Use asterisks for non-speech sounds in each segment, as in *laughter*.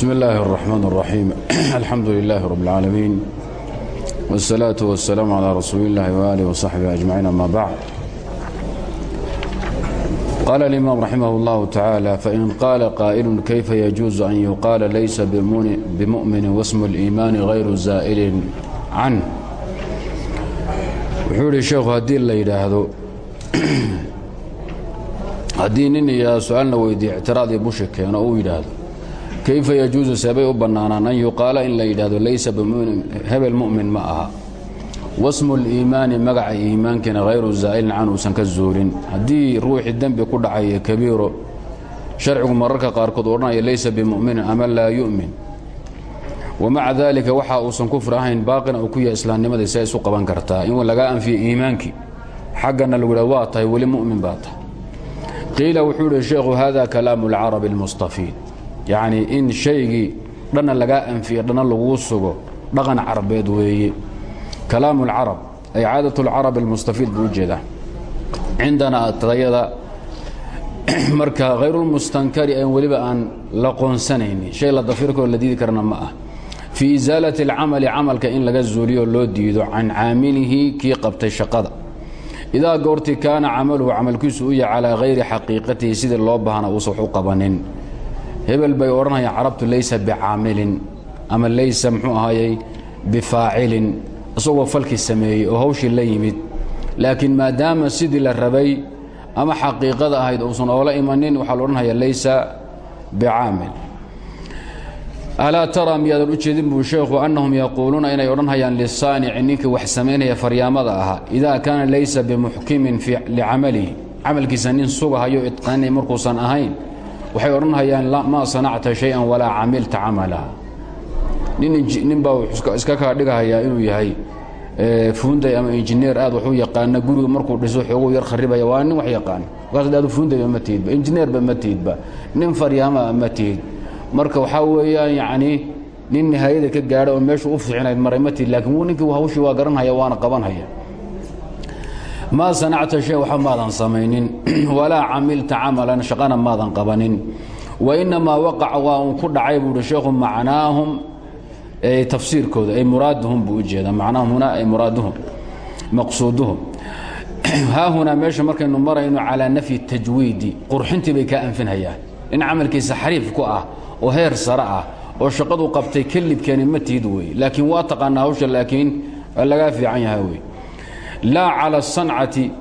بسم الله الرحمن الرحيم الحمد لله رب العالمين والصلاة والسلام على رسول الله وآله وصحبه أجمعين أما بعد قال الإمام رحمه الله تعالى فإن قال قائل كيف يجوز أن يقال ليس بمؤمن واسم الإيمان غير زائل عنه wuxuu ihi sheekhu haddii la yidhaahdo haddii nin iyo su-aalna weydiiye ictiraadii bushi keeno uu yidhaahdo kayfa yajuusu seebay u bannaanaan an yuqaala in la yidhaahdo laysa hebel mu'min ma aha wasmu liimaani magaca iimaankiina hayru zaa'ilin can uusan ka zuulin haddii ruuxii dembi ku dhacayo kabiiro sharcigu mararka qaarkood odhanaya laysa bimu'minin ama laa yu'min wamaca daalika waxa uusan kufr ahayn baaqina uu ku yahay islaamnimadii see isu qaban kartaa in lagaa anfiye iimaankii xaggana lagu yidhah waa tahay weli mu'min baa tahay qiila yacnii in shaygii dhanna lagaa anfiye dhanna laguu sugo dhaqan carabeed weeye kalaamu alcarab ay caadat alcarabi almustafiid buu u jeedaa. Cindana tayada *clears throat* marka hayrulmustankari an weliba aan la qoonsanaynin shay la dafirkoo la diidi ma ah. Fii isaalati alcamali camalka in laga zuuliyo loo diido can caamilihi kii qabtay shaqada. Idaa goortii kaana camaluhu camalkiisu u yahay calaa hayri xaqiiqatihi sidii loo baahna uusan wax qabanin hebel bay odhanayaan carabtu laysa bicaamilin ama laysa muxuu ahaayey bifaacilin. Isagoo falkii sameeyey oo hawshii la yimid. Laakiin maadaama sidii la rabay ama xaqiiqada ahayd uusan oola imanin waxaa la odhanaya laysa bicaamil. Alaa taraa miyaadan u jeedin buu sheekhu annahum yaquuluuna inay odhanhayaan lisaanici ninkii wax samaynaya faryaamada ahaa. Idaa kaana laysa bimuxkimin licamalihi camalkiisa nin sugahayo itqaanay markuusan ahayn waxay odhanhayaan maa sanacta shay-an walaa camilta camalaha nin baa iska kaa dhigahayaa inuu yahay fuunday ama injineer aad wax u yaqaana guriga markuu dhiso xooguu yar kharibaya. Waa nin wax yaqaana markaas adu fuundayba ma tihidba injineerba ma tihidba nin faryaamaa ma tihid. Marka waxaa weeyaan yacnii nin nihaayada ka gaadha oo meeshu u fiicnayd maray ma tihid laakiin ninkii hawshii waa garanhaya waana qabanhaya maa sanacta shay waxa maadan samaynin. *clears throat* Walaa camilta camalan shaqana maadan qabanin. Wa inamaa waqaca waa uun ku dhacay buu uhi sheekhu macnaahum tafsiirkooda ay muraaduhum buu u jeedaa. Macnaahum hunaa ay muraaduhum maqsuuduhum. *clears throat* Haa hunaa meesha markaynu marayno calaa nafyi tajwiidi qurxintii bay kaa anfinhayaan in camalkiisa xariif ku ah oo heer sare ah oo shaqadu qabtay kelibkeeni ma tihid wey. Laakiin waa taqaanaa hawsha laakiin waa lagaa fiican yahay wey laa cala sancati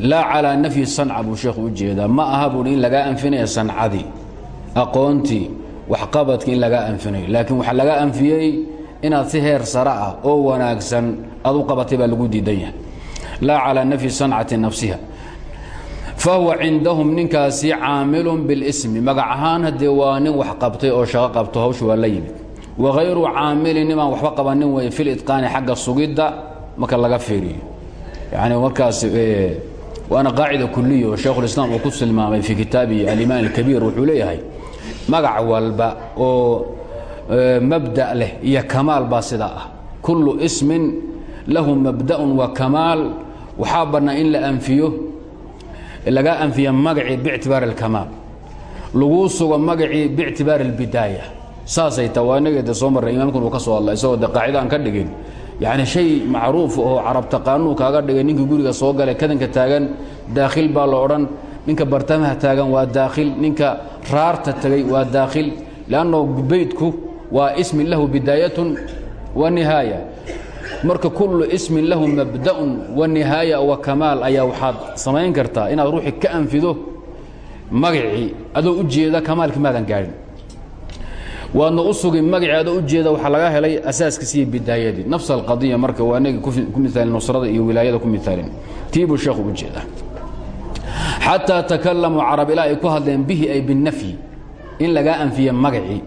laa calaa nafyi sanca buu sheekhu u jeedaa. Ma aha buuhi in lagaa anfinaya sancadii aqoontii waxqabadkii in lagaa anfinayo. Laakiin waxaa laga anfiyey inaad si heer sare ah oo wanaagsan aad u qabatay baa lagu diidan yahay. Laa calaa nafyi sancati nafsiha. Fahuwa cindahum ninkaasi caamilun biاlsmi magac ahaan haddee waa nin wax qabtay oo shaqo qabto hawsha waa la yimid. Wahayru caamilin nimaan waxba qabanin wey fi lidqaani xagga sugidda marka laga fiiriyo. Yani markaas waana qaacida kuliya oo shaykhulislaam uu ku tilmaamay fii kitaabihi alimaan alkabiir wuxuu leeyahay magac walba oo mabda leh iyo kamaal baa sidaa ah. Kullu ismin lahu mabda'un wa kamaal. Waxaa bannaa in la anfiyo laga anfiya magacii bictibaari alkamaal. Laguu sugo magacii bictibaari albidaaya. Saasay ta waa soo marray imaamkan uu ka soo hadla isagoo de qaacida aan ka dhigin yacni shay macruuf oo carab taqaanuu kaaga dhigay ninkii guriga soo galay kadanka taagan daakhil baa la odhan ninka bartamaha taagan waa daakhil ninka raarta tegay waa daakhil. Leanno beydku waa ismin lahu bidaayatun wa nihaaya. Marka kullu ismin lahu mabda'un wa nihaaya wa kamaal ayaa waxaad samayn kartaa. Inaad ruuxii ka anfido magacii adoo u jeeda kamaalkii maadan gaadhin waadna u adoo u jeeda waxaa laga helay asaaskiisi iyo bidaayadii. Nafs alqadiya marka waa inagii ku miaalin nusrada iyo wilaayada ku miaalin tii buu sheekhu u jeedaa xataa takalamuu carab ilaa ay ku hadleen bihi ay binafyi in lagaa anfiye magacii.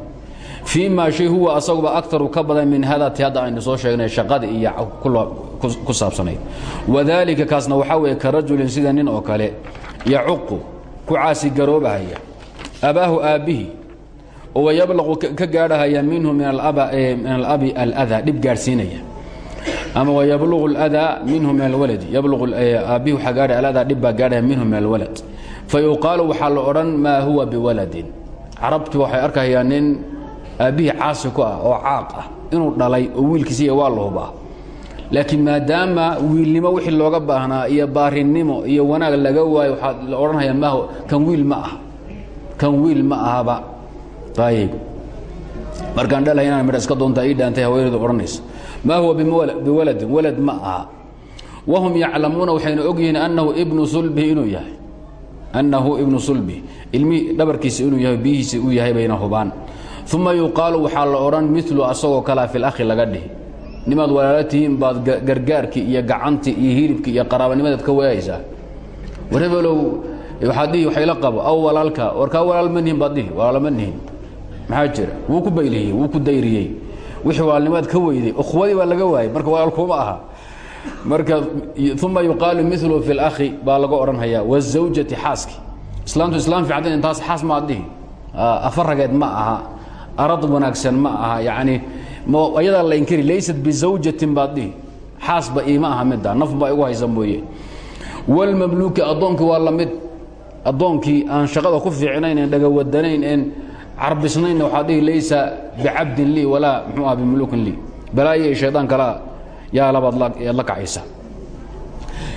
Fii shay huwa asaguba aktaru ka min hada ti hadda soo sheegnay shaqada iyo ku saabsanayd wadaalika kaasna waxaa weeye ka rajulin sida nin oo kale yacuqu ku caasigaroobahaya abaahu aabbihi oo yablaqu ka gaadhahaya minhu min alabi aladaa dhib gaadhsiinaya ama wayabluqu اladaa minhu min alwaladi yabluqu aabbihi waxaa gaadha aladaa dhib baa gaadhaya minhu min alwalad. Fa yuqaalu waxaa la odhan maa huwa biwaladin? Carabtu waxay arkayaan nin aabbihii caasi ku ah oo caaq ah inuu dhalay oo wiilkiisiiya waa la hubaa laakiin maadaama wiilnimo wixii looga baahnaa iyo baarinnimo iyo wanaag laga waayo waxaa la odhanhayaa ma kan wiil ma aha kan wiil ma ahaba ayib markaan dhalahay inaan midha iska doontaa ii dhaantay haweeneedu odhanaysa maa huwa biwaladin walad ma aha. Wahum yaclamuuna waxayna og yihiin annahu ibnu sulbihi inuu yahay. Annahu ibnu sulbihi ilmi dhabarkiisa inuu yahay biyihiisa uu yahay bayna hubaan. Uma yuqaalu waxaa la odhan milu asagoo kalea fi lakhi laga dhihi. Nimaad walaalo tihiin baad gargaarkii iyo gacantii iyo hilibkii iyo qaraabanimadeed ka waayaysaa. War hebelow waxaad dhihi waxayla qabo aw walaalka war kaa walaal ma nihin baad dhihi walaalo ma nihin maxaa jira? Wuu ku bayliyey wuu ku dayriyey. Wixii walaalnimaad ka weyday ukhwadii baa laga waayey marka walaal kuma aha. Marka uma yuqaalu milu fi اlakhi baa laga odhanhayaa wazawjati xaaski. Islaamtu islaam fiican intaas xaas maad dhihi. Afarageed ma aha arad wanaagsan ma aha yacni ayadaa la inkiri laysat bizawjatin baad dhihi. Xaasba iima aha midda naf baa igu haysa mooye. Walmamluuki addoonkii waa la mid. Addoonkii aan shaqada ku fiicnayn en dhagawadanayn en carbisnaynna waxaad dhihi laysa bicabdin lii walaa muxuu aha bimuluukin lii. Balaayo iyo shaydaan kalaa yaa labaad la kacaysa.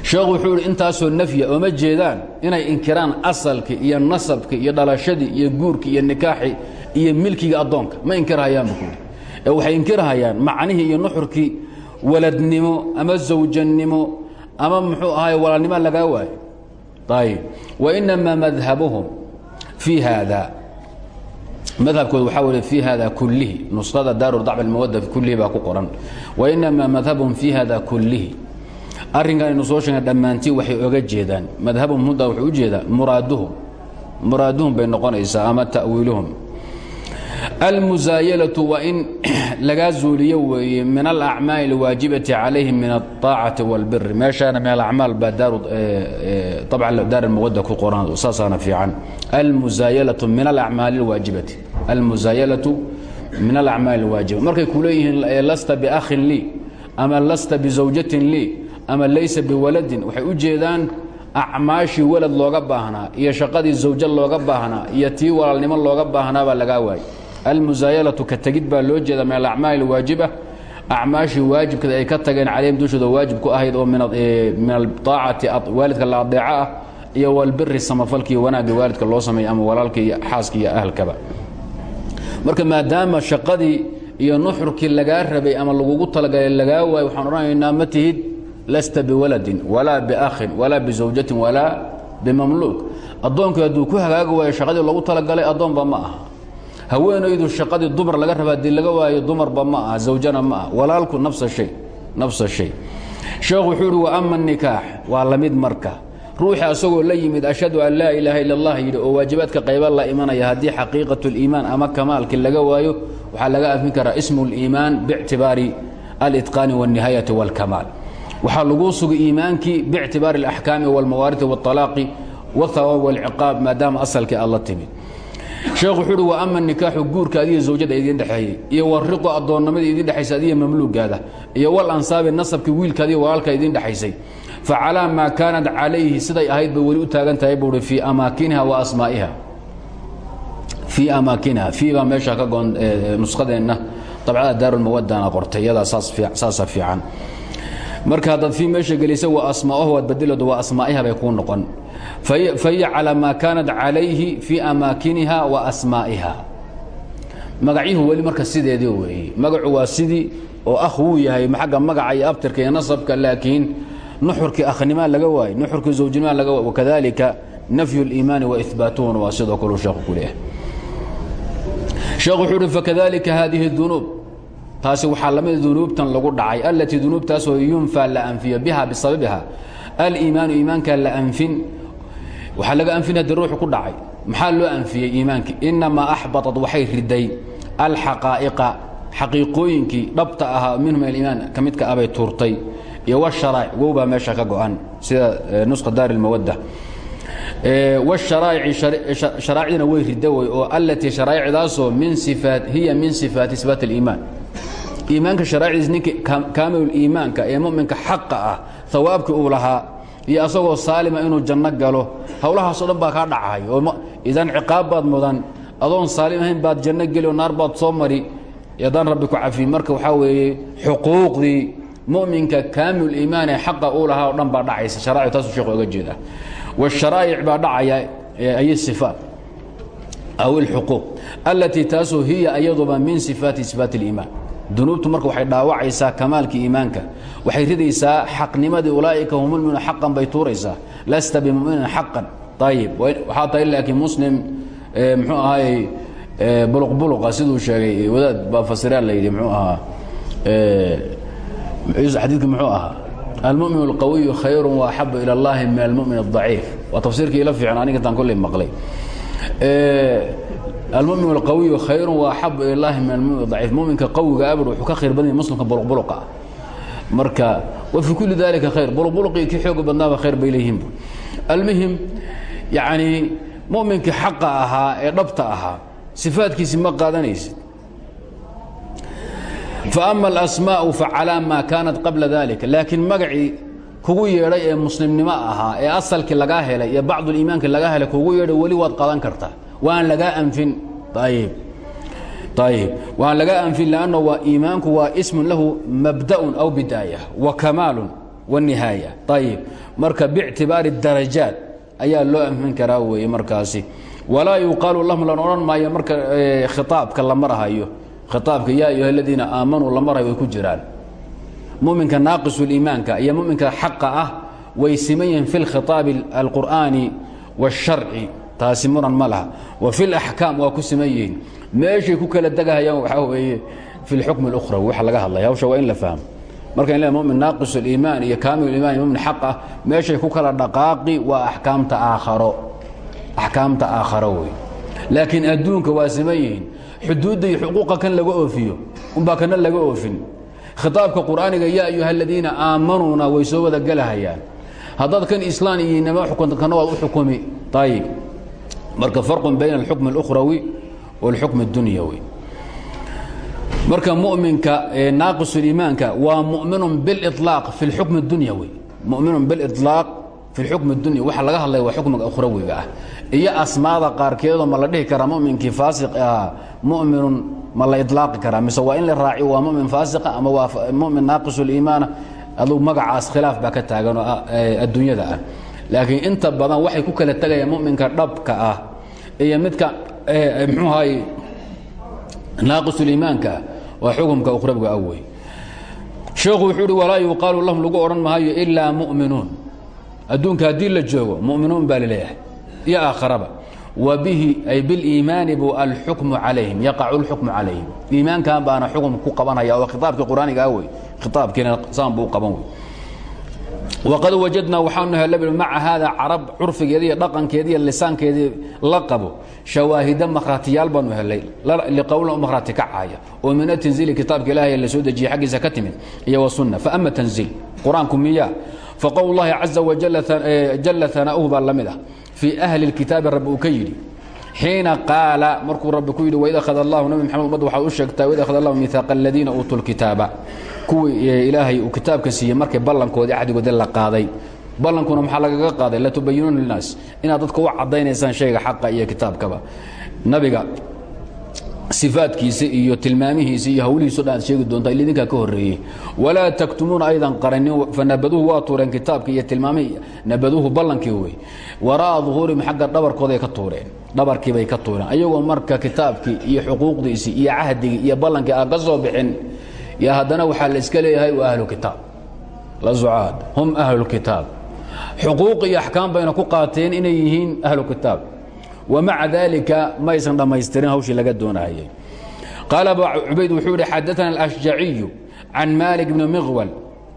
Sheekhu wuxuu yidhi intaasoo nafya ooma jeedaan inay inkiraan asalkii iyo nasabkii iyo dhalashadii iyo guurkii iyo nikaaxii iyo milkiga addoonka. Ma inkirhayaanba kuuri ee waxay inkirhayaan macnihii iyo nuxurkii waladnimo ama zawjannimo ama muxuu ahaay walaalnimo lagaa waayo. Ayib wainamaa madhabuhum fii haada madhabkooda waxaa weye fii hada kullihi nuskhada daaru dacb almawada kullihi baa ku qoran. Wainamaa madhabuhum fii hada kullihi. Arrinkan aynu soo sheegna dhammaantii waxay oga jeedaan. Madhabuhum hudda wuxuu u jeedaa muraaduhum. Muraaduhum bay noqonaysaa ama ta'wiiluhum almusaayalatu waa in *clears throat* lagaa zuuliyo weeye min alacmaali alwaajibati calayhim min alطaacati wاlbiri meeshaana min alacmaal baa abcan daar almawada ku qoran saasaana fiican. Almusaayalatu min alacmaali alwaajibati. Almusaayalatu min alacmaali alwaajiba markay ku leeyihiin lasta biakhin lii ama lasta bizawjatin lii ama laysa biwaladin waxay u jeedaan acmaashii walad looga baahnaa iyo shaqadii zawjo looga baahnaa iyo tii walaalnimo looga baahnaa baa lagaa waayay almusaayalatu ka tegid baa loo jeeda min alacmaali alwaajiba. Acmaashii waajibkeeda ay ka tageen calayhim dushooda waajib ku ahayd oo min aaacati waalidka la adeeco ah iyo walbiri samafalkii wanaagga waalidka loo sameeyey ama walaalka iyo xaaska iyo ahalkaba. Marka maadaama shaqadii iyo nuxurkii lagaa rabay ama lagugu talagalay lagaa waayo waxaan odhanaynaa ma tihid lasta biwaladin walaa biakhin walaa bizawjatin walaa bimamluuk addoonkii hadduu ku hagaagi waayo shaqadii loogu talagalay addoonba ma aha haweenaydu shaqadii dumar laga rabaa dii laga waayo dumarba ma aha zawjana ma aha walaalku nafsa shay nafsa shay sheekhu wuxuu uhi wa ama nikaax waa la mid marka ruuxi asagoo la yimid ashhadu an laa ilaaha illa allah yidhi oo waajibaadka qayba la imanaya haddii xaqiiqatu liimaan ama kamaalkii laga waayo waxaa laga afin karaa ismu liimaan biictibaari alitqaani wاlnihaayati wاlkamaal waxaa laguu sugay iimaankii biictibaari اlaxkaami wاlmawaaridi wاطalaaqi wاthawaab wاlciqaab maadaama asalkii aad la timid sheekhu wuxuu uhi wa ama nikaaxu guurka adiyo zawjada idiin dhexeeyey iyo wariqu addoonnimada idiin dhexaysa adiyo mamluugaada iyo wal ansaabi nasabkii wiilkaadiyo walaalka idiin dhexaysay. Facalaa maa kaanat calayhi siday ahayd bay weli u taagan tahay buu hi fii wa asmaa'iha fii amaakiniha fii baa meesha ka goon nuskadeenna dabcada daarulmawadana qortay iyadaa saasa fiican. Marka haddaad fii meesha gelisa wa asmaa'uha waad badilooda waa asmaa'iha bay kuu noqon fahiya calaa maa kaanat calayhi fii amaakiniha wa asmaa'iha marka sideedii weeye magacu waa sidii oo akh wuu yahay xagga magaca iyo abtirka iyo nasabka laakiin nuxurkii akhnimaa laga waayey nuxurkii zawjinimaa laga waay wakadalika nafyu اliimaani waihbaatuhuna waa sidoo kaleu sheekhu ku leeyahay sheekhu wuxuu uhi fakadalika hadihi dunuub taasi waxaa lamida dunuubtan lagu dhacay alatii dunuubtaasoo yunfaa la anfiyo biha bisababiha aliimaanu iimaankaa la anfin waxaa laga anfinaya ruuxu ku dhacay. Maxaa loo anfiyey iimaankii inamaa axbatat waxay riday alxaqaa'iqa xaqiiqooyinkii dhabta ahaa minhum aliimaan ka abay ah tuurtay. Iyo wsharaac wow meesha ka go-an sida eh, nusqa daar ilmawadda eh, wsharaacdina way rida oo allatii sharaa'icdaasoo min sifaat hiya min sifaati sifaat aliimaan iimaanka sharaacdiis ninka iimaanka ee mu'minka xaqa ah hawaabkii lahaa iyo asagoo saalima inuu janno galo howlahaasoo dhan baa kaa dhacahay oo idan ciqaab baad mudan adoon saalim ahayn baad janno geli oo naar baad soo mari. Haddaan rabbi ku cafiyin marka waxaa weeye xuquuqdii mu'minka kaamil iimaan ee xaqa uu lahaa oo dhan baa dhacaysa. Sharaa'ic taasuu sheekhu oga jeeda. Washaraa'ic baa dhacaya ay sifaat aw ilxuquuq allatii taasoo hiya ayaduba min sifaati sifaat اliimaan dunuubtu marka waxay dhaawacaysaa kamaalkii iimaanka waxay ridaysaa xaqnimadii ulaa'ika hum lmuminuun xaqan bay tuuraysaa lasta bimuminin xaqan ayib waxaa tahay laakiin muslim muxuu ahaayey buluqbuluqa siduu sheegay wadaad baa fasiraan la yidhi muxuu ahaa xadiidki muxuu ahaa almumin اlqawiyu khayru waaxabu ilى اllahi min almumin الضaciif waa tafsiirkii ila fiican aniga intaan kolley maqlay almumin اlqawiyu khayru waaxabu il اllahi min almumin daciif muminka qawiga abr wuxuu ka khayr badan yahy muslimka buluqbuluq ah marka wafii kuli dalika khayr. Buluqbuluqii kii xooga badnaaba khayr bay leeyihiinbu almuhim yacnii muminkii xaqa ahaa ee dhabta ahaa sifaadkiisi ma qaadanaysid. Faama alasmaau facalaa maa kaanat qabla dalika laakiin magacii kugu yeedhay ee muslimnimo ahaa ee asalkii lagaa helay ee bacduliimaanki laga helay kugu yeedhay weli waad qaadan kartaa waan lagaa anfin. Ayib ayib waan lagaa anfin lanno waa iimaanku waa ismun lahu mabda'un aw bidaaya wa kamaalun wa nihaaya. Ayib marka biictibaari darajaat ayaa loo anfin karaa weeye markaasi. Walaa yuqaalu lahum lan odhan maayo marka khitaabka la marahayo khitaabka yaa ayuha aladiina aamanuu la ku jiraan. Muminka naaqisuliimaanka iyo muminka xaqa ah way siman yihiin fi lkhitaabi alqur'aani waاsharci taasi muran ma laha. Wa fi laxkaam waa ku siman yihiin. Meeshay ku kala degahayaan waxaa weeye fi lxukmi اlukhrawi waxa laga hadlaya hawsha waa in la fahmo. Marka in le mumin naaqis اliimaan iyo kaamil iman mumin xaq ah meeshay ku kala dhaqaaqi waa axkaamta aakharo. Axkaamta aakharo wey laakiin adduunka waa siman yihiin. Xuduudda iyo xuquuqa kan laga oofiyo unbaa kana laga oofin. Khitaabka qur'aaniga yaa ayuha aladiina aamanuuna way soo wada gelahayaan haddaad kan islaan iyo inama xukunta kana waad u xukumi. Ayib marka farqun bayna alxukm اlukhrawi wاlxukm اdunyawi marka muminka naaqisuliimaanka waa muminun biliطlaaq fi اlxukm اdunyawi muminun biliطlaaq fi اlxukm اdunya waxa laga hadlaya waa xukmiga ukhrawiga ah iyo asmaada qaarkeedoo ma la dhihi karaa muminkii faasiq ahaa muminun ma la ilaaqi karaa mise waa in la raaciyo waa mumin faasiqa ama waa mumin naaqis اliimaana aduu magacaas khilaaf baa ka taagan oo adduunyada ah laakiin inta badan waxay ku kala tegayaan muminka dhabka ah iyo midka mxuu ahay naaqisuliimaanka waa xukumka ukhrawiga ah wey sheekhu wuxuu uhi walaa yuqaalu lahum lagu odhan maayo ilaa mu'minuun. Adduunka haddii la joogo mu'minuun baa la leeyahay iyo wa bihi ay biliimaani bu alxukmu calayhim yaqacu اlxukmu calayhim. Iimaankan baana xukum ku qabanaya oo khitaabkii qur'aaniga ah wey khitaabkiina saan buu waqad wajadnaa waxaanu helab maca haada carab curfigeedi iyo dhaqankeedi iyo lisaankeedii la qabo shawaahida makhraatiyaal baanu helay liqowlin u makhraati kacaya oo min atanziili kitaabka ilaahay la soo dejiyey xaggiisa ka timid iyo wasunna faama tanziil qur'aanku miyaa faqowl llahi caza wajalla anaa'uhu baa la mid ah fii ahli اlkitaabi rabbi uu ka yidhi xiina qaala markuu rabbi ku yidhi waid akhad allahu nabi maxamed ummadda waxaad u sheegtaa waid akhad allahu miihaaqa aladiina uutuu lkitaaba kuwii ilaahay uu kitaabka siiyey markay ballankoodii axdigoodii la qaaday. Ballankuna maxaa lagaga qaaday? Latubayinuuna linaas inaad dadka u caddaynaysaan shayga xaqa iyo kitaabkaba. Nabiga sifaadkiisa iyo tilmaamihiisa iyo hawlihiiso dhan sheegi doontaa il idinkaa ka horreeyey. Walaa taktumuuna aydan qaranin fanabaduhu waa tuureen kitaabka iyo tilmaamihii nabaduhu ballankii wey waraa'a duhuurihim xagga dhabarkooday ka tuureen. Dhabarkiibay ka tuureen. Ayagoo marka kitaabkii iyo xuquuqdiisii iyo cahdigii iyo ballankii aan ka soo bixin yo haddana waxaa la iska leeyahay waa ahlu kitaab. La socaad hum ahlulkitaab xuquuq iyo axkaam bayna ku qaateen inay yihiin ahlu kitaab. Wmaca dalika maysan dhammaystirin hawshii laga doonahayay qaala abu cubayd wuxuu yihi xadaana alashjaciyu can malik bni miqwal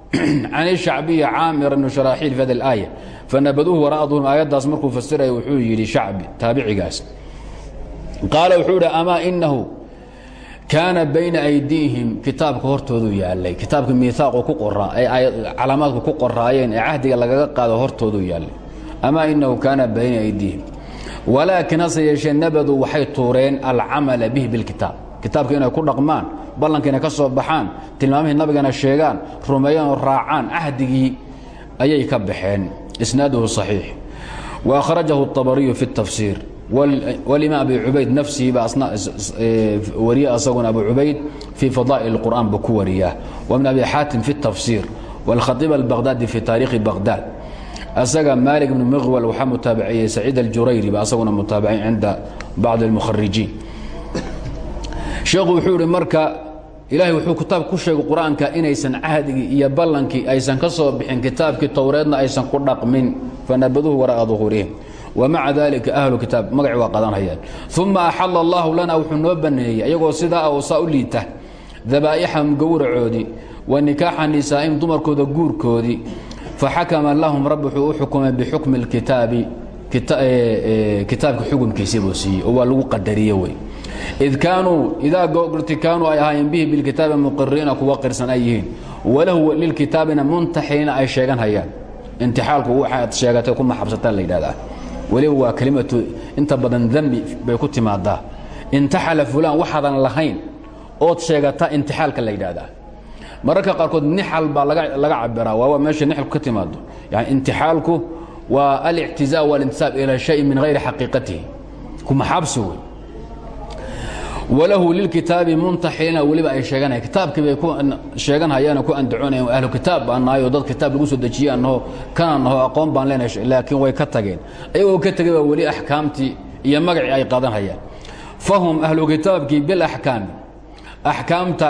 *clears throat* can ishacbiyi caamir bni sharaaxiil fi hada اlaaya fanabaduuhu wara'duhum aayaddaas markuu fasiraya wuxuu yidhi shacbi taabicigaas. Qaala wuxuu yidhi amaa kaana bayna aydiihim kitaabka hortoodu yaalay kitaabka miiaaqu ku qoraa ee calaamaadku ku qoraayeen ee cahdiga lagaga qaado hortoodu yaalay amaa inahu kaana bayna aydiihim walaakiin hase yeeshee nabadu waxay tuureen alcamala bihi bilkitaab kitaabka inay ku dhaqmaan ballanka inay ka soo baxaan tilmaamihii nabigana sheegaan rumeeyaan oo raacaan cahdigii ayay ka baxeen isnaaduhu صaxiix wa akhrajahu الطabariyu fi الtafsiir walimaam abi cubayd nafsihi baa wariya asaguna abu cubayd fii fadaa'il اqur'an buu ku wariyaa wabn abi xaatim fi الtafsir wاlkhaiib albaqdaadi fi taarikhi baqdaad asaga maalik bn miqwal waxaa mutaabiciyey saciid aljurayri ba asaguna mutaabicin cinda bacd اlmukharijiin sheekhu wuxuu ihi marka ilaahay wuxuu kitaab ku sheegay qur-aanka inaysan cahdigii iyo ballankii aysan ka soo bixin kitaabkii towreedna aysan ku dhaqmin fanabaduhu wara'a duhuurihim wmaca dalika ahlu kitaab magaci waa qadanhayaan uma axala allahu lana wuxuu noo baneeyey ayagoo sidaa oo saa u liita dabaa'ixahum gowracoodii wa nikaaxa nisaa'im dumarkooda guurkoodii faxakama lahum rabbi wuxuu u xukumay bixukmi اlkitaabi kitaabka xukumkiisii buu siiyey oo waa lagu qadariye wey. Id kaanuu idaa goorti kaanuu ay ahaayeen bihi bilkitaabi muqiriina kuwa qirsan ay yihiin walahu lilkitaabina muntaxiliina ay sheegan hayaan. Intixaalku waxaad sheegatay kuma xabsataan la yidhahdaa weliba waa kelimatu inta badan dami bay ku timaadaa. Intaxala fulaan waxaadan lahayn ood sheegataa intixaalka la yidhaahdaa. Mararka qaarkood nixal baa laga cabiraa waa meesha nixalku ka timaado yani intixaalku waa alictizaa walintisaab ila shayin min hayri xaqiiqatihi. Kuma xabsi wey walahu lilkitaabi muntaxilina weliba ay sheeganaya. Kitaabkii bay ku andacoonayaan ahlu kitaab baan nahay oo dad kitaab lagu soo dejiye annaho kanaan naho aqoon baan leenahay laakiin way ka tageen. Ayagoo ka tegay baa weli iyo magacii ay qaadanhayaan fahum ahlu kitaabkii bilaxkaami axkaamta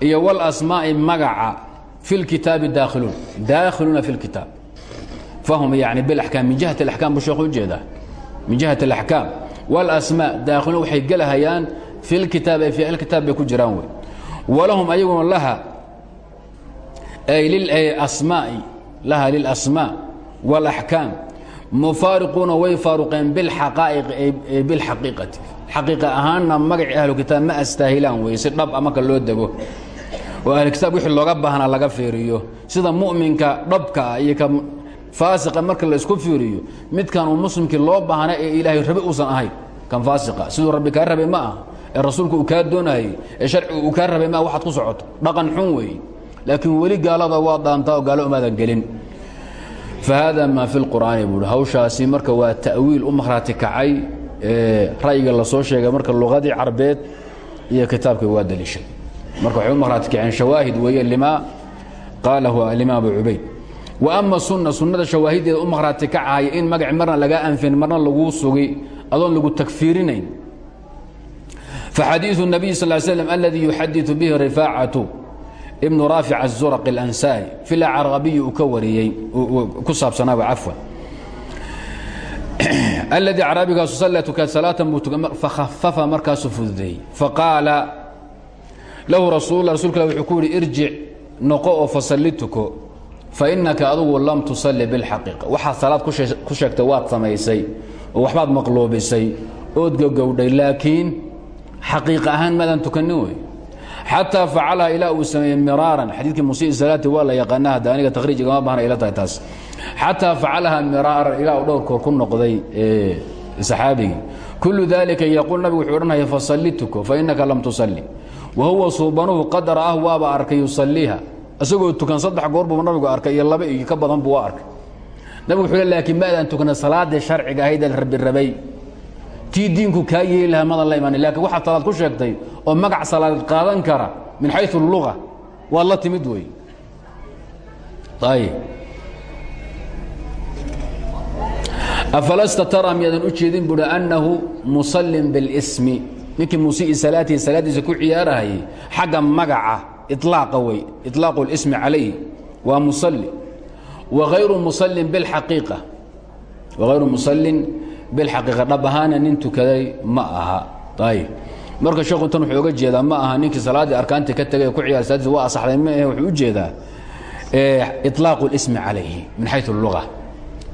iyo walasmaa'i magaca fi lkitaabi daakhiluun daakhiluuna fi lkitaab fahum yani bilaxkaam min jihati alaxkaam buu sheekhu u jeedaa min jihati alaxkaam walasmaa daakhiluun waxay gelahayaan fi lkitaab ay fi alkitaab bay ku jiraan wey. Walahum ayaguna laha ay lilasmaa'i laha lilasmaa wاlaxkaam mufaariquuna way faaruqeen bilxaqaa'iq ay bilxaqiiqati xaqiiqa ahaanna magacii ahlu kitaab ma astaahilaan wey si dhab a marka loo dego. Oo ahlu kitaab wixii looga baahnaa laga fiiriyo. Sida mu'minka dhabkaa iyo ka faasiqa marka la isku fiiriyo midkan uu muslimkii loo baahna ee ilaahay rabe uusan ahayn kan faasiqa. Siduu rabbi kaa rabay ma aha ee rasuulku uu kaa doonayay ee sharcigu uu kaa rabay maa waxaad ku socoto. Dhaqan xun weeye laakiin weli gaalada waa daantaa oo gaalo umaadan gelin. Fa haada maa fi lqur'aani buuhi hawshaasi marka waa ta'wiil u makhraati kacay ra'yiga la soo sheegay marka luqadii carbeed iyo kitaabka waa daliishay. Marka waxay u makhraati kaceen shawaahid weeye limaa qaalahu alimaam abu cubayd. Wa ama sunna sunnada shawaahideeda u makhraati kacahaya in magaci marna lagaa anfin marna laguu sugi adoon lagu takfiirinayn فxadيiث النبي صل ل سلم الذي يxadiث bه رفاacة بن rاaفic الزرق الأنsاrي في الأcرabiي uu ka wariyey ku saabsanaaba cafوا الذي acrاabigaasu sl tuka saلاaةan buu fahafafa markaasuu fududeeyey faqaala lahu rasul rasulka wuxuu ku yihi irjic noqo oo fasalli tuko fainaka adugu lam tusalli biاlxaqiiqa waxaad salaad ku sheegtay waad samaysay oo waxbaad maqloobisay ood gogowdhay laakiin xaqiiq ahaan maadaan tukanin wey xataa facalaha ilaa uu sameeyey miraaran xadiidkii musii salaati waa la yaqaana hadda aniga takhriij igama baahna ila tahay taas. Xataa facalaha miraaran ilaa uu dhowr koor ku noqday saxaabigii. Kullu dalika yaquul nabigu wuxuu odhanaya fasalli tuko fainaka lam tusalli. Wa huwa suubanuhu qadar ah waaba arkay yusalliiha. Isagoo tukan saddex goor buu nabigu arkay iyo laba iyo ka badan buu arkay. Nabigu wuxuu le laakiin maadaan tukana salaadii sharciga ahayd al rabi rabay tii diinku kaa yeeli laha madan la imaana lakin waxaad salaad ku sheegtay oo magac salaadeed qaadan kara min xayu اluga waad la timid wey ayb afalasta tara miyaadan u jeedin buui annahu musallin biاlsmi ninkii musii salaatihi salaaddiisa ku ciyaarahayay xagga magaca iطlaaqa wey iطlaaqu اlsmi calayhi waa musalli wagayru musallin biاlxaqiiqa wagayru musallin bilxaqiiqa dhab ahaana nin tukaday ma aha ayb marka sheekhu tan wuxuu oga jeedaa ma aha ninkii salaaddii arkaantii ka tegay ku ciyaar salaadiisa waa asaxday ma ahe wuxuu u jeedaa iطlaaqu اlismi calayhi min xayu اluga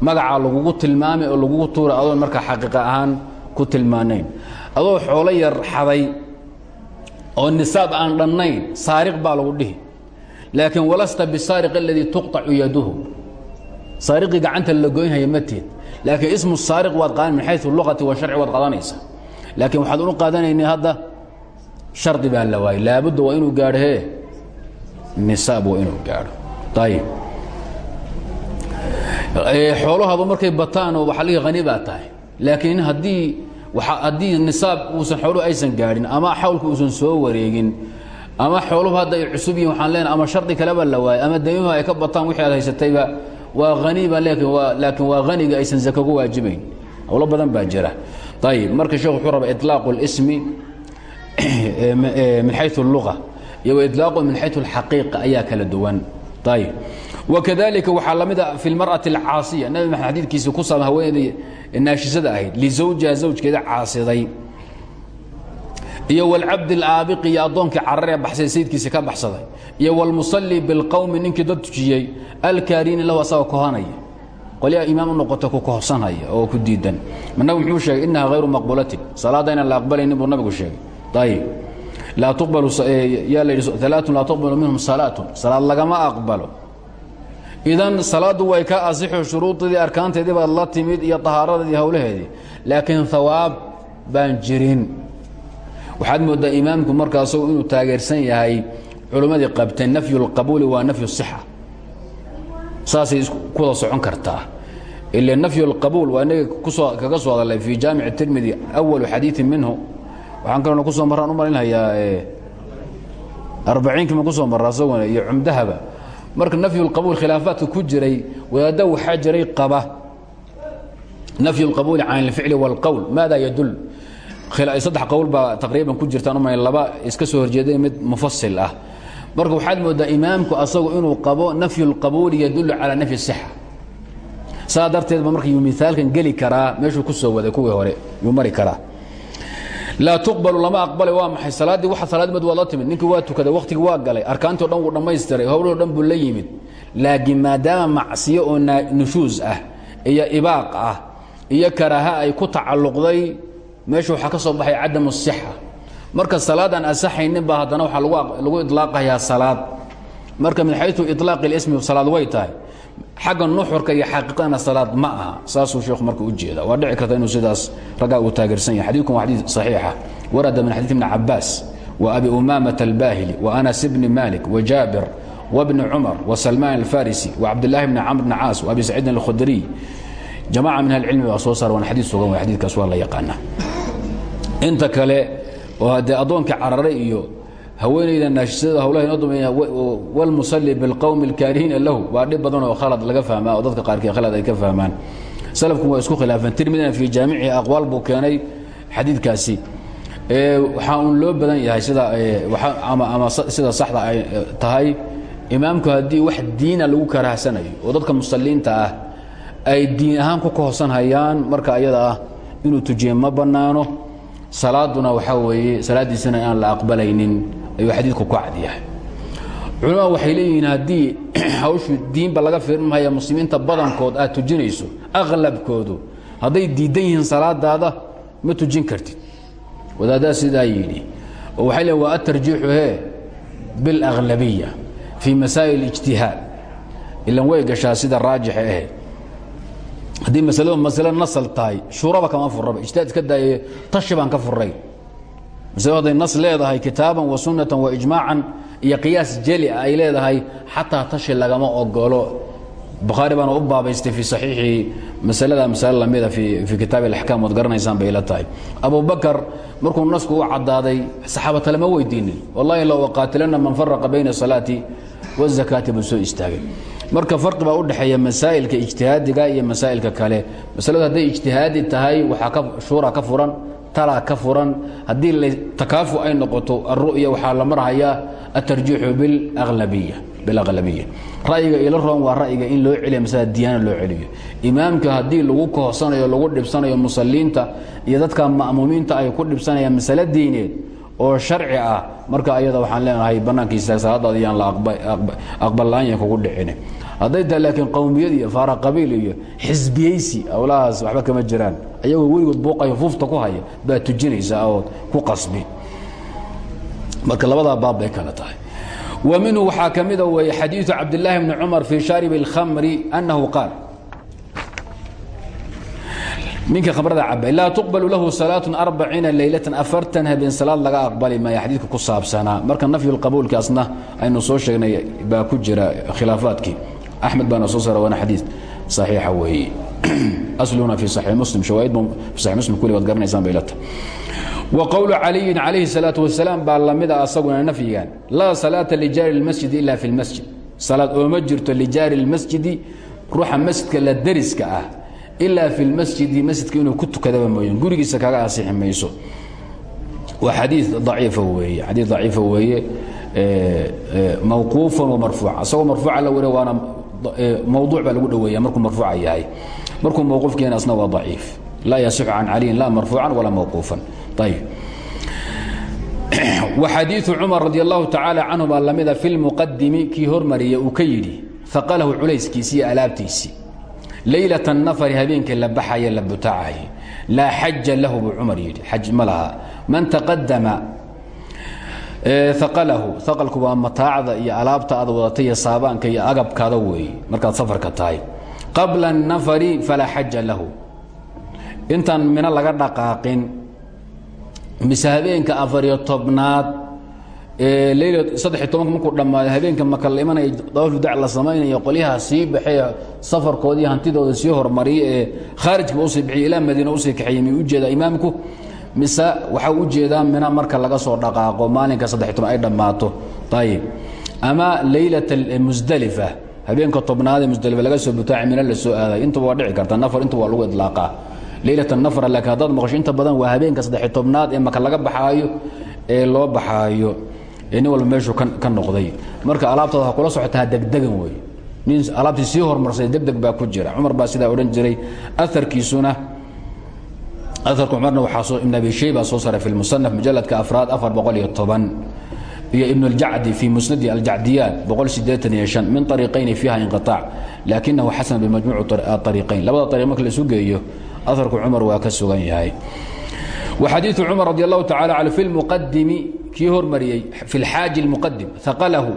magacaa lagugu tilmaamay oo lagugu tuuray adoon markaa xaqiiqa ahaan ku tilmaanayn adoo xoolo yar xaday oo nisaab aan dhannayn saariq baa lagu dhihi laakiin walasta bisaariq aladii tuqطacu yaduhu saariqii gacanta la goynhaya mateed laakiin ismu saariq waad qaadan min xayu lugati wa sharci waad qaadanaysa. Laakiin waxaad unu qaadanayna hadda shardi baa la waayey laabudda waa inuu gaadho hee? Nisaab waa inuu gaadho. Ayib xoolahaadu markay bataan oo waxa lii hani baa tahay. Laakiin haddii haddii nisaab uusan xooluhu aysan gaadhin ama xawlku uusan soo wareegin ama xooluhu hadda ay cusub yihiin waxaan leenahay ama shardi kaleba la waayo ama daymuhu ay ka bataan wixii aad haysatayba waa haniiba laakiin waa laakiin waa haniga aysan zaka ku waajibayn howlo badan baa jira ayib marka sheekh wuxuu rabaa iطlaaqu اlismi *clears throat* min xayu اluga iyo waiطlaaqu min xayu اlxaqiiqa ayaa kala duwan ayib wakadalika waxaa la mida fi اlmarأaةi اlcaasiya nabi maxamed xadiidkiisa ku saaba haweeneedii naashisada ahayd lizawjiha zawjkeeda caasiday iyo wlcabd aabiqi iyo addoonkii cararee baxsay sayidkiisi ka baxsaday iyo wlmusalli bilqowmi ninkii dad tujiyey alkaariini lahu asagoo kohanaya qolyaa imaam u noqota ku kohsanaya oo ku diidan. Nabi muxuu sheegay innahaa hayru maqbulatin. Salaada la aqbalaynin buu nabigu sheegay. Ayib laa tubalyaalaalaatun eh, laa tuqbalu minhum salaatun. Salaad lagama aqbalo. Idan salaaddu way ka asixo shuruudidii arkaanteedii baad la timid iyo tahaaradeedii howlaheedii laakiin hawaab baan jirin waxaad moodaa imaamku markaaso inuu taageersan yahay culimmadii qabteen nafyulqabuuli waa nafyu sixa. Saasay kuwada socon kartaa. Ile nafyulqabuul waa inaga kaga soo hadalay fii jaamic tirmidi awalu xadiiin minhu. Waxaan kalona ku soo maraan u marinhayaa eh, arbaciinkiima ku soo marraa sogona iyo cumdahaba. Marka nafyulqabuul khilaafaadka ku jiray wadaadda waxaa jiray qaba. Nafyu lqabuuli can alficli wاlqowl maada yadul saddex qowl baa taqriiban ku jirtaan uma laba iska soo horjeeday mid mufasil ah marka waxaad mooddaa imaamku asagu inuu qabo nafyu اlqabuuli yadullu calaa nafyi الsixa saa darteed ba marka yuu miaalkan geli karaa meeshuu ku soo waday kuwii hore yuu mari karaa laa tuqbalu lama aqbalay waa maxay salaaddii waxa salaadimad waad la timid ninkii waa tukaday wakhtigii waa galay arkaantii o dhan wuu dhammaystiray howlahoo dhan buu la yimid laakiin maadaama macsiyo oo nushuus ah iyo ibaaq ah iyo karaaha ay ku tacalluqday meeshu waxaa ka soo baxay cadam sixa. Marka salaad aan asaxaynin baa haddana waxaa lagu ilaaqayaa salaad. Marka min xayu ilaaq ismi salaad way tahay. Xagga nuxurka iyo xaqiiqana salaad ma aha. Saasuu sheekhu marka u jeeda waa dhici karta inuu sidaas raggaa uu taageersan yahay. Xadiidkun waa xadiid saxiixa. Warada min xadiid ibni cabaas wa abi umaamata albaahili wa anas bni malik wa jaabir wbni cumar wsalmaan alfarisi wacabdilaahi bni camr bni caas waabi saciidin alkhudriy jamaca min ahlicilmi baa soo saar waan xadiid sugan wey xadiidkaas waa la yaqaanaa inta kale oo haddee addoonkii cararay iyo haweenayda naashisada hawlaha inoo dumeeya walmusalli bilqowmi alkaarihiina lahu. Waa dhib badan oo khalad laga fahmaa oo dadka qaarkii khalad ay ka fahmaan. Salafku waa isku khilaafeen. Tirmidina fii jaamicihi aqwaal buu keenay xadiidkaasi. Waxaa uun loo badan yahay sida ama sida saxda ay tahay. Imaamku haddii wax diina lagu karaahsanayo oo dadka musalliinta ah ay diin ahaan ku kohsanhayaan marka ayada ah inuu tujiye ma bannaano salaaduna waxaa weeye salaaddiisana aan la aqbalaynin ayuu xadiidku ku cadyahay culamadu waxay leeyihiin haddii *clears throat* hawshu diinba laga fiirmahaya muslimiinta badankood aad tujinayso aqlabkoodu hadday diidan yihiin salaadaada ma tujin kartid. Wadaaddaa sidaa yidhi oo waxay leeyiin waa atarjiixu hee biاlaglabiya fii masaa'il ijtihaad. Ilan way gashaa sida raajixa ahe haddii masaladu masale nasal tahay shuuraba kama furraba ijtihaad iska daaye tashi ka furray. Masaladu hadday leedahay kitaaban wa sunnatan wa ijmaacan iyo qiyaas jeli ah ay leedahay xataa tashi lagama ogolo bukhaari baana u baabaystay fii saxiixii masalada masale lamida fii kitaabi alaxkaam waad garanaysaan bay la tahay. Abubakar markuu nasku u caddaaday saxaabata lama weydiinin. Wallahi low qaatilana man faraqa bayna asalaati wazakaati buu soo istaagay marka farqi baa u dhexeeya masaa'ilka ijtihaadiga iyo masaa'ilka kale. Masaladu hadday ijtihaadi tahay waxaa ka shuura ka furan talaa ka furan. Haddii takaafu ay noqoto alru'ya waxaa la marhayaa atarjiixu bilabiya bilaglabiya ra'yiga ila roon waa ra'yiga in loo celiya masalada diyaana loo celiyo. Imaamka haddii lagu kohsanayo lagu dhibsanayo musalliinta iyo dadka ma'muumiinta ay ku dhibsanayaan masale diineed oo sharci ah marka ayada waxaan leenahay bannaankiisa salaadaada iyaan la aqbal-aan kugu dhicin hadday tahay laakiin qowmiyad iyo faara qabiil iyo xisbiyeysi howlahaas waxba kama jiraan. Ayagoo weligood buuqayo fuufta ku haya baad tujinaysaa ood ku qasbi. Marka labadaa baab bay kala tahay. Wa minhu waxaa ka mida weeye xadiidu cabdillaahi bni cumar fii shaaribi اlkhamri annahu qaal. Ninka khamrada cabay laa tuqbalu lahu salaatu arbaciina leylatan afartan habeen salaad laga aqbali maya xadiidka ku saabsanaa. Marka nafyu lqabuulkaasna aynu soo sheegnay baa ku jira khilaafaadkii axmed baana soo saara waana xadiid saxiixa weeye asluna fi saxiix muslim shawaahidbu fi saxiix muslim kulli waad garanaysaan bay ilata wa qowlu caliyin calayhi salaatu wasalaam baa lamida asaguna nafyigan laa salaata lijaari lmasjidi ila fi lmasjid salaad ooma jirto lijaari lmasjidi ruuxa masjidka la dariska ah ilaa fi lmasjidi masjidka inuu ku tukadaba mooyeen gurigiisa kaga asixi mayso waa xadii aciifa weeye xadii daciifa weeye mawquufan wa marfuuca isagoo marfuuca la wariya waana mawduuc baa lagu dhoweeya markuu marfuuca yahay. Markuu mawquufkeena asna waa daciif. Laa yasixu can caliyin la marfuucan walaa mawquufan. Ayib *clears throat* waxadiiu cumar radi allahu tacaala canhu baa lamida fi lmuqadimi kii hormariya uu ka yidhi aqalahu culayskiisi iyo alaabtiisii laylat nafari habeenkii la baxaya la butaacay laa xaja lahu buu cumar yidhi. Xaj ma man taqadama aqalahu aqalku waa mataacda iyo alaabta aad wadata iyo saabaanka iyo agabkaada weeye markaad safarka tahay. Qabla الnafari falaa xaja lahu. Intaan mino laga dhaqaaqin mise habeenka afariyo tobnaad leyla saddexiy markuu dhammaado habeenka maka la imanaya dawaaful dac la samaynayo qolyaha sii baxee safarkoodii hantidooda sii hormariya ee khaarijka u sii bixiya ilaa madiina u sii kaxeeyey miyuu u jeedaa imaamku mise waxaa u jeedaa mina marka laga soo dhaqaaqo maalinka saddexiy toban ay dhammaato. Ayib ama leylat musdalifa habeenka tobnaad ee musdalifa laga soo butaaci mina la soo aaday. Intuba waa dhici karta nafar intuba waa lagu idlaaqaa leylat nafra laakiin haddaad maqasho inta badan waa habeenka saddexiy tobnaad ee maka laga baxaayo ee loo baxaayo. Nin walba meeshuu ka noqday. Marka alaabtaada ha kula socotaa degdegan wey nin alaabtii sii hormarsay degdeg baa ku jira. Cumar baa sidaa odhan jiray aarkiisuna aarka cumarna waaa ibn abi shayba soo saray fi musanaf mujaladka afraad afar boqol iyo toban. Iyo ibn اljacdi fi musnadi aljacdiyaat boqol sideean iyo an min ariiqayni fiiha inqiطaac laakinahu xasan bimajmuuc ah, ariiqayn labada ariiq marka laisu geeyo aarku cumar waa ka sugan yahay. Xadiiu cumar radi alahu taala an fi muqadimi kii hormariyey fi xaaji muqadim aqalahu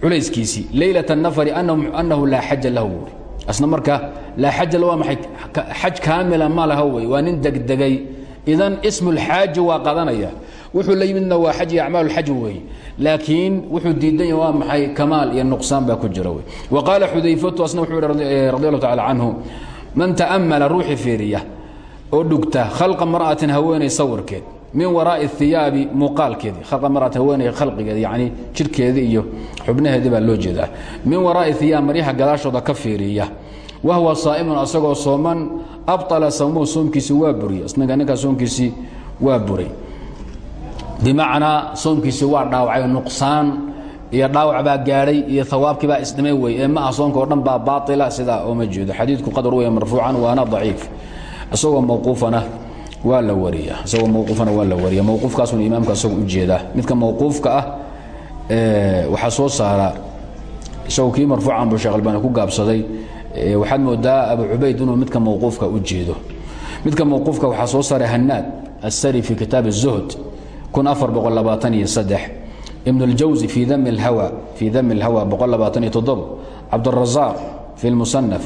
culayskiisii leylata nafari anahu laa xaja lahu. buuri isna markaa laa xaja waa maay xaj kaamila ma laha wey waa nin degdegay. Idan ismu lxaaji waa qadanaya. Wuxuu la waa xaj iyo acmaal xaj weeye laakiin wuxuu diidan waa maxay? Kamaal iyo nuqsaan baa ku jira wa qaala xudayfatu asna wuxuu yidhi radi eh, allahu man ta'amala ruuxii fiiriya oo khalqa mar'atin haweenay sawirkeed min waraa'i iyaabi muuqaalkeedii khalqa mar'atin haweenay khalqigeeda yacni jidhkeedii iyo xubnaheedii baa loo jeedaa. Min waraa'i iyaab maryaha gadaashooda ka fiiriya. Wahwa saa'imun asagoo sooman abطala sawmuhu soomkiisii waa buriy isnaga ninkaa soomkiisii waa buray. Bimacnaa soomkiisii waa dhaawacay nuqsaan iyo dhaawac baa gaadhay iyo hawaabkii baa isdhimay wey. Ee ma ah soomka oo dhan baa baaila sidaa ooma jeedo. Xadiidku qadar weya marfuucan waana daciif isagoo mawquufana waa la wariya isagoo mawquufana waa la wariya mawquufkaasuna imaamka isagu ujeedaa midka mawquufka ah waxaa soo saara isagoo kii marfuucan buu sheekh albaani ku gaabsaday waxaad moodaa abu cubayd inuu midka mawquufka u jeedo midka mawquufka waxaa soo saaray hanaad asari fi kitaab الzuhd kun afar boqol labaatan iyo saddex ibn اljawzi fi dami اlhawa fii dami اlhawa boqol labaatan iyo toddobo cabdالrazaaq fi اlmusanaf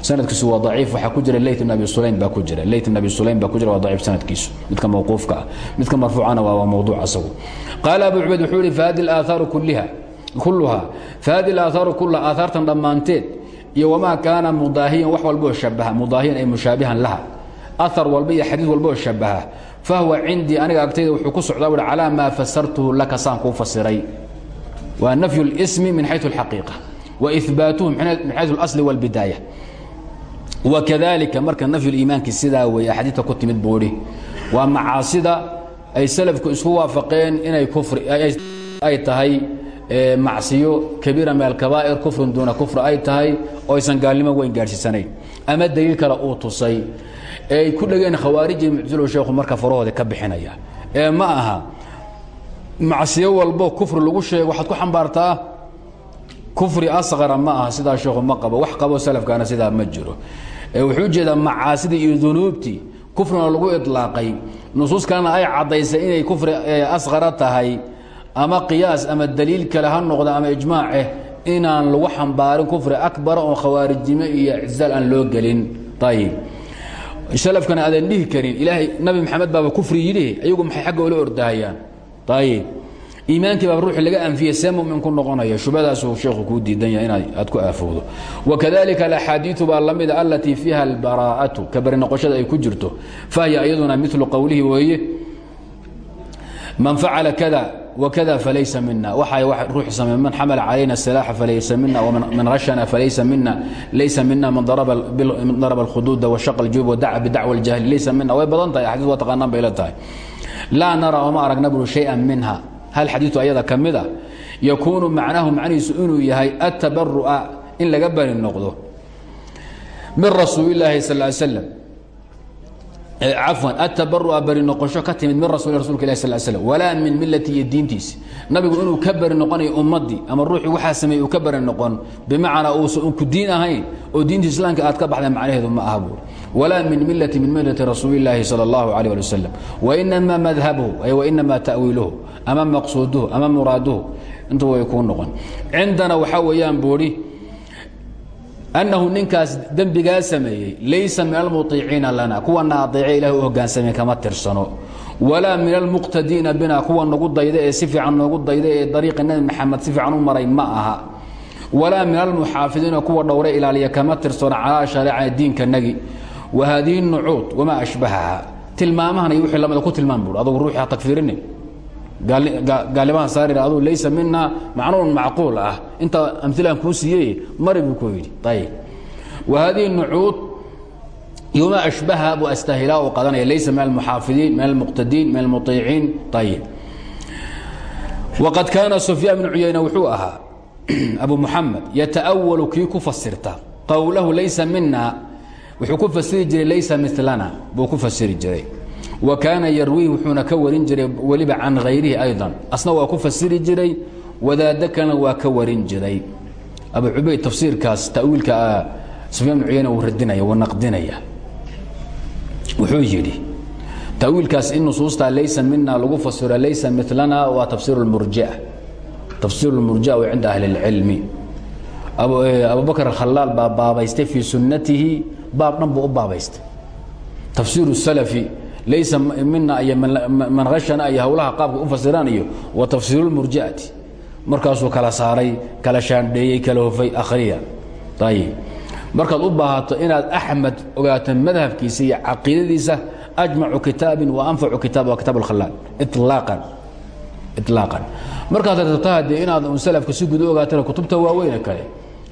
sanadkiisu waa aciif waxaa ku jira ley bn abi sulaym baa ku jira. Ley bn abi sulaym baa ku jira waa daciif sanadkiisu. Midka mawquufka ah midka marfuucana waa mawduuc asagu. Qaala abu cubayd wuxuu yihi fahadi aaaaaru kulluha. Fahadi aaaaaru kullaha aaaartan dhammaanteed iyo wamaa kaana mudaahiyan wax walboo shabaha mudaahiyan ay mushaabihan laha. Aar walba iyo xadiid walboo shabaha fahwa cindii aniga agtayda wuxuu ku socdaa ui calaa maa fasartuhu laka saan kuu fasiray waa nafyu اlsmi min xayu اlxaqiiqa waihbaatuhu min xayu اlasli wاlbidaaya wakadalika marka nafyu liimaanki sidaa weeye axaadiidka ku timid buuhi waa macaasida ay salafku isku waafaqeen inay kufri ay tahay macsiyo kabiira min alkabaa'ir kufrun duuna kufr ay tahay oo aysan gaalnimo weyn gaadhsiisanayn ama daliil kale uu tusay ee ay ku dhegeen khawaarijii muctilo sheekhu marka farahooda ka bixinaya ee ma aha macsiyo walbo kufri lagu sheego waxaad ku xambaartaa kufri asqara ma aha sidaa sheekhu ma qabo wax qabo salafkaana sidaa ma jiro. Wuxuu u jeedaa macaasidii iyo dunuubtii kufrina lagu idlaaqay. Nusuus kalena ay caddaysay inay kufri asqara tahay ama qiyaas ama daliil kale ha noqda ama ijmaaceh inaan lagu xambaarin kufri akbara oo khawaarijnimo iyo ictizaal aan loo gelin. Ayib salafkana aadan dhihi karin ilaahay nabi maxamed baaba kufri yidhi ayagu maxay xagga ula ordahayaan ayb iimaankii baa ruuxi laga anfiyey see mumin ku noqonaya. Shubadaasuu sheekhu kuu diidan yahay ina aad ku aafowdo. Wakadalika alaxaadiiu baa la mida allatii fiiha albaraa'atu ka bari noqoshada ay ku jirto. Fahya ayaduna milu qowlihi weeye man facala kada wakada falaysa mina waxa ruuxi sameey man xamala calayna asilaaxa falaysa mina wman rashana falaysa mina laysa mina man daraba alkhuduuda washaqa aljuub wadaca bidacwa aljahli laysa mina way badan tahay axadiis waa taqaanaan bay la tahay laa naraa oma aragna buu shayan minha. Hal xadiiu ayada ka mida yakuunu macnaahu macnihiisu inuu yahay atabaru'a in laga bani noqdo. Min rasuulilaahi sal slm cafwan eh, atabarua bari noqosho ka timid min rasul rasulka ilah sal slm walaa min milati iyo nabigu inuu ka bari noqonayo ama ruuxii waxaa sameeyey uu ka noqon bimacnaa uusan ku diin ahayn oo diinta islaamka aad ka baxda macnaheedu ma aha walaa min millati min millati rasuulillaahi sal allahu alayh ali wasalam wainama madhabuhu ay wainama ta'wiiluhu ama maqsuuduhu ama muraaduhu intu way kuu noqon cindana waxaa weeyaan buuri annahu ninkaas dembigaa sameeyey laysa min almuiiciina lana kuwana aeece ilahi u hogaansamay kama tirsano walaa min almuqtadiina bina kuwa nagu dayda ee si fiican noogu dayda ee dariiqa nebi maxamed si fiican u maray ma aha walaa min almuxaafidiina wa haadihi nucuud wamaa ashbahaha tilmaamahan iyo wixii lamida ku tilmaam buur adugu ruuxi ha tagfiirine gaalimaha saari aduu laysa mina macnuun macquul ah inta amilaan kuu siiyey mari buu ku yidhi ayb wa haadihi nucuud yoma ashbaha buu astahilaa u qadanaya laysa min almuxaafidiin min almuqtadiin min almuiiciin ayb waqad kaana sufyaan bnu cuyayna wuxuu ahaa abu muxamed yata'awalu kii ku fasirta qowlahu laysa mina wuxuu ku fasiri jiray laysa milana buu ku fasiri jiray wa kaana yarwiih wuxuuna ka warin jiray weliba can hayrihi ayضa asna waa ku fasiri jiray wadaado kalena waa ka warin jiray abu cubayd tafsiirkaas tawiilka sufyaan bn cuyayna wuu radinaya wuu naqdinaya wuxuu yidhi tawiilkaas in nusuustaa laysa mina lagu fasiro laysa milana waa tafsir اmurjia tafsir اmurjia w cinda ahli اlcilmi abubakr khalaal baa baabaystay fii sunnatihi baab dhan buu u baabaystay. Tafsir الslfi laysa mina iyo man hashana iyo hawlaha qaabka u fasiraan iyo wa tafsiiru lmurji'ati markaasuu kala saaray kala shaandheeyey kala hofay akhriya. Ayib markaad u baahato inaad axmed ogaato madhabkiisa iyo caqiidadiisa ajmacu kitaabin wa anfacu kitaab waa kitaab alkhalaal ilaaqan ilaaqan markaad rabta haddee inaad un salafka si guud u ogaatana kutubta waaweyne kale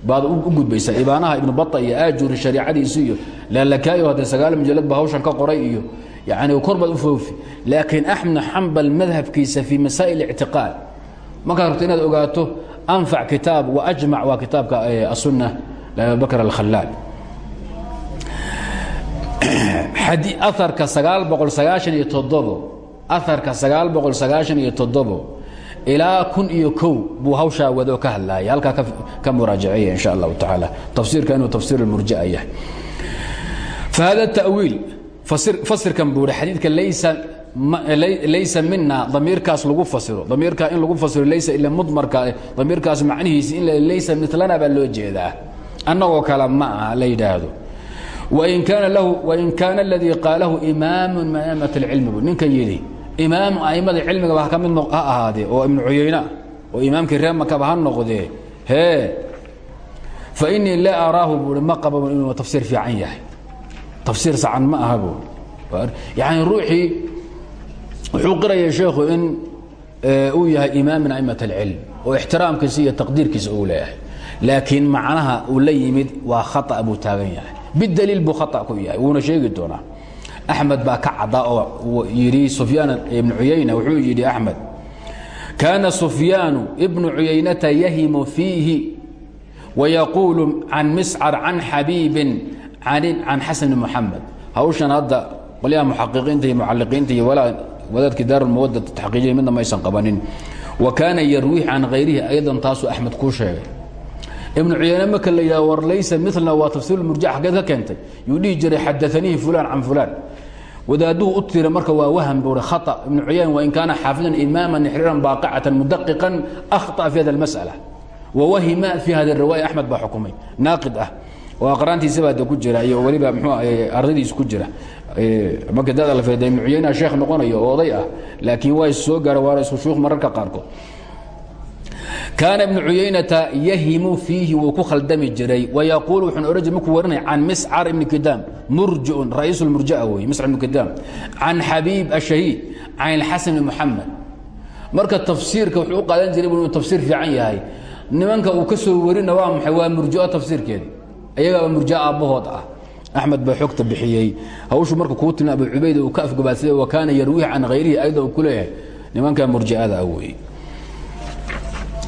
baad u gudbaysaa. Ibaanaha ibnu bata iyo aajuri shariicadiisi iyo laalakaayo haddee sagaal mujalad ba hawshan ka qoray iyo yani kor baad u foofi. Laakiin axmed xambal madhabkiisa fii masaa'il ictiqaad. Markaad rabto inaad ogaato anfac kitaab wa ajmac waa kitaabka asunna abubakr alkhalaal aarka sagaal boqol sagaashan iyo toddobo aarka sagaal boqol sagaashan iyo toddobo ilaa kun iyo kow buu hawshaa wado ka hadlaaya halkaa ka muraajaceeya in sha allahu tacaala. Tafsiirka inuu tafsiir murjia yahay. Fahada tawiil fasirkan buu hi xadiidka laysa mina damiirkaas lagu fasiro. Damiirkaa in lagu fasiro laysa ila mudmarka damiirkaas macnihiisi in laysa milana baa loo jeedaa. Annagoo kale ma aha la yidhaahdo. Wain kaana aladii qaalahu imaamu min amat اlcilmi bu ninka yidhi imaamu aimada cilmigaba ka mid ha ahaadee oo ibnu cuyayna oo imaamkii reer makaba ha noqdee hee fainii laa araahu buui ma qaba inuu tafsiir fiican yahay. Tafsiir sacan ma aha bu yani ruuxii wuxuu qiraya sheekhu in uu yahay imaam min a'imat alcilm oo ixtiraamkiisa iyo taqdiirkiisa uu leeyahay. Laakiin macnaha uu la yimid waa khata buu taagan yahay. Bidaliil buu khata ku yahay wuuna sheegi doonaa axmed baa ka caddaa oo yidhi sufyaan ibnu cuyayna wuxuu yidhi axmed kaana sufyaanu ibnu cuyaynata yahimu fiihi wayaquulu can miscar can xabiibin can xasan bn muxamed hawshan hadda qolyaha muxaqiqiinta iyo mucaliqiinta iyo wadaadkii daarulmawada taxqiijiya midna maysan qabanin wa kaana yarwiix can hayrihi aydan taasuu axmed kuu sheegay ibnu cuyayne marka la war laysa milna waa tafsiir murja xaggeed ka keentay yuu dhihi jiray xadaanihi fulaan wadaaduhu u tira marka waa waham buuri khata ibnu cuyayn wain kaana xaafidan imaaman ixriiran baaqicatan mudaqiqan akhطأ fi hada اlmasأala wawahima fi hadi الriwaaya axmed baa xukumay naaqid ah oo aqraantiisabaa de ku jira iyo weliba mxuu ardadiis ku jira marka dada la feeda ibnu cuyayna sheekh noqonayo oo oday ah laakiin waa is soo gaara waana isku shuukh mararka qaarkood kaana ibnu cuyaynata yahimu fiihi wuu ku khaldami jiray. Wayaquul wuxuuna ohan jir markuu warinaya can miscar ibni kidaam murjiun ra'iisu lmurjaa wey miscar ibni kidaam can xabiib ashahiid can ilxasan ibni muxamed marka tafsiirka wuxuu u qaadan jiray inuu tafsiir fiican yahay. Nimanka uu ka soo warina waa maxay? Waa murjio tafsiirkeeda iyagaaba murjia aabbahood ah. Axmed baa xogta bixiyey. Hawshu marka kuu tilma abu cubayd uu ka afgabaadsaday wa kaana yarwiihi can hayrihi ayada uu ku leeyahay. Nimanka murji'ada ah weeye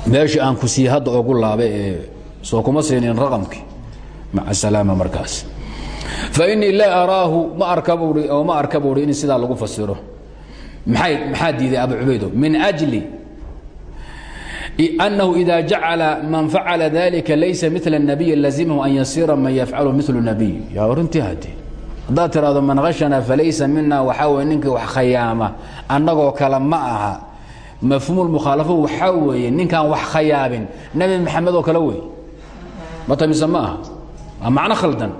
meeshii aan ku sii hadda ogu laabay ee soo kuma siinin raqamkii. Maca salaama markaas. Fa innii laa araahu ma arka oo ma arka in sidaa lagu fasiro. Maay maxaa diiday abu cubaydo? Min ajli annahu ida jacala man facala dalika laysa mila الnabiy lazimahu an yasiira man yafcalu milu nabiy yaa arintii hade haddaad tiraahdo man khashana falaysa mina waxaa wey ninkii wax khayaama. Annagoo kale ma aha mafhuum mukhaalafo waxaa weeye ninkaan wax khayaabin. Nebi maxamed oo kale wey. Matamisa ma aha? Waa macno khaldan.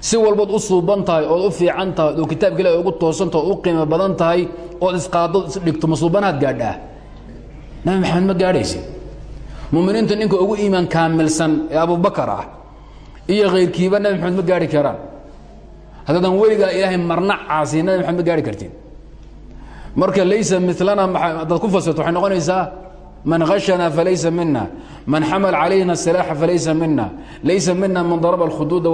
Si walbood u suuban tahay ood u fiican tahay oo kitaabka ilahi ugu toosantaha o u qiimo badan tahay ood isqaado dhigto masuubanaad gaadhaa? Nabi maxamed ma gaadhaysi. Muminiinta ninka ugu iimaan kaamilsan ee abubakar ah iyo khayrkiiba nabi maxamed ma gaari karaan. Haddaadan weligaa ilaahay marna caasiya nabi maxamed ma gaari kartiin marka laysa milana haddaad ku fasirto waxay noqonaysaa man khashana falaysa mina man xamal calayna silaaxa falaysa mina laysa mina man daraba alkhuduuda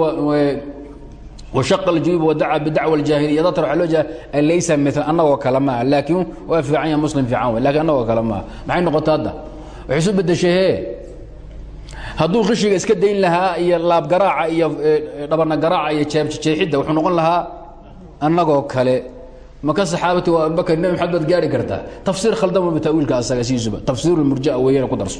washaq اljuyub wadaca bidacwa اljaahiliya dadta waa loo jeeda laysa mil annagoo kale maaha laakiin waa fiican ya muslim fiican wey laakiin annagoo kale maaha maxay noqota hadda? Waxay isu bedeshay he hadduu qishiga iska dayn lahaa iyo laabgaraaca iyo dhabana garaaca iyo jeebjeexidda wuxuu noqon lahaa annagoo kale maka saxaabati waa abubakr nabi maxamed gaari kartaa tafsiir khaldama bitawiilka asaga siisuba tafsiir murjia weeyana ku darso.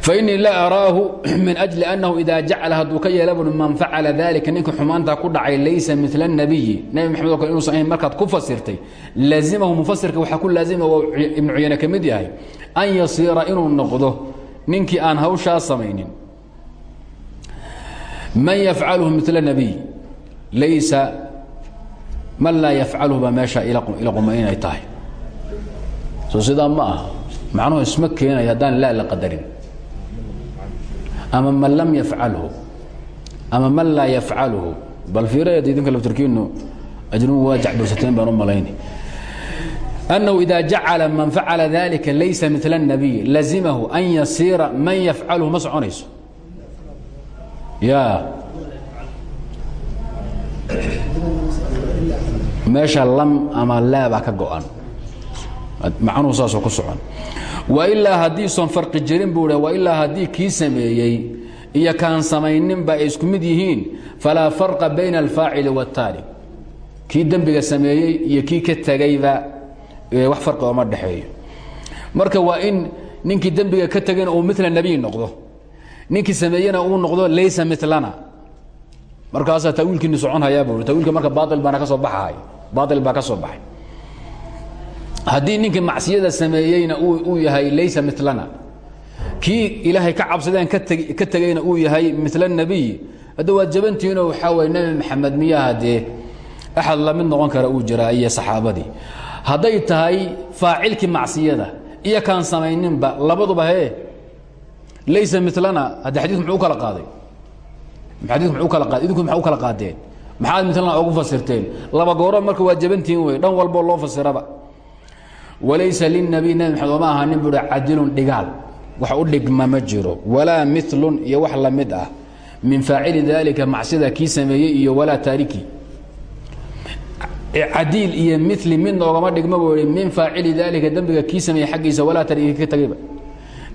Fainii laa araahu min ajli annahu idaa jacala hadduu ka yeelabun man facala dalika ninka xumaantaa ku dhacay laysa mila nabiyi nabi maxamed o kale inuusan markaad ku fasirtay laazimahu mufasirka waxaa ku laazima waa ibnu cuyane ka yahay an yasiira inuu noqdo ninkii aan hawshaa samaynin. Man yafcaluhu mila nabiy laysa man laa yafcalhu baa meesha ila quma inay tahay soo sidaa ma aha macnuhu isma keenayo haddaan laa la qadarin ama man lam yafcalhu ama man laa yafcalhu bal fiirayad idinka laftirkiinu ajnugu waa jacbursateen baan u malayni أنه إذا جaعل maن فaعل ذلكa laysa miثل النبي laزimhu أn yasiira man yafcalhu ma soconayso ya meesha lam ama laabaa ka go'an. Macnuhu saasoo ku socon. Wailaa haddiisan farqi jirin buu wailaa haddii kii sameeyey iyo kaan samayninba ay isku mid yihiin falaa farqa bayna alfaacili waataari kii dembiga sameeyey iyo kii ka tegayba wax farqi ooma dhexeeyo. Marka waa in ninkii dembiga ka tegayna uu mila nebiy noqdo. Ninkii sameeyena uu noqdo laysa milana markaasaa tawiilkiini soconhayaa buu tawiilka marka baail baana ka soo baxahay baail baa ka soo baxay. Haddii ninkii macsiyada sameeyeyna uu yahay laysa milana kii ilaahay ka cabsadeen ka tegeyna uu yahay mila nebiy hadda waad jabantihiinoo waxaa waye nebi maxamed miyaha dee axad la mid noqon kara uu jiraa iyo saxaabadii. Hadday tahay faacilkii macsiyada iyo kaan samayninba labaduba hee laysa milana hadde xadiku muxuu kala qaaday? Xadiku muxuu kala qaaday? Idinku maxaa u kala qaadeen maxaad milana ugu fasirteen? Laba gooro marka waa jabantihin wey dhan walboo loo fasiraba. Walaysa lilnabiy nebi maxamed ooma aha nin wax u dhigma ma jiro walaa milun iyo wax la mid ah. Min faacili daalika macsida kii sameeyey iyo walaa taariki. Cadiil iyo mili mid noogama dhigma buu min faacili daalika dembiga kii sameeye xaggiisa walaa tariki ka tagayba.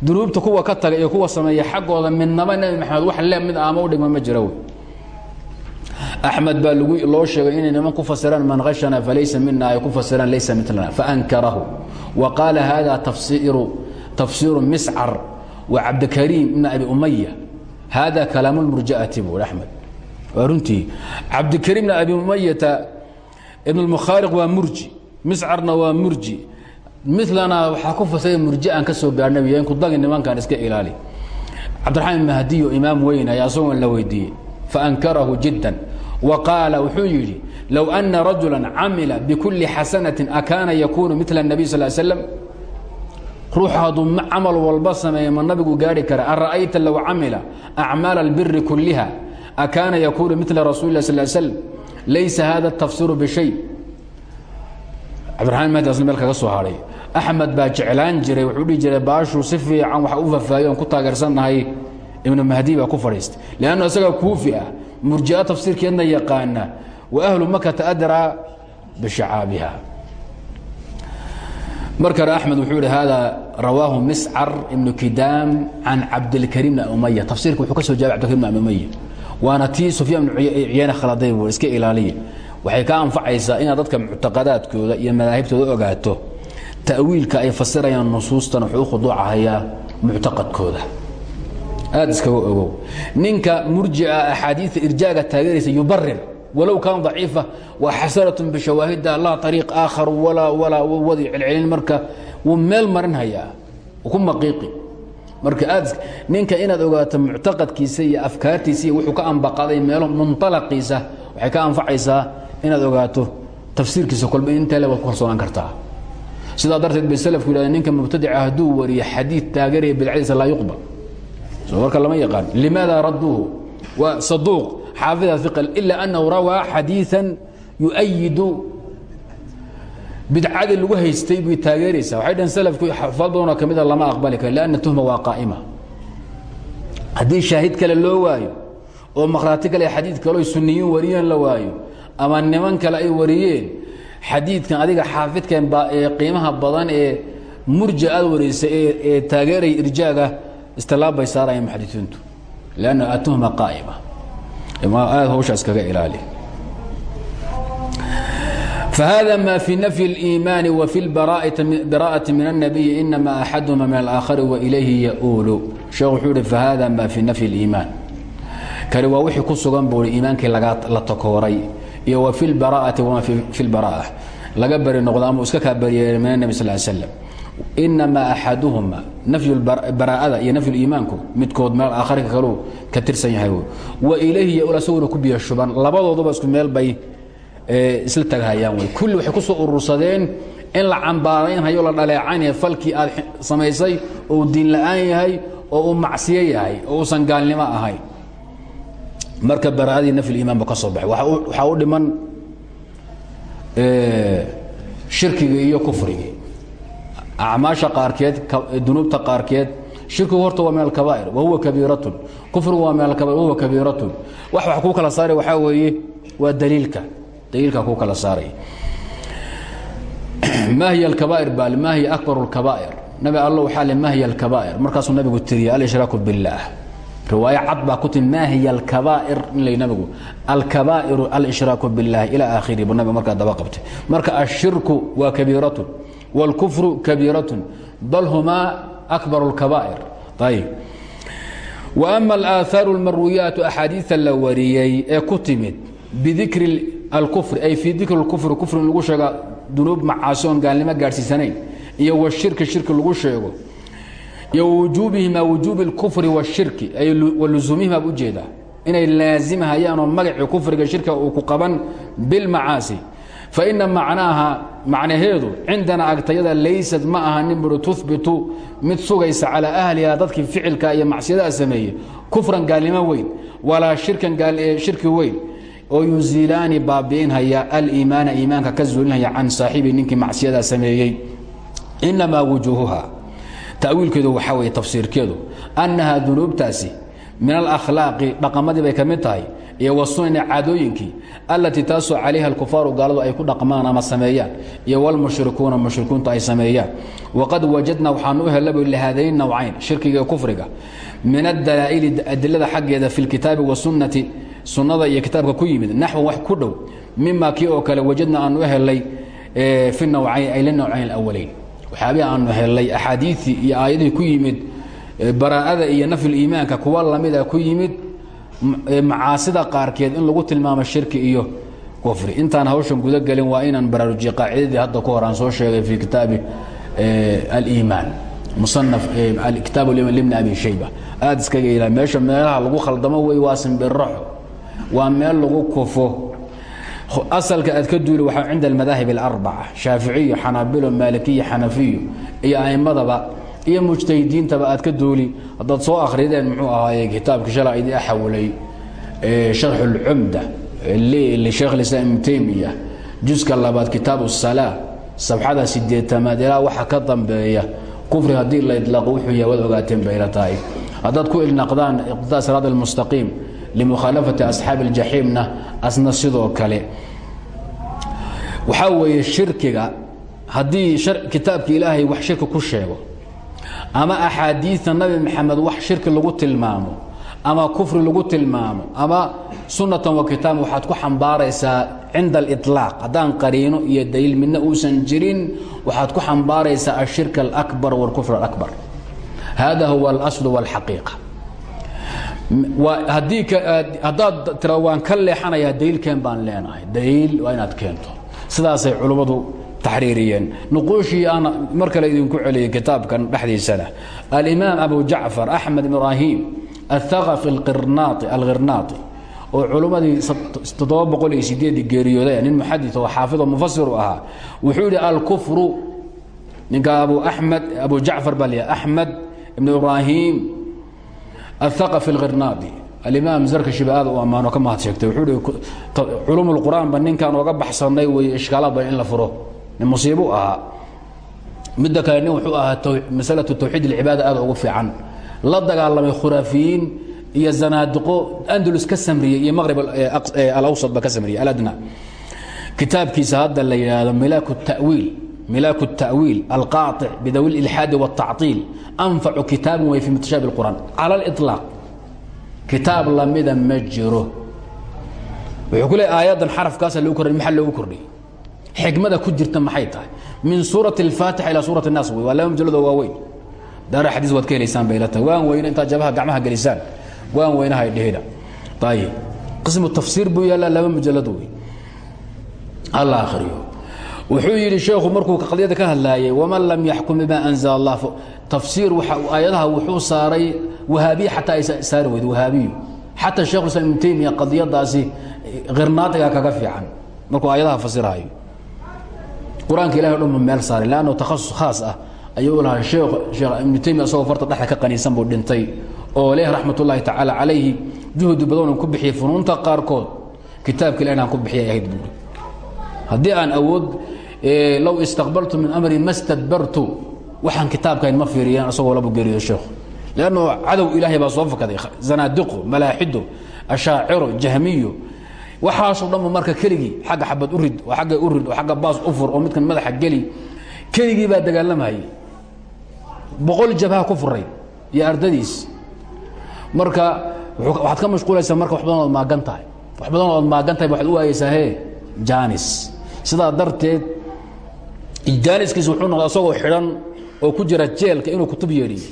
Dunuubta kuwa ka taga kuwa sameeya xaggooda midnaba nebi maxamed wax le mid ama u dhigma ma jira wy axmed baa loo sheegay inay niman ku fasiraan man khashana falaysa mina ay ku fasiraan laysa milana faankarahu wa qaala hada tafsiru miscar wa cabdikariim ibn abi umaya hada kalaamu lmurjaati buu axmed waa runtii cabdikariim ibn abi umayata ibn اmukhaariq waa murji miscarna waa murji milana waxaa ku fasira murji aan ka soo gaarhnay ku dagi nimankan iska ilaali cabdiraxmaan mahdiyo imaam weyn ayaa isagoon la weydiiyey faankarahu jiddan wa qaala wuxuu yidhi low ana rajula camila bikulli xasanatin akaana yakuunu mila الnabiy sal slam ruux hadduu camal walba sameeya ma nabigu gaari kara ara'ayta low camila acmaal اlbiri kuliha akaana yakuunu mila rasuuli lah sal slm laysa hada tafsiru bishay cabdiraxmaan mahdi asl meel kaga soo hadhay axmed baa jeclaan jiray wuxuu dhihi jiray baashuu si fiican waxa u fafaayo on ku taageersannahay ibnu mahdi baa ku fadhiistay leannu isagaa kuufi ah murji'a tafsiirkeedna yaqaana wa ahlu makata adraa bishacaabiha. Markale axmed wuxuu ihi hada rawaahu miscar ibnu kidaam can cabdilkariim bn umaya tafsiirka wuxuu ka soo jaabay abdilkarim bn umaya waana tii sufyaan bnu ciyane khaladay buu iska ilaaliya waxay ka anfacaysaa inaad dadka muctaqadaadkooda iyo madaahibtooda ogaato. Ta'wiilka ay fasirayaan nusuustan wuxuu u khuduucahayaa muctaqadkooda aad iskaga ogow. Ninka murjica axaadiia irjaaga taageeraysa yubarir walow kaana daciifa wa xasanatun bishawaahida laa ariiq aakhar walaa walaa wadi celcelin marka wuu meel marinhayaa ku maqiiqi. Marka aad ninka inaad ogaato muctaqadkiisa iyo afkaartiisa iyo wuxuu ka ambaqaday meelo munalaqiisa waxay ka anfacaysaa inaad ogaato tafsiirkiisa kolba intee le waad ku kalsoonaan kartaa. Sidaa darteed bay slku yidhahdeen ninka mubtadica hadduu wariyo xadiid taageeraya bidcadiisa laa yuqbal soo marka lama yaqaan. Limaada radduuhu waa saduuq? Xaafida iqa ila annahu rawaa xadiiثan yuؤayidu bidcadii lagu haystay bay taageeraysaa. Waxay dhaheen slku xafaad badanoo ka mida lama aqbali karo lanna tuhma waa qaa'ima. Haddii shaahid kale loo waayo oo makhraati kale xadiid kaleo suniyiin wariyeen la waayo ama niman kale ay wariyeen xadiidkan adiga xaafidkan ee qiimaha badan ee murja aad waraysa ee taageeraya irjaaga istilaab bay saarayaan muxadisiintu lanna atuhma qaa'ima aad hawshaas kaga ilaali فhذا ma في نفي الإيمان وفي البراءة من النبي إنما أحadهma من الآخر وإليه يؤuل sheekh wuxuu hi فhذا ma في نفي الإيمان kani waa wixii ku sugan buu iimaankii la takooray iyo w في البراءaةi وma في البراءة laga beri noqdo ama iska kaa beriyeeray min النبي صل سلم inamaa axaduhuma nafyu baraaada iyo nafyu iimaanku midkood meel aakharka kalu ka tirsan yahay wa ilayhi yo lasaguna ku biyo shuban labadooduba isku meel bay isla taghayaan wey kulli waxay ku soo urursadeen in la cambaaraynhayo la dhaleecanyahay falkii aad samaysay ou diin la'aan yahay oo uu macsiyo yahay oo uusan gaalnimo ahayn marka baraaadii nafyu iimaan bu ka soo baxay waxaa u dhiman shirkigii iyo kufrigii acmaasha qaarkeed dunuubta qaarkeed shirkigu horta waa min alkabaa'ir wa huwa kabiiratun kufrigu waa min alkabair wahuwa kabiiratun wax wax kuu kala saaray waxaa weeye waa daliilka daliilka kuu kala saaray ma hiy alkabaa'ir baal ma hiya akbar alkabaa'ir nabi allo waxaa le ma hiya alkabaa'ir markaasuu nabigu tiriyey al-ishraaku billaah riwaayo cad baa ku timi ma hiya alkabaa'ir in lay nabigu alkabaa'iru alshraaku billaah ilaa aakhirihi bu nabigu markaa daba qabtay marka ashirku waa kabiiratun wاlkufru kabiiratun bal humaa akbar اkabaa'ir ayb وأma alآaثaaru اlmarwiyaatu axaadiiثa la wariyey ee ku timid bidikri alkufri ay fii dikri اlkufri kufri in lagu sheega dunuub macaasi oon gaalnimo gaadhsiisanayn iyo washirki shirki lagu sheego iyo wujuubihima wujuubi اlkufri wاshirki ay walusuumihima bu ujeedaa inay laazimhayaan oo magacii kufriga shirka uu ku qaban bilmacaasi faina macnaaha macnaheedu cindana agtayada laysad ma aha nin buri tuhbitu mid sugaysa calaa ahliha dadkii ficilka iyo macsiyadaha sameeyey kufran gaalnimo weyn walaa shirkan shirki weyn oo yuziilaani baabi'inhaya aliimaana iimaanka ka zuulinhaya can saaxibi ninkii macsiyadaa sameeyey inamaa wujuuhuha ta'wiilkeedu waxaa weeye tafsiirkeedu annaha dunuubtaasi min alakhlaaqi dhaqamadii bay ka mid tahay iyo wasunani caadooyinkii allatii taasoo calayha alkufaaru gaaladu ay ku dhaqmaan ama sameeyaan iyo walmushrikuuna mushrikiintu ay sameeyaan. Waqad wajadna waxaanu u lihaadayn nawcayn shirkiga kufriga min adalaa'ili adilada xaggeeda fi lkitaabi wasunnati sunnada iyo kitaabka ku yimid naxwan wax ku dhow mima kii oo kale wajadna aanu helay fi nawcayn ay linawcayn alawalayn waxyaabihi aanu helay axaadiiii iyo aayadihii ku yimid baraa'ada iyo nafyuliimaanka kuwa lamida ku yimid macaasida qaarkeed in lagu tilmaamo shirki iyo kufri. Intaan hawshan guda gelin waa inaan baraarujiye qaacidadii hadda ku hor aan soo sheegay fi kitaabi aliimaan. Kitaab libni abi shayba. Aada iskaga ilaa meesha meelaha lagu khaldamo wey waa simbiraxo waa meel lagu kufo. Asalka aad ka duuli waxaa cinda almadaahib alarbaca. Shaaficiyo xanaabilo maalikiyo xanafiyo iyo a'imadaba iyo mujtahidiintaba aad ka duuli haddaad soo akrideen muxuu ahaaye kitaabka shala idi axawlay sharxu اlcumda lisheekh اlislaam ibn taymiya juska labaad kitaab الsalaa sabxada sideetamaad ilaa waxa ka dambeeya kufri haddii la idlaaqo wuxuu yahay waad ogaateen bayla tahay haddaad ku ilnaqdaan iqtidaa siraad almustaqiim limukhaalafati asxaabi اljaxiimna asna sidoo kale waxaa weeye shirkiga haddii kitaabka ilaahay wax shirki ku sheego ama axaadiida nabi maxamed wax shirki lagu tilmaamo ama kufri lagu tilmaamo ama sunatan wa kitaab waxaad ku xambaaraysaa cinda aliطlaaq haddaan qariino iyo daliil midna uusan jirin waxaad ku xambaaraysaa ashirk alakbar wاlkufr alakbar hada huwa alasl wاlxaqiiqa haddii haddaad tira waan ka leexanayaa daliilkeen baan leenahay daliil waa inaad keento sidaasay culummadu taxriiriyeen nuquushii aan mar kale idinku celiyey kitaabkan dhexdiisana. Alimaam abu jacfar axmed ibraahim athaqafi alkhirnaati oo culummadii toddoba boqol iyo sideedii geeriyooday nin muxadis oo xaafid oo mufasiru ahaa wuxuu yidhi alkufru ninka abu amed abu jacfar baa laya axmed ibn ibraahim athaqafi alkhirnaati alimaam zarkashiba aad u ammaano ka mahad sheegtay. Wuxuu ihi culum lqur'aanba ninkaan ooga baxsanay wey ishkaalaadba in la furo nin musiibu ahaa midda kale nin wuxuu ahaa masalatu tawxiid alcibaada aad ugu fiican la dagaalamay khuraafiyiin iyo zanaadiqo andalus ka samriyey iyo maqrib alawsad ba ka samriyey aladna kitaabkiisa hadda la yidhaahdo milaaku tawiil milaaku التawiil alqaaطic bidawi اlilxaadi wالtacطiil anfacu kitaabin way fi mutashaabi اlqur'an cala اliطlaaq kitaab lamida ma jiro wuxuu ku leey aayaddan xarafkaasa loogu kordhay maxaa loogu kordhiyey xikmada ku jirta maxay tahay min suuraة الfaatixa ilaa suuraة الnaas wey waa laba majaladoo waaweyn daara xadiis waad ka helaysaan bay la tahay waan weyne intaad jabaha gacmaha gelisaan waan weynahay dhehida ayib qismu tafsiir buu yaallaa laba majalad wey alla akhriyo wuxuu yidhi sheekhu markuu qadiyada ka hadlaayay waman lam yaxkum bima anzala allah tafsiir aayadaha wuxuu saaray wahaabiya xataa ay saari weydo wahaabiyu xataa shekhu islam ibnu taymiya qadiyadaasi khirnaadiga kaga fiican markuu aayadaha fasirhayo qur'aanka ilahay o dhan bu meel saaray. Leanno takhasus khaas ah ayuu lahaa sheekh sheekh ibnu taymiya asagoo farta dhexda ka qaniisan buu dhintay oo leh raxmat ullaahi tacaala calayhi juhdi badan ku bixiyey funuunta qaarkood. Kitaabka ilahi aan ku bixiyay ahayd buuri. Haddii aan awood low istaqbaltu min amri ma stadbartu waxaan kitaabkahayn ma fiiriyaan asagoo labu geeriyo sheekhu leanno cadow ilaahay baa soo fakaday zanaadiqo malaaxido ashaaciro jahmiyo waxaasoo dhanba marka keligii xagga xabad urid oo agga urid oo agga baas ufur oo midkan madaxa geli keligii baa dagaalamayay boqol jabha ku furay iyo ardadiis. Marka waxaad ka mashquulaysaa marka wax badan ood maagan tahay. Wax badan ood maagan tahay waxaad u waayeysaa he janis sidaa darteed jaaniskiis wuxuu noqday asagoo xidhan oo ku jira jeelka inuu kutub yeedhiyo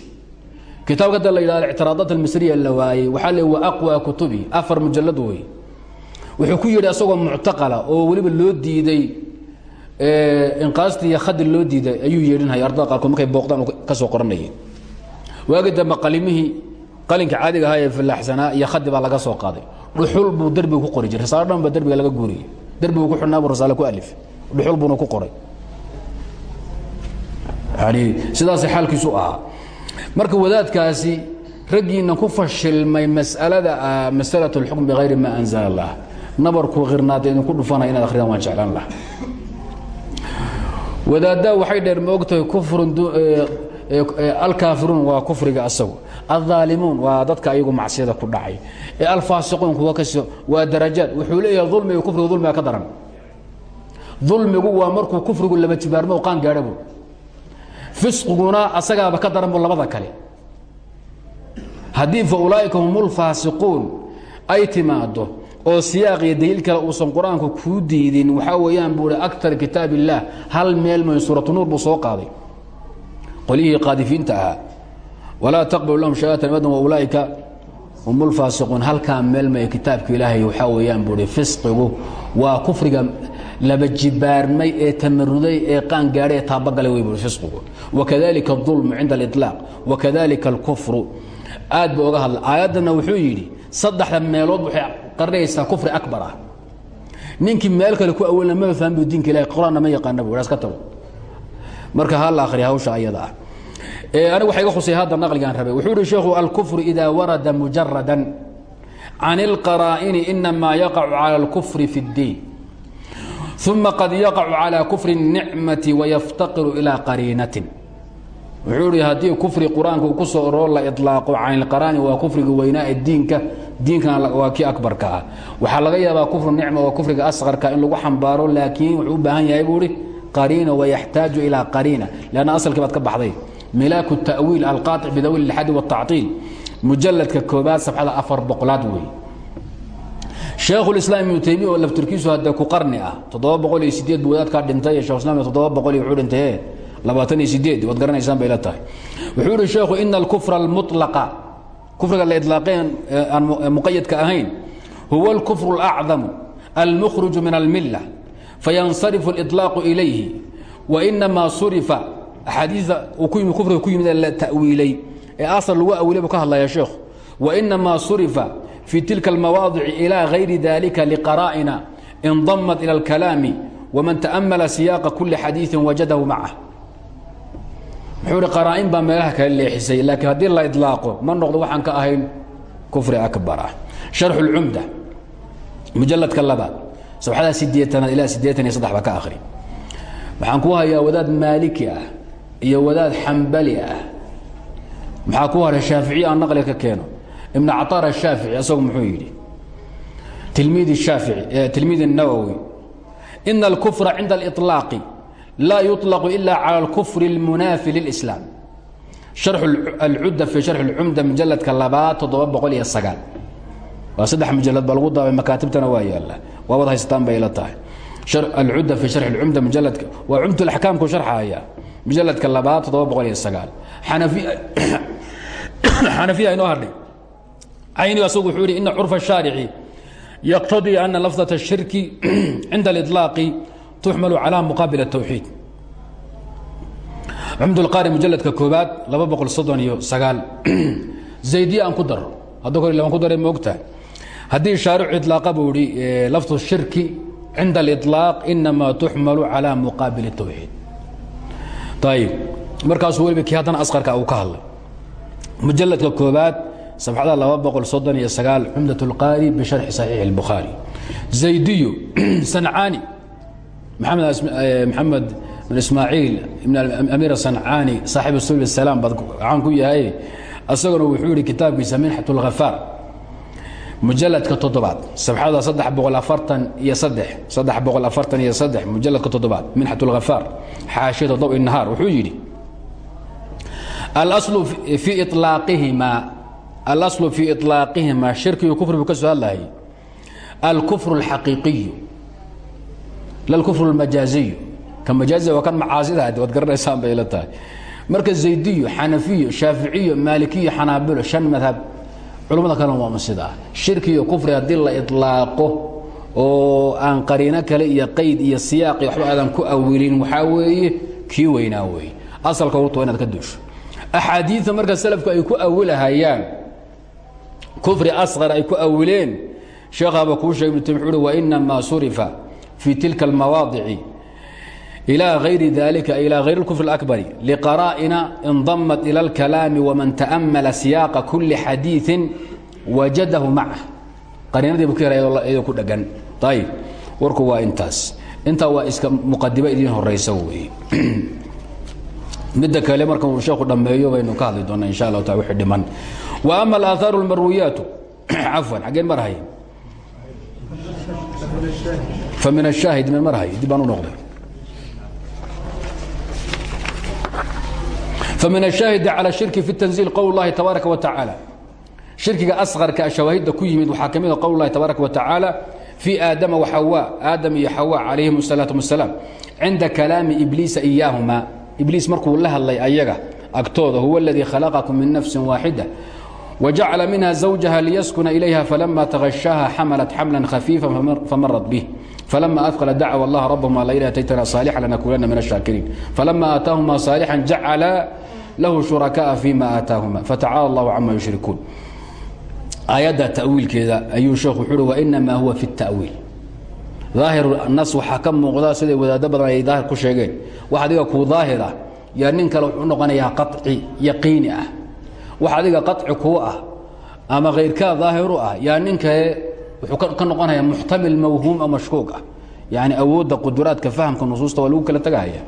kitaabka hadda la yidhahdo ictiraadaat almisriya la waayey. Waxaa le wa aqwa kutubi. Afar mujallad wey wuxuu ku yidhi asagoo muctaqala oo weliba loo diiday inqaastii iyo khadi loo diiday ayuu yeedhinhaya ardada qaarkood markay booqdaan ka soo qoranayeen waagi dambe qalinka caadiga ahaa ee filaaxsanaa iyo khadi baa laga soo qaaday. Dhuxul buu derbiga ku qori jiray. Risaalo dhan ba derbiga laga guuriyey. Derbigu ku xidhnaa buu risaale ku alif. Dhuxul buuna ku qoray. Yani sidaasay xaalkiisu ahaa. Marka wadaadkaasi raggiina ku fashilmay masalada masalatu اlxukm bigayri ma anzala allah nabarku khirnaada idinku dhufanaya inaad akhriyaan waan jeclaan laha wadaaddaa waxay dheer ma ogtahay kufrun alkaafiruun waa kufriga asagu. Aldaalimuun waa dadka ayagu macsiyada ku dhacay. Ee alfaasiquun kuwa kas waa darajaad. Wuxuu leeyahay dulmiga kufriga dulmiga ka daran. Dulmigu waa markuu kufrigu laba jibaarmo qaan gaadhabu fisqiguna asagaaba ka daran labada kale. Haddii fa ulaaئika hum اlfaasiquun ay timaado oo siyaaq iyo daliil kale uusan qur-aanku kuu diidin waxaa weeyaan buu hi aktar kitaab الlah hal meel may suuratu nuur buu soo qaaday qolyihii qaadifiinta ahaa walaa taqbalu lahum shahaadatan abadan waulaaئika hum اlfaasiquun halkaa meel may kitaabka ilaahay waxaa weeyaan buu hi fisqigu waa kufriga laba jibaarmay ee tamaruday ee qaan gaadhay ee taabagalay wey bui fisqigu wakadalika اظulmu cinda اliطlaaq wakadalika اlkufru aad buu oga hadla aayaddana wuxuu yidhi saddexda meelood waxay qarinaysaa kufri akbar ah ninkii meel kale ku awalna maba fahmi bu diinka ilahi qur-aanna ma yaqaana bu iska tago marka ha la akhriya hawsha ayada ah aniga waxa iga khusay hadda naqligaan rabay wuxuu ihi sheekhu alkufru ida warada mujaradan can اlqaraa'ini inama yaqacu calى اlkufri fi اddiin uma qad yaqacu calى kufri الnicmati wayaftaqiru ilى qariinatin wuxuu i haddii kufri qur'aanka ku soo oroo la ilaaqo canilqaraani waa kufriga weynaa diinka diinkana waa kii abarka ah. Laga yaabaa kufru nicma oo kufriga asqarka in lagu xambaaro laakiin wuxuu baahan yahay buu ihi qariina wayaxtaaju ilaa qariina. Lanna asalkii baad ka baxday. Milaaku tawiil alqaaطic bidawi xadi wataciil mujaladka koobaad sabxada afar boqolaad wey. Sheekhulislaam ibnu taymiya oo laftirkiisu hadde ku qarni ah toddoba boqol iyo sideed buwadaadkaa dhintay shekhuislam toddoba boqol iyo wuxuu dhintaye eh? labaatan iyo sideed waad garanaysaan bay la tahay. Wuxuu ihi sheekhu ina alkufra almulaqa kufriga la idlaaqeen eh, aan eh, muqayadka ahayn huwa alkufru alacdamu almukhruju min almilla fayansarifu aliطlaaqu ilayhi wa inamaa surifa. Axaadiida kufriga ku yimid la ta'wiilay ee asal lagu awilay buu ka hadlaya sheekhu wainamaa surifa fii tilka almawaadici ilaa gayri dalika liqaraa'ina indamat ila alkalaami waman ta'amala siyaaqa kuli xadiiin wajadahu macah معه وحول قرائن با meelaha kale leexisay laakiin haddii la idlaaqo ma noqdo waxaan ka ahayn kufri akbar ah sharx الcumda mujaladka labaad sabxada sideetanaad ilaa sideetan iyo saddex ba ka akhri waxaan ku hayaa wadaad maaliki ah iyo wadaad xambali ah maxaa ku haray shaaficiya aan naqli ka keeno ibn caطaar الshaafiعي isagu muxuu yidhi tilmiid الshaafiعي tilmiid الnawowi ina اlkufra cinda اliطlaaqi laa yuطlaqu ila calى اlkufr اlmunaafi lilإslaam sharxu alcudda fi sharxi اlcumda mujaladka labaad toddoba boqol iyo sagaal waa saddex mujalad ba lagu daabay makaatibtana waa yaala waa wad haystaan bay la tahay alcudda fi sharxi اlcumda mujaladka waa cumd اlaxkaamku sharxaya mujaladka labaad toddoba boqol iyo sagaal xanafiya inoo hadhay caynigu asagu wuxuu yihi ina curfa الشhaarici yaqtadii ana lafdaة الshirki cinda اliطlaaqi tuxmalu calى muqaabil الtowxiid cumdulqaari mujaladka koobaad laba boqol soddon iyo sagaal *clears throat* zaydiya aan ku daro hadda kor laban ku daray ma ogtahay haddii shaaricu iطlaaqa buu ihi lafdu الshirki cinda اliطlaaq inamaa tuxmalu calى muqaabil الtowxiid ayib markaasuu weliba kii haddana asqarka uu ka hadlay mujaladka koobaad sabxada laba boqol soddon iyo sagaal cumdat اlqaari bisharxi saxiixi اlbukhaari zaydiyo *clears throat* sancaani maxamed maxamed bin ismaaciil ibn amiir sancaani saaxib sul salaam baad caan ku yahay isaguna wuxuu yihi kitaabkiisa minxat اlghafaar mujaladka toddobaad sabxada saddex boqol afartan iyo saddex saddex boqol afartan iyo saddex mujaladka toddobaad minxat اlghafaar xaashiyata daw nahaar wuxuu yidhi alaslu fii iطlaaqihimaa alaslu fii iطlaaqihima shirkigu kufri buu ka soo hadlayay alkufru اlxaqiiqiyu lalkufru اlmajaaziyu ka majaaziga waa kan macaasida hade waad garanaysaan bay la tahay marka zaydiyo xanafiyo shaaficiyo maalikiyo xanaabilo shan madhab culummada kalena waama sidaa shirkiyo kufri haddii la iطlaaqo oo aan qariino kale iyo qayd iyo siyaaqi waxba aadan ku awilin waxaa weeye kii weynaa weeye asalka horta waa inaad ka duusho axaadiida marka salafku ay ku awilahayaan kufri asqar ay ku awileen sheekhaaba kuu sheegay ibnu taymiya wuxuu uhi wainamaa surifa fii tilka almawaadici ilaa hayri dalika ilaa hayri اlkufr اlakbari liqaraa'ina indamat ila اlkalaami waman ta'amala siyaaqa kuli xadiiثin wajadahu macah qariinadii bu ka hela iyadoo ku dhegan ayib warku waa intaas intaa waa iska muqadimo idiin horaysa weeye midda kale marka uu sheekhu dhammeeyo baynu ka hadli doonaa insha allahu taala wixii dhiman wa ama alaathaaru almarwiyaatu cafwan xaggeen marhay fa min ashaahid min marhay dib baan u noqday فمن الشاهد على الشرك في التنزيل قول الله تبارك وتعالى شركiga أصغرka شhaواahida ku yimid waxaa ka mida qول الlahi تبارك وتaعالى في آadم وحواء آadم iyo حواء عaليهم الصلاaة والسلام عinda كلاami إبليiسa إyاahma ibliis markuu la hadlay ayaga agtooda huwa اladii khalaqakum min nafsi waaxida wajacala minha zawjaha liyaskuna ilayha falama tagashaha xamalat xamla khafiifa famarat bih falama adkla dacw allah rabahuma lain ataytana saalixan lanakuunanna min ashaakiriin falama aataahuma saalixan jacala lahu shurakaaa fima aataahuma fatacaala allahu cama yushrikuun aayadda tawiilkeeda ayuu sheekh wuxuu uhi wainamaa huwa fi اtawiil daahiru nas waxaa ka muuqda siday wadaaddo badan ay daahir ku sheegeen wax adiga kuu daahir ah yaa nin kale wuxuu noqonayaa qaci yaqiini ah wax adiga qaci kuu ah ama khayrkaa daahiru ah yaa ninkae wuxuu ka noqonayaa muxtamil mawhuum oo mashkuuq ah. Yani awoodda quduraadka fahamka nusuusta waa lagu kala tegahaya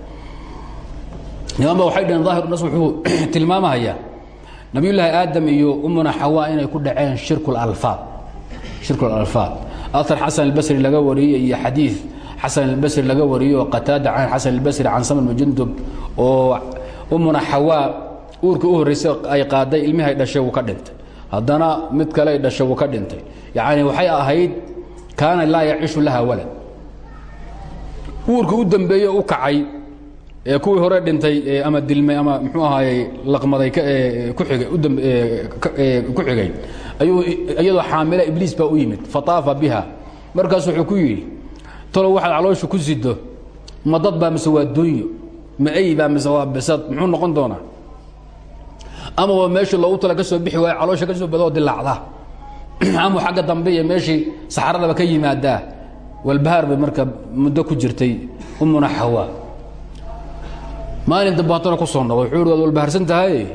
nimanba waxay dhaheen daahir nas wuxuu *clears throat* tilmaamahayaa nabiyullaahi aadam iyo umuna xawaa inay ku dhaceen shirku اlalfaad shirku اlalfaad aar xasan albasri laga wariyey iyo xadii xasan albasri laga wariyey oo qataada can xasan albasri can samn jundub oo umuna xawaa uurkii u horreysay ay qaaday ilmihay dhashay wuu ka dhintay haddana mid kale ay dhashay wuu ka dhintay. Yacni waxay ahayd kaana laa yacishu laha walad. Uurkii u dambeeye u kacay ee kuwii hore dhintay ama dilmay ama muxuu ahaayey laqmaday ku xigay iyadoo xaamila ibliis baa u yimid fataafa biha. Markaas wuxuu ku yidhi talo waxaad caloosha ku sido ma dad baa mise waa dunyo ma ey baa mise waa bisad muxuu noqon doonaa ama waa meeshii loogu tala ka soo bixi waayo caloosha ka soo badoo dilaacda. *clears throat* Ama xagga dambe iyo meeshii saxaradaba ka yimaadaa walbahaar bay marka muddo ku jirtay umuna xawaa maalin dambe haddana ku soo noqo. Wuxuu waad walbaharsan tahay?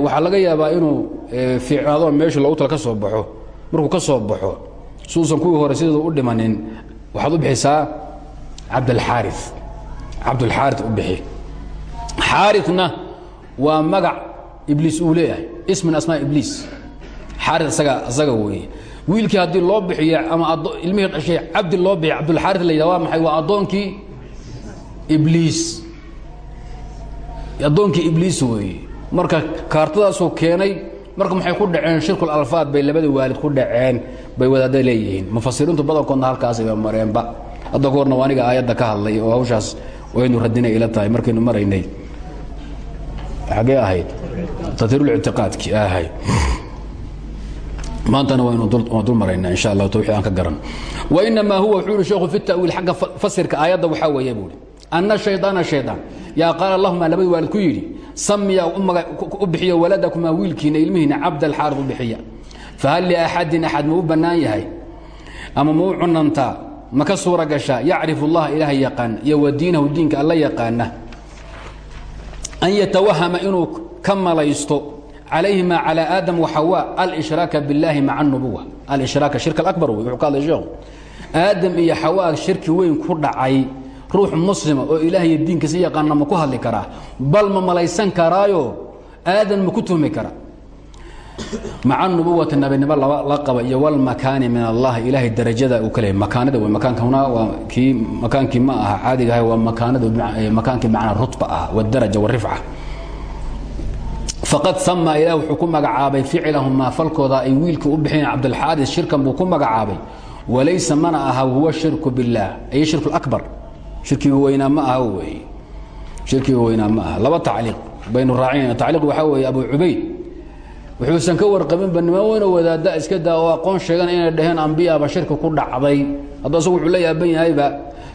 Waxaa laga yaabaa inuu fiicnaado meeshii loogu tala ka soo baxo. Markuu ka soo baxo suusan kuwii hore sideedu u dhimanin waxaad u bixisaa cabdalxaari cabdulxaari u bixi. Xaarina waa magac ibliis uu leeyahay. Ism min asmaa ibliis xaari isaga isaga weeye. Wiilkii haddii loo bixiyo ama ilmihii dhashay cabdi loo bixiy cabdulxaari la yidhah waa maxay? Waa addoonkii ibliis addoonkii ibliis weeye. Marka kaartadaasuu keenay marka maxay ku dhaceen? Shirkul alfaad bay labada waalid ku dhaceen bay wadaadda leeyihiin. Mufasiriintu badankoodna halkaasayba mareenba. Hadda ka horna waa aniga aayadda ka hadlay oo hawshaas waynu radinay ila tahay markaynu maraynay. Xagee ahayd tatiirulictiqaadkii ahay maantana waynu dul maraynaa insha allah tawxiid aan ka garan wainamaa huwa wuxuu ihi sheekhu fi ta'wiil xagga fasirka aayadda waxaa weeye buuhi anna shaydaana shaydaan yaa qaala lahuma labadi waalid ku yidhi samiya u bixiya waladakumaa wiilkiina ilmihiina cabdalxaarid u bixiya fahal liaxadin axad ma u bannaan yahay ama ma u cunantaa ma ka suura gashaa yacrifu allaha ilaaha yaqaana iyo wa diinahu diinka alla yaqaana an yatawahama inuu ka malaysto calayhima calى aadam waxawaa alishraaka biاllahi maca اnubuwa alishraaka shirk abar wey wuxuu ka hadlay sheekhu aadam iyo xawaa shirki weyn ku dhacay ruux muslima oo ilaah iyo diinkiisa yaqaana ma ku hadli karaa bal ma malaysan karaayo aadan ma ku tuhmi kara maca nubuwati nabinimo la qaba iyo walmakaani min allah ilaahay darajada uu ka leeyay makaanada wey makaankana waa kii makaankii ma aha caadiga ahay waa makaanada makaankii macnaa rutba ah wadaraja warifca faqad sama ilah wuxuu ku magacaabay ficilahuma falkooda ay wiilka u bixeen cabdilxaaris shirkan buu ku magacaabay. Walaysa mana aha huwa shirku billaah. Ay shirku abar shirkiga weynaa ma aha wey. Shirkiga weynaa ma aha. Laba tacliiq baynu raacinayna tacliiq waxaa weeye abu cubayd. Wuxuusan ka warqabinba niman weyna wadaadda iska daa oo aqoon sheegan inay dhaheen ambiyaaba shirka ku dhacday. Hadduu isagu wuxuu la yaaban yahayba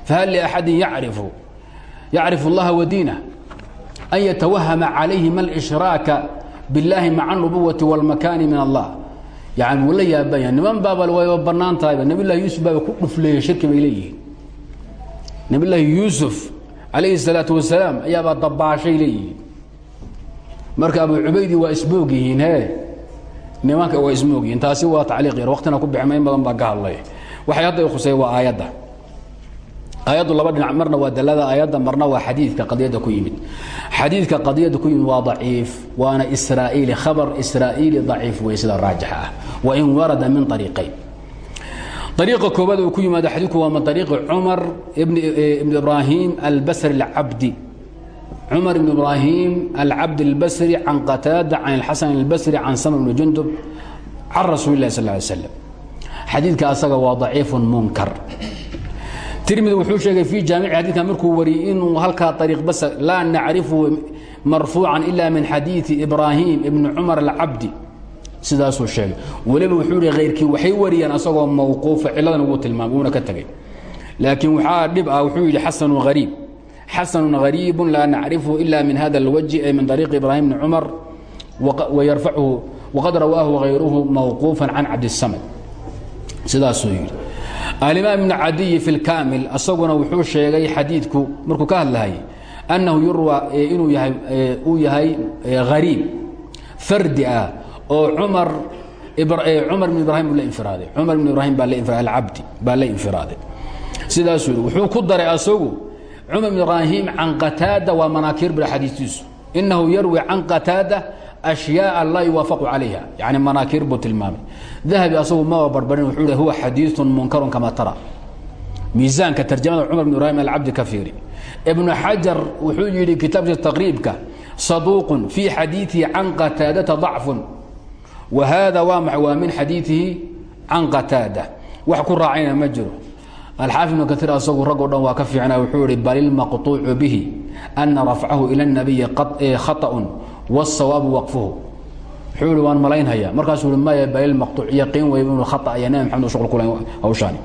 fahal liaxadin yacrifu yacrifu allaha wa diinah an yatawahama calayhima alishraaka biاllaahi maca اnubuwati wاlmakaani min allah yani wuu la yaaban yahay niman baaba wayba bannaan tahayba nabi llahi yuusuf baaba ku dhufleeyey shirki bay leeyihiin nabi llaahi yuusuf calayhi الsalaatu wasalaam ayaabaa dabaashay leeyihiin marka abu cubaydi waa ismoog yihiin he nimanka waa ismoog yihiin taasi waa tacliiq yar waqtina ku bixma in badan baa ka hadlay waxay hadda khusay waa aayadda aayaddu laba dhinac marna waa dalada aayadda marna waa xadiidka qadiyadda ku yimid. Xadiidka qadiyadda ku yimid waa daciif waana israa'iili khabar israa'iili daciif wey sida raajixa ah. Wain warada min ariiqayn ariiqa koobaad uu ku yimaado xadiidku waa min ariiqi cumar ibn ibraahim albasri alcabdi. Cumar ibn ibraahim alcabdi albasri can qataada can alxasan albasri can samr bni jundub can rasuuli sal ly slam xadiidka asaga waa daciifun munkar tirmidi wuxuu sheegay fii jaamici xadidka markuu wariyey inuu halkaa ariiq bas laa nacrifu marfuucan ila min xadiidi ibraahim ibni cumar alcabdi. Sidaasuu sheegay. Weliba wuxuu hi hayrkii waxay wariyeen asagoo mawquufa ciladana wuu tilmaamay wuuna ka tegey laakiin waxaa dhib ah wuxuu yidhi xasanu hariib xasanu hariibu laa nacrifhu ila min hada اlwajhi ay min طariiqi ibraahim bni cumar wayarfachu waqad rawaahu hayruhu mawquufa can cabdisamad sidaasuu yidhi alimaam ibn cadiyi fi اlkaamil asaguna wuxuu sheegay xadiidku markuu ka hadlahayay annahu yurwa inuu yahay uu yahay hariib fardi ah oo cumar cumar bn ibrahim la infiraaday. Cumar bn ibrahim baa alcabdi baa la infiraaday. Sidaasuu wuxuu ku daray asagu cumar bn ibraahim can qataada waa manaakiir bil xadiistiisu. Inahu yarwi can qataada ashyaaa laa yuwaafaqu calayha yani manaakiir buu tilmaamay dahabi asagu maba barbarin wuxuu hi huwa xadiiثun munkarun kama tara miisaanka tarjamada cumar bn ibrahim alcabdi ka fiiri ibnu xajar wuxuu yidhi kitaabkiisa taqriibka saduuqun fii xadiiثihi can qataadata ضacfun wa hada waa maxa waa min xadiiثihi can qataada wax ku raacayna ma jiro alxaafid ibnu kaiir asagu raggo dhan waa ka fiicna wuxuu ihi bal ilmaqطuucu bihi ana rafcahu ila الnabiyi khaطأun wاsawaabu waqfuhu wuxuu ihi waan malaynhayaa markaasuu i maya bal maqtuuc yaqiin weyb inu khaaya nabi maxamed shul ku lahayn hawshaani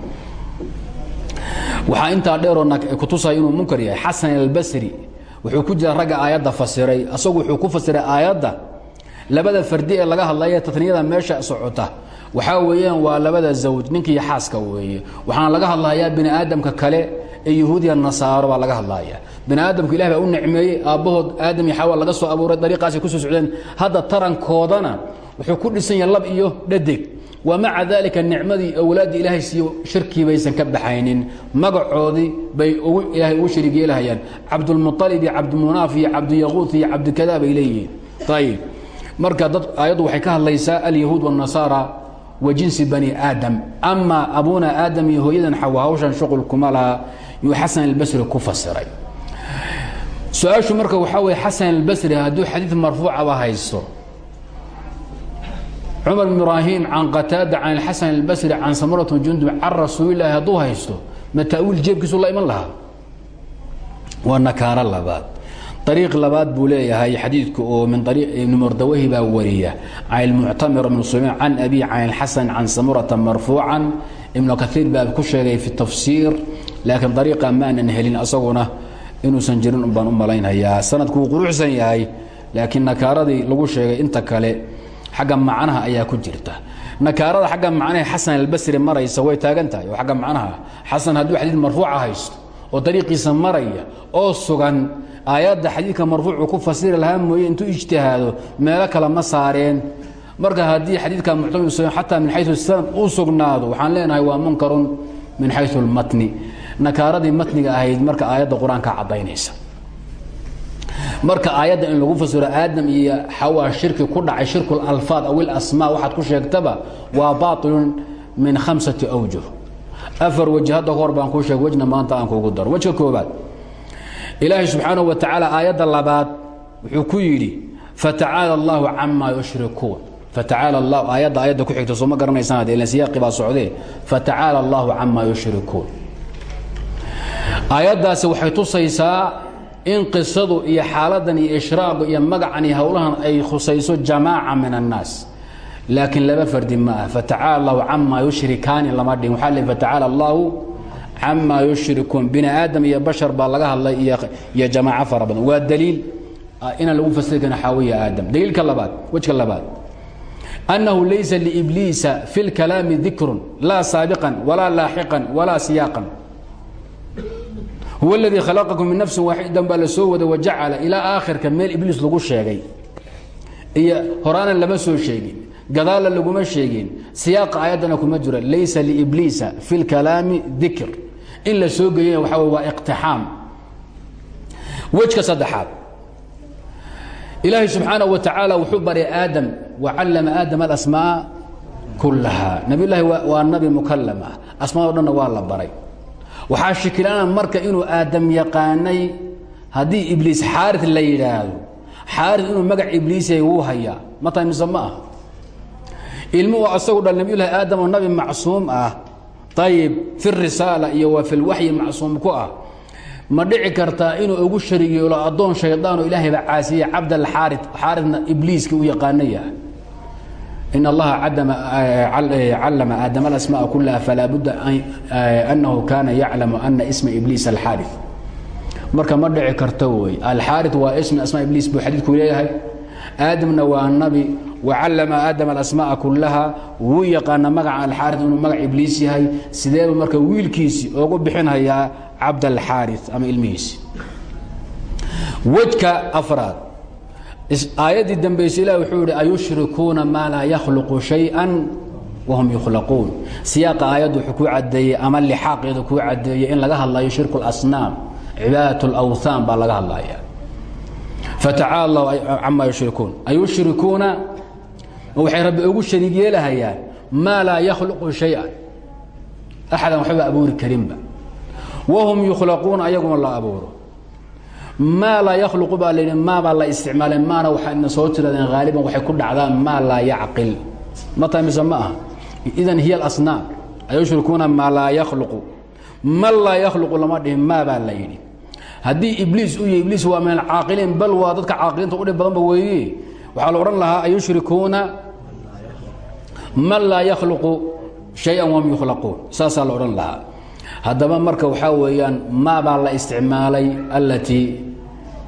waxaa intaa dheeroo kutusaya inuu munkar yahay xasan albasri wuxuu ku jira ragga aayadda fasiray asagu wuxuu ku fasiray aayadda labada fardi ee laga hadlaya tatniyada meesha socota waxaa weeyaan waa labada zawj ninkiiyo xaaska weeye waxaana laga hadlayaa bini aadamka kale ee yahuudiya nasaaro baa laga hadlaya bini aadamku ilah baa u nicmeeyey aadam iyo xawa laga soo abuuray dariiqaasay ku soo socdeen. Hadda tarankoodana wuxuu ku dhisan yahay lab iyo dhadeg. Wmaca dalika nicmadii awlaaddii ilaahay siiyo shirkii baysan ka baxaynin. Magacoodii bay ilaahay ugu shariig yeelahayaan. Cabdulmualib iyo cabdimunaaf iyo cabdiyaquut iyo cabdikadaa bay leeyihiin. Ayib marka dad aayaddu waxay ka hadlaysaa alyahuud wاnasaara wa jinsi bani aadam. Ama abuna aadam iyo hooyadan xawa hawshan shuqul kuma laha. Yuu xasan albasri ku fasiray su'aashu marka waxaa weye xasan albasri hadduu xadiid marfuucaba haysto cumar bn ibraahim can qataada can alxasan albasri can samrat jundub can rasuulilahi hadduu haysto ma ta'wiil jeebkiisu la iman lahaa waa nakaaro labaad ariiq labaad buu leeyahay xadiidku oo min ariiq ibni mordawahi baa wariya can ilmuctamir ibn sulayman can abi can alxasan can samurata marfuucan ibnu kaiir baa ku sheegay fi tafsiir laakiin ariiqa maanan helin asaguna inuusan jirin baan u malaynhayaa. Sanadku wuu yahay laakiin nakaaradii lagu sheegay inta kale xagga macnaha ayaa ku jirta. Nakaarada xagga macnaha xasan albasri maraysa way taagan oo agga macnaha xasan hadduu xadiid marfuuca haysto oo dariiqiisa maraya oo sugan aayadda xadiidka marfuucu ku fasiri lahaa mooye intuu ijtihaado meelo kale ma saareen. Marka haddii xadiidka muctamid xataa min xayu sanad uu sugnaado waxaan leenahay waa munkarun min xayu اlmatni nakaaradii matniga ahayd marka aayadda qur'aanka marka aayadda in lagu fasiro aadam iyo xawaa shirki ku dhacay shirkul alfaad aw ilasmaa waxaad ku sheegtaba waa baatilun min khamsati awjuh. Afar weji hadda baan kuu sheeg wejna maanta aan kugu daro wejka koobaad ilaahay subxaanahu wa tacaala aayadda labaad wuxuu ku yidhi fatacaala allaahu camaa yushrikuun. Fatacaala allah aayadda aayadda ku xigta soo ma garanaysaan hadee ilan siyaaqi baa socdee. Fatacaala allaahu camaa aayaddaasi waxay tusaysaa in qisadu iyo xaaladan iyo ishraagu iyo magacan iyo howlahan ay khusayso jamaaca min annaas. Laakiin laba fardi ma ah fatacaala allahu camaa yushrikaani lama dhihin. Waxaa le fatacaala allahu camaa yushrikuun. Bini aadam iyo bashar baa laga hadlay iyo jamaaco fara badan. Waa daliil inaan lagu fasiri karin xaawiya aadam. Daliilka labaad labaad. Annahu laysa liibliisa fi lkalaami dikrun laa saabiqan walaa laaxiqan walaa siyaaqan huwa اladii khalaqakum min nafsin waaxidan baa la soo wada wajacala ilaa aakhirka meel ibliis lagu sheegay iyo horaana lama soo sheegin gadaalla laguma sheegin siyaaqa aayaddana kuma jiro laysa liibliisa fi اlkalaami dikr in la soo geeyana waxa w waa iqtixaam wejka saddexaad ilaahay subxaanaه wa tacaala wuxuu baray aadam wacallama aadam alasmaa kullaha nabiy llaahi waa nabi mukalam ah asmaado dhanna waa la baray waxaa shikilana marka inuu aadam yaqaanay haddii ibliis xaarid la yidhaahdo xaarid inuu magac ibliisay wuu hayaa ma tahay mise ma ah ilmuhu asagu dhal nabiyullahi aadam oo nabi macsuum ah. Ayib fi risaala iyo wa fi lwaxyi macsuum ku ah. Ma dhici kartaa inuu ugu sharig yeelo addoon shaydaanoo ilaahayba caasiye cabdalxaarid xaaridna ibliiskii u yaqaana in allaha callama aadama alasmaءa kulaha falaa budda anahu kana yaclamu ana isma ibliis alxaari marka ma dhici karto wey alxaari waa ismi asma ibliis buu xadiidku leeyahay aadamna waa nabi wacallama aadama alasmaءa kulaha wuu yaqaana magaca alxaari inuu magac ibliis yahay sideeba marka wiilkiisii ogu bixinhayaa cabd alxaari ama ilmihiisi wejka afraad aayaddii dambayse ilah wuxuu ihi ayushrikuuna maa laa yakhluqu شhayئa wahum yukhlaquun siyaaqa aayaddu wuxuu kuu cadeeyey ama lixaaqeeda kuu cadeeyey in laga hadlayo shirku اlasnaam cibaadat اlawthaan baa laga hadlaya fatacaala allahu camaa yushrikuun ayushrikuuna waxay rabbi ugu shariig yeelahayaan maa laa yakhluqu شhayئa axadan waxbaba abuuri karinba wahum yukhlaquuna ayaguna la abuuro maa laa yakhluqu baa la yidhi maabaa la isticmaalay maana waxaa ina soo tiradeen haaliban waxay ku dhacdaan maa laa yacqil. Ma tahay mise ma aha? Idan hiya alasnaam ayushrikuuna maa laa yakhluqu. Man laa yakhluqu lama dhihin maa baa la yidhi. Haddii ibliis u yahy ibliis waa min alcaaqiliin bal waa dadka caaqiliinta udhib badanba weeye waxaa la odhan lahaa ayushrikuuna man laa yakhluqu shay-an wahum yukhlaquun. Saasaa la odhan lahaa. Haddaba marka waxaa weeyaan maabaa la isticmaalay allatii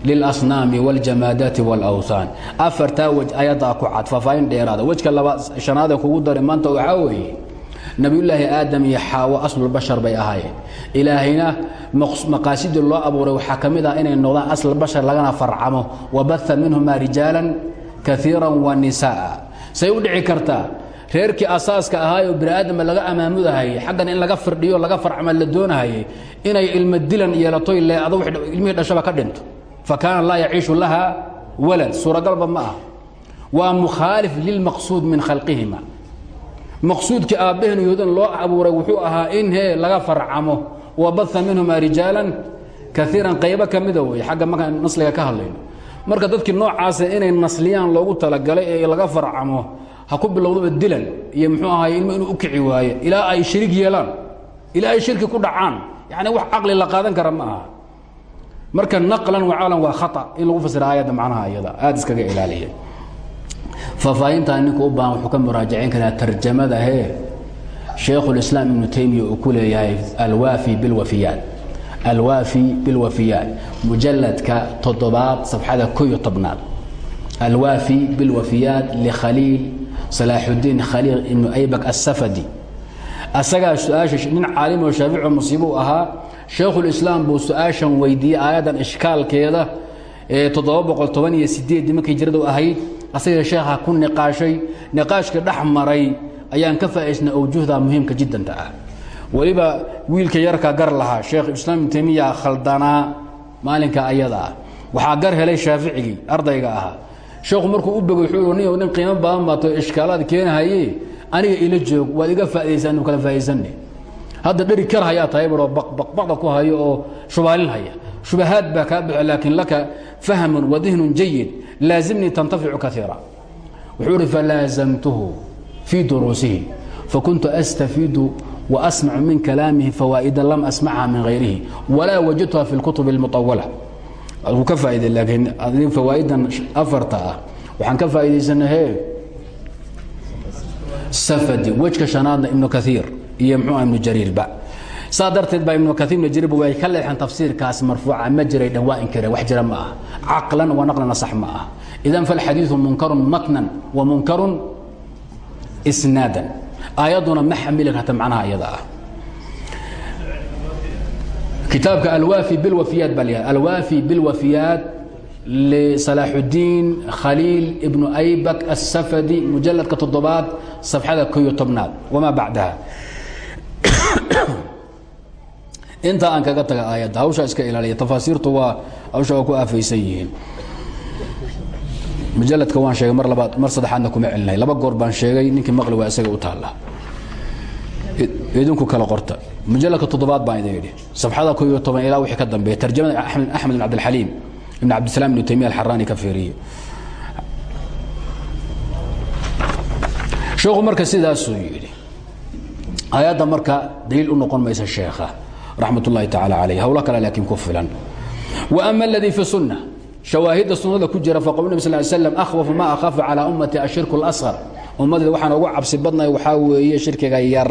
lilasnaami waاljamaadaati wاlawthaan afartaa wej ayadaa ku cad faafaahin dheeraada wejka laba shanaadee kugu daray maanta waxaa weeye nebiyullaahi aadam iyo xaawo aslulbashar bay ahaayeen ilaahayna maqaasidii loo abuuray waxaa ka mid ah inay noqdaan aslbashar lagana farcamo wabaha minhumaa rijaalan kaiira wa nisa'a say u dhici asaaska ahaayoo bini aadama laga amaamudahayay xaggan in laga firdhiyo laga farcama la doonahayay inay ilmo dilan yeelatoy leeado ilmihii dhashaba ka dhinto fa kaana laa yaciishu laha walad. Suuragalba ma ah waa mukhaalif lilmaqsuud min khalqihima. Maqsuudkii aabbaheen yahuudan loo abuuray wuxuu ahaa in hee laga farcamo. Wa baha minhumaa rijaalan kaiiran qaybo ka mida wey xagga markaan nasliga ka hadlayno. Marka dadkii noocaasa inay nasliyaan loogu talagalay ee laga farcamo ha ku bilowdaba dilan iyo muxuu ahaay ilmo inuu u kici waaye. Ilaa ay shariig yeelaan marka naqlan wacaalan waa khata in lagu fasira aayadda macnaha iyada aada iskaga ilaaliya faahfaahintaa ninka u baahan wuxuu ka muraajacayn karaa tarjamada hee shaykhulislaam ibnu taymiya uu ku leeyahay alwaafi bilwafiyaat. Alwaafi bilwafiyaat mujalladka toddobaad safxada ko iyo tobnaad. Alwaafi bilwafiyaat likhaliil salaaxudiin khaliil ibnu aybak asafadi asagaa su'aasha nin caalim oo shaafici oo musiibou ahaa shaykhulislaam buu su'aashan weydiiyey aayaddan ishkaalkeeda ee markay jiradu ahayd asaga sheekha ku niqaashay niqaashka dhex ayaan ka faa'iisnay awjuhda muhiimka jiddanta ah. Weliba wiilka yarka gar lahaa sheekh islaam ibnu taymiya khaldanaa maalinka ayada ah. Gar helay shaaficigii ardayga ahaa. Sheekhu markuu u bogay wuxuu nin qiimo badan baato ishkaalaad keenahaye aniga ila joog waad iga faa'idaysaan inu kala faa'iidsanne hadda dheri kar hayaa tahay baroo baqbaqda ku hayo oo shubaalin haya shubahaad baa kaa baxo laakiin laka fahmun wa dihnun jayid laazimnii tantaficu kaiira wuxuu ihi falaazamtuhu fii duruusihi fakuntu astafiidu وأسمع من كلامه فوائدا لم أسمعها من غيره ولا وجدتها في الكتب المطولة كفائدة لكن فوائدا أفرتا وحن كفائدة سنة سفدي وجه شنادنا ابن iyo mxuah ibnu jariirba saa darteed baa ibnu kaiir ibnu jariirba way ka leexeen tafsiirkaas marfuuca ma jiray dhan waa inkireen wax jira ma aha. Caqlan wa naqlana sax ma aha. Idan falxadiidu munkarun matnan wa munkarun isnaadan. Aayaduna ma xamili karta macnaha iyada ah. Kitaabka alwaafi bilwafiyaat baa lha alwaafi bilwafiyaat lisalaaxudiin khaliil ibnu aybak asafadi mujaladka toddobaad safxada ko iyo tobnaad. Wamaa bacdaha? *coughs* inta aan kaga taga aayadda hawshaa iska ilaaliya tafaasiirtu waa hawsha waa ku aafaysan yihiin. Mujaladka waan sheegay mar labaad mar saddexaadna kuma celinahay laba goor baan sheegay ninkii maqli waa isaga u taalla. Idinku kala qorta. Mujaladka toddobaad baan idin yidhi safxada ko iyo toban ilaa wixii ka dambeeya tarjamada axmed axmed ibn cabdilxaliim ibn cabdisalaam ibnu taymiya alxaraani ka fiiriyo sheekhu marka sidaasuu yidhi ayadda marka daliil u noqon maysa sheekha raxmat ullahi tacaala calayh howlo kale laakiin wa ama aladii fi sunna shawaahidda sunnada ku jira faqowl nabi sal ly slam akhwafu ma akhaafu calaa ummati ashirku اlasqar ummadda waxaan ugu cabsi badnay waxaa weeye shirkiga yar.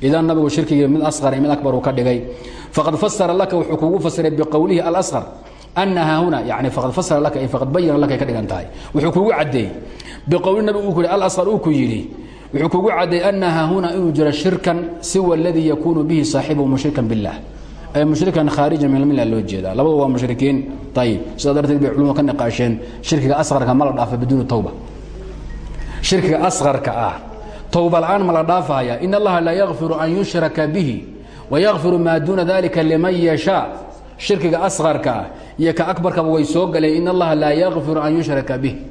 Idan nabigu shirkiga mid asqar mid akbar uu ka dhigay. Faqad fasara laka wuxuu kugu fasiray biqowlihi alasqar anaha huna yani faqad fasara laka faqad bayana laka ka dhigan wuxuu kugu caddeeyey biqowli nabigu uu ku yidhi alasqar uu ku yidhi wuxuu kugu caddeeyey anaha huna inuu jiro shirkan siwa aladii yakuunu bihi saaxibuhu mushrikan billah. Ay mushrikan khaarija min almilla loo jeedaa. Labadu waa mushrikiin. Ayib sidaa darteed bay culimadu ka shirkiga asqarka ma dhaafa biduuni tawba. Shirkiga asqarka ah. Towba la'aan ma la dhaafaya in allaha laa yakfiru an yushraka bihi wayakfiru maa duuna dalika liman yashaa shirkiga asqarka ah. Iyo way soo galeen. In allaha laa yakfiru an yushraka bih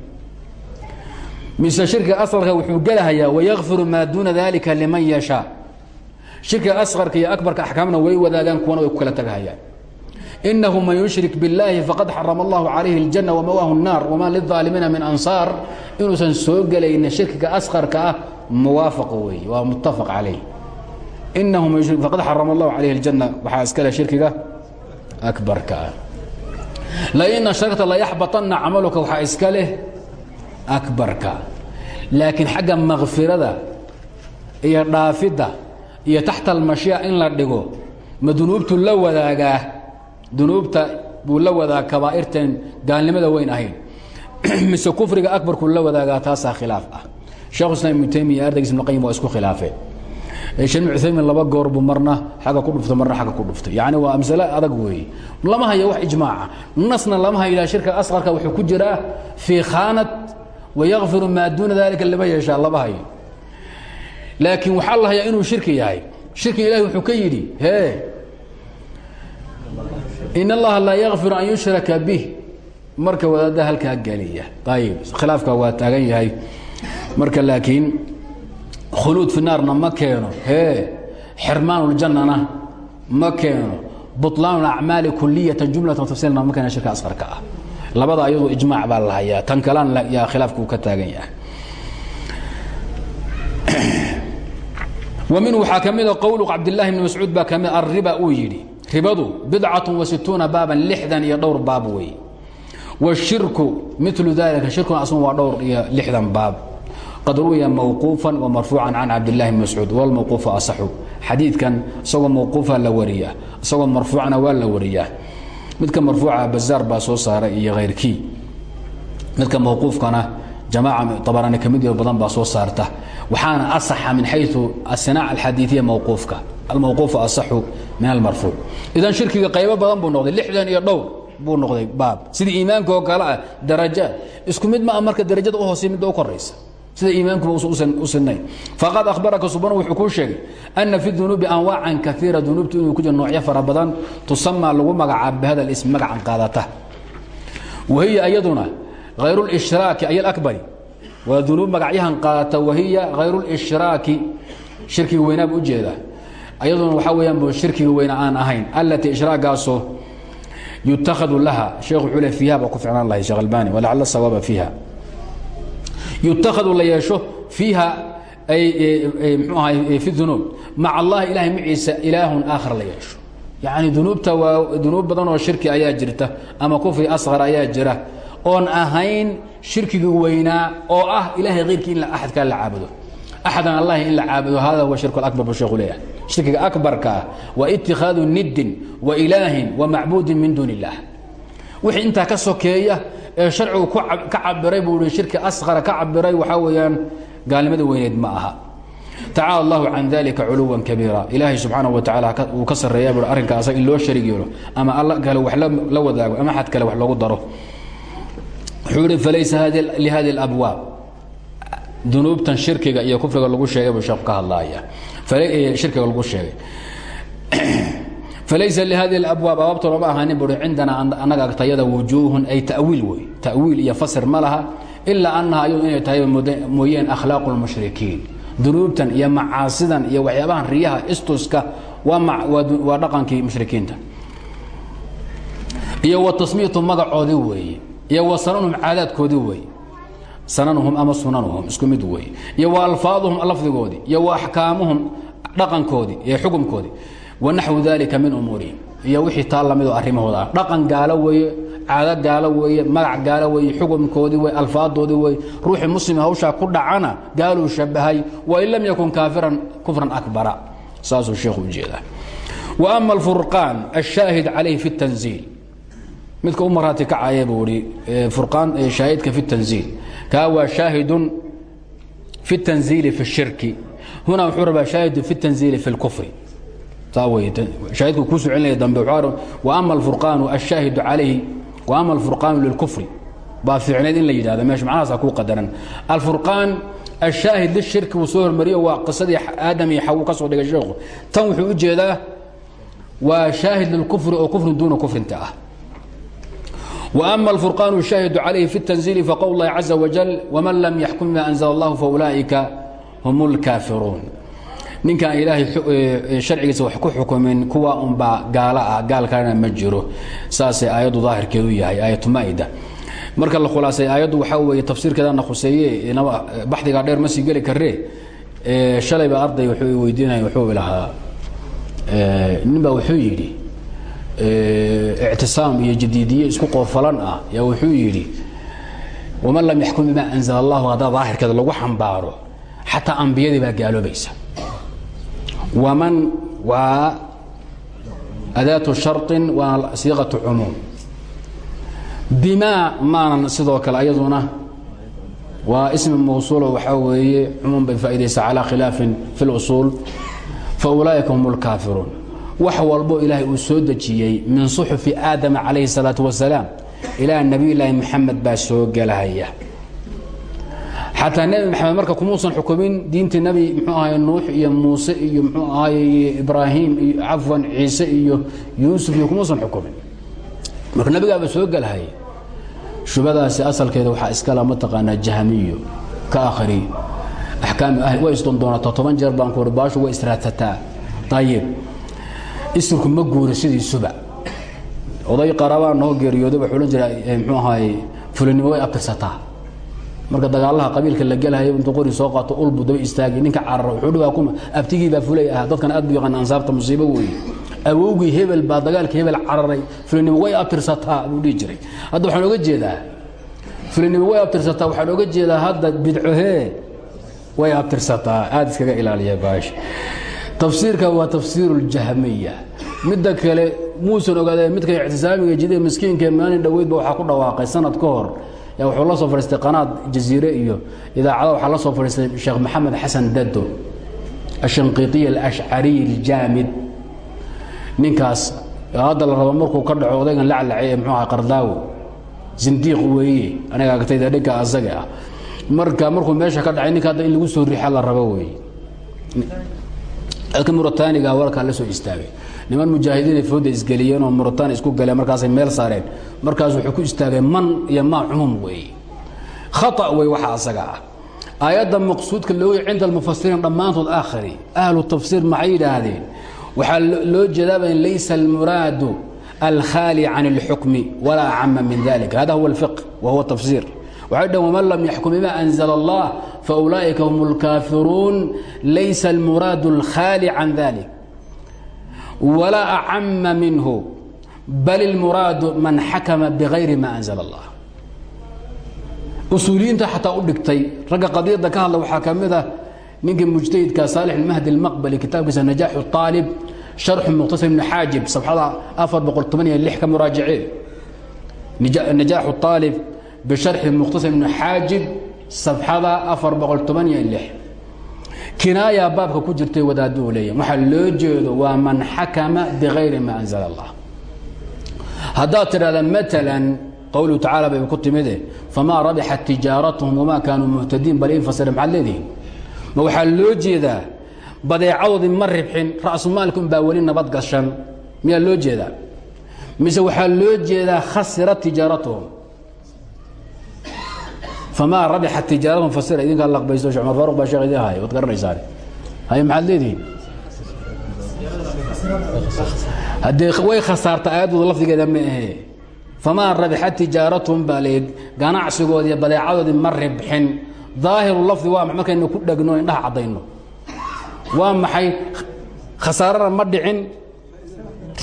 mise shirkiga asqarka wuxuu gelahayaa wayakfiru maa duuna dalika liman yashaa shirkiga asqarka iyo akbarka axkaamna way wadaagaan kuwana way ku kala tagahayaan inahu man yushrik biاllaahi faqad xarama allahu calayhi اljanna wamawaahu الnaar wama lilظaalimiina min ansaar inuusan soo gelayna shirkiga asqarka ah muwaafaq weeye waa muttafaq calayh inahu man yushrik faqad xarama allahu calayhi اljanna waxaa iska leh shirkiga akbarka ah lain ashragta layaxbaطanna camaluka waxaa iska leh akbarka. Laakiin xagga makfirada iyo dhaafidda iyo taxta almashya in la dhigo ma dunuubtu la wadaagaa? Dunuubta buu la wadaa kabaa'irtan gaalnimada weyn ahayn. *clears throat* Mise kufriga akbarkuu la wadaagaa taasaa khilaaf ah? Sheekhu islam ibnu taymiya ardaygiis ibnu qayim waa isku khilaafeen sheekh ibnu cuthaymin laba goor buu marna xagga ku dhuftay marna xagga ku dhuftay. Yacni waa masale adag weeye. Lama hayo wax ijmaaca nasna lama hayo ilaa shirka asqarka wuxuu ku jiraa fii khaanat wayakfiru maa duuna dalika lama yeeshaa lama hayo laakiin waxaa la hayaa inuu shirki yahay shirki ilahi wuxuu ka yidhi hee in allaha laa yakfiru an yushraka bih marka wadaadda halkaa geliya ayib khilaafka waa taagan yahay marka laakiin khuluud fi naarna ma keeno hee xirmaanuljannana ma keeno buطlaan acmaali kuliyata jumlatan tafsiirna ma keena shirka asqarka ah labada ayadoo ijmaac baa la hayaa. Tan kalena yaa khilaafku ka taagan yahay. Wa min waxaa ka mida qowlu cabdilaahi bni mascuud baa ka mid arriba uu yidhi. Ribadu bidcatun wasituuna baaban lixdan iyo dhowr baab wey washirku milu dalika shirkuna asna waa dhowr iyo lixdan baab. Qad ruwiya mawquufan wa marfuucan can cabdillahi bni mascuud walmawquufa asaxu. Xadiidkan isagoo mawquufa la wariya isagoo marfuucna waa la wariyaa midka marfuuca bazaar baa soo saaray iyo hayrkii midka mawquufkana jamaaca abaraani ka mid badan baa soo saarta. Waxaana asaxa min xayu asinaac alxadiiiya mawquufka. Almawquufu asaxu min almarfuuc. Idan shirkiga qaybo badan buu noqday lixdan iyo dhowr buu noqday baab. Sida iimaanka oo kale ah darajaad isku mid maa marka darajada u hoosey midda u koraysa sida iimaankuba u sinayn faqad ahbaraka subanu wuxuu kuu sheegay ana fi dunuubi anwaacan kaiira dunuubtu inuu ku jiro noocyo fara badan tusamaa lagu magacaaba bihada ism magacan qaadata. Wahiya iyaduna hayru lishraaki ay alakbari waa dunuub magacyahan qaadata wahiya hayru lishraaki shirkiga weynaaba ujeeda ayaduna waxaa weyaan bu shirkiga weyna aan ahayn. Allatii ishraagaasoo yutakhadu laha sheekh wuxuu le fiiha baa ku ficnaan lahay sheekh albani walacala sawaaba fiiha yutakhadu la yeesho fiiha ahay fi dunuub. Maca allahi ilahay maciisa ilaahun aakhar la yeesho. Yacni dunuubta waa dunuub badan oo shirki ayaa jirta ama kufri asqar ayaa jira. Oon ahayn shirkigii weynaa oo ah ilahay keyrkii in axadkaa la caabudo. Axadan allahi in la caabudo huwa shirku abar buu sheekhu leeyahay. Shirkiga akbarka ah waa itikhaadu niddin wa ilaahin wa macbuudin min duuni wixii intaa ka sokeeya ee sharcigu ka cabiray buu i shirki asqara ka cabiray waxaa weeyaan gaalnimada weyneed ma aha. Tacaala allahu can dalika culuwan kabiira. Ilaahay subxaanahu wa tacaala uu ka sarreeya bui arrinka asaga in loo sharig yeelo ama alla kale wax la wadaago ama axad kale wax loogu daro. Wuxuu ihi falaysa lihadi اlabwaab dunuubtan shirkiga iyo kufriga lagu sheegay buu sheeku ka hadlaaya. Shirkiga lagu sheegay *clears throat* falaysa lihadi اlabwaab abaabta looma ahaanin bui cindana annaga agtayada wujuuhun ay ta'wiil wey ta'wiil iyo fasir ma laha ilaa annaha ayadu inay tahay mooyeen akhlaaqu اlmushrikiin dunuubtan iyo macaasidan iyo waxyaabahan riyaha istuska waa dhaqankii mushrikiinta iyo wa tasmiyatu magacoodii weeye iyo wa sananhum caadaadkoodii weeye sananuhum ama sunanuhum isku mid weeye iyo wa alfaaduhum lafdigoodii iyo wa axkaamuhum dhaqankoodii iyo xukumkoodii wanaxwu dalika min umuurihim iyo wixii taa lamido arrimahooda ah dhaqan gaalo weeye caado gaalo weeye magac gaalo weeye xukunkoodii wey alfaadoodii wey ruuxii muslima hawshaa ku dhacana gaaluu shabahay wain lam yakun kaafiran kufran akbara saasuu sheekhu u jeedaa wa ama alfurqaan ashaahid calayhi fi tanziil midka u maraati kacaya buu ihi uraan shaahidka fi tanziil kaa waa shaahidun fi tanziili fi shirki hunaa wuxuu rabaa shaahidun fi tanziili fi اlkufri haahidku kuu soo celinaya dambe ama alfurqaanu ashaahidu calayhi wa ama alfurqaanu lilkufri baa fiicneed in la yidhahda meesha macnahaasa kuu qadaran alfurqaan ashaahid lishirki wuu soo hormariyo waa qisadii aadam iyo xawu ka soo dhigay sheekhu tan wuxuu u jeedaa waa shaahid lilkufri oo kufrin duuna kufrinta ah وأma الفurqاn الشhaahiد عalayhi في التنزيل fqول الlahi عaزa وaجل وman lam yxkum bima أنزل الlah faulئika hm الكاafiruun ninkaan ilaahay sharcigiisa wax ku xukumin kuwa unbaa gaalo ah gaal kalena ma jiro. Saasay aayaddu daahirkeedu yahay aayatmaa'ida marka la khulaasay aayaddu waxaa weeye tafsiirkeedana khuseeye baxdigaa dheer ma sii geli karee. Shalayba arday wuxuu weydiinaya wuxuu lahaa nin baa wuxuu yidhi ictisaam iyo jadiidiye isku qoofalan ah yaa wuxuu yidhi waman lam yaxkum bima anzala allahu haddaa daahirkeeda lagu xambaaro xataa ambiyadii baa gaaloobaysa waman waa adaatu sharin waana siiqatu cumuum bimaa maanan sidoo kale ayaduna waa ismi mawsuulo waxaa weeye cumuum bay faaidaysaa calaa khilaafin fi اlusuul fa ulaa'ika hum اlkaafiruun wax walbo ilaahay uu soo dejiyey min suxufi aadama calayhi الsalaaةu wasalaam ilaa nebiy laahi moxamed baa soo gelahaya xataa nebi maxamed marka kumuusan xukumin diintii nebi mxuu ahay nuux iyo muuse iyo mxuu ahay ibraahim iyo cafwan ciise iyo yuusuf iyo kumuusan xukumin. Marka nebigaaba soo gelahaya shubadaasi asalkeeda waxaa iskala mataqaanaa jahmiyo ka akhri axkaami ahli way isdondoonataa toban jeer baan ku baashu way israadsataa ayib isirku ma guuri sidiisuba. Oday qarabaa noo geeriyooday wuxuu odhan jira mxuu ahay fulinimo way abtirsataa marka dagaalaha qabiilka la gelahayo intuu qori soo qaato ulbu daba istaagay ninka carara wuxuu dhigaa kuma. Abtigii baa fulay ahaa dadkan aad bu yaqaan ansaabta musiibo weeye. Awowgii hebel baa dagaalka hebel cararay. Fulinimo way abtirsataa buu dhihi jiray. Hadda waxaan oga jeedaa fulinimo way abtirsataa waxaan oga jeedaa hadda bidcohee way abtirsataa. Aada iskaga ilaaliya baash tafsiirka waa tafsiiru ljahmiya midda kale muusan ogaada midka ictisaamiga jide miskiinka maalin dhoweydba waxaa ku dhawaaqay sanad ka hor wuxuu la soo fadhiistay qanaad jaziire iyo idaacada waxaa la soo fadhiistay sheekh maxamed xasan dado ashanqiiطiy alashcariy aljaamid. Ninkaas hadda la rabo markuu ka dhaco odaygan laclace ee mxuu aha qardaawo. Zindiiq weeye aniga agtayda dhinka asaga ah. Marka markuu meesha ka dhacay ninka hadda in lagu soo riixa la rabo weeye. Dadka murataaniga warkaa la soo istaagay niman mujaahidiinay fooda isgeliyeen oo muritaani isku galeen markaasay meel saareen markaas wuxuu ku istaagay man iyo maa cumuum weeye khata wey waxa asaga ah aayadda maqsuudka looga cinda almufasiriin dhammaantood aakhari ahlu tafsiir maxay yidhaahdeen waxaa loo jeedaaba laysa almuraadu alkhaali can اlxukmi walaa acama min dalik hada huwa اlfiq wa huwa tafsiir waxay dhaheen waman lam yaxkum bima anzla allah faulaa'ika hum اlkaafiruun laysa almuraadu alkhaali can dalik walaa acama minhu bal اlmuraadu man xakama bغayri ma anzla اllah usuuliyiinta xataa u dhigtay ragga qadiyadda ka hadla waxaa ka mid ah ninkii mujtahidka saalix اlmahdi اlmaqbali kitaabkiisa najaaxu طaalib sharxu mukhtasar ibni xaajib safxada afar boqol toban iyo lix ka muraajaceen najaaxu طaalib bisharxi mukhtasar ibni xaajib safxada afar boqol toban iyo lix kinaaya baabka ku jirtay wadaaduu leeya waxaa loo jeedo? Waa man xakama bغayri ma anzla اllah haddaad tidhahda maalan qowluhu tacaala bay ku timide famaa rabixat tijaaratuhum wamaa kaanuu bal in fasira maxaad ma waxaa loo jeedaa badeecadoodii ma ribxin ra'sumaalka unbaa weli nabad gashan. Miyaa loo jeedaa? Mise waxaa loo jeedaa khasira tijaaratuhum famaa rabixat tijaaratuhum fasira idinkaa laqbayso shee cumar faaruq baa sheekh idin haya waad garanaysaan haye maxaad leedihiin haddee way khasaarta aayaddooda lafdigeeda ma ahee famaa rabixat tijaaratuhum baa leed ganacsigoodii badeecadoodii ma ribxin daahiru lafdi waa markaynu ku dhegno indhaha caddayno waa maxay khasaarana ma dhicin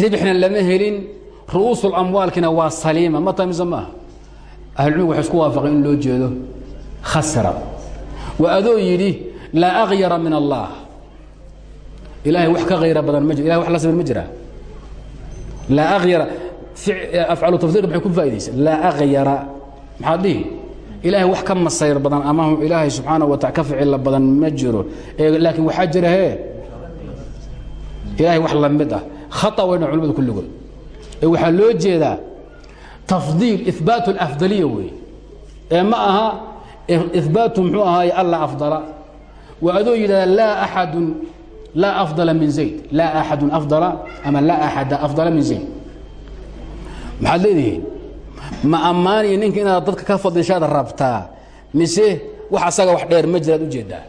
ribxna lama helin ru'uusulamwaalkina waa saliima ma tamise maaha ahlulcilmigu waxay isku waafaqeen in loo jeedo khasra. Waa adoo yidhi laa akyara min allah. Ilahay wax ka hayra badan ma jiro wax la sameyn ma jiraa laa akyara afcalu tafdiirka maxay ku faa'idaysa laa akyara maxaad wax ka masayr badan ama ilaahay subxaana wa taala ka ficilla badan ma jiro. Laakiin jira hee? Ilahay wax la mid ah. Khata wayna culimadu kulligood ee waxaa loo jeedaa tafdiil ihbaat اlafdaliya weeye ee ma aha ihbaatu muxuu ahaaye alla afdala. Waa adoo yidhahda laa axadun laa afdala min zayd. Laa axadun afdala ama laa axada afdala min zayd. Maxaad leedihiin? Ma ammaaniyo ninka inaad dadka ka fadishaad rabtaa? Mise wax asaga wax dheer ma jiraad u jeedaa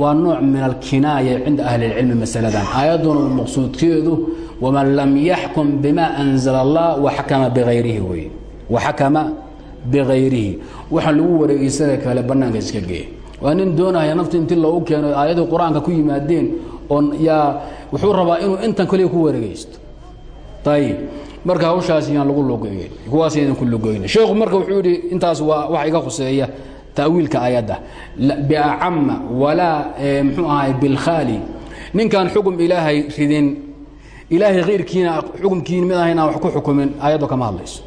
waa nooc min alkinaaya cinda ahli اlcilmi masaladan. Aayadduna maqsuudkeedu waman lam yaxkum bima anzala allah waxakama biayrihi wey waxakama bikayrihi waxa lagu wareegeysada kale bannaanka iska geeya waa nin doonaya nafti intii loogu keeno aayadii qur'aanka ku yimaadeen oo yaa wuxuu rabaa inuu intan kaliya ku wareegeysto ayib marka hawshaas yaan lagu lugoyn kuwaas yaan ku sheekhu marka wuxuu yidhi intaas waa waxa iga khuseeya ta'wiilka aayadda biacama walaa muxuu ahay bilkhaali ninkaan xugum ilaahay ridin ilaahay hayrkiina xukumkiina mid ahayn aan wax ku xukumin aayaddu kama hadlayso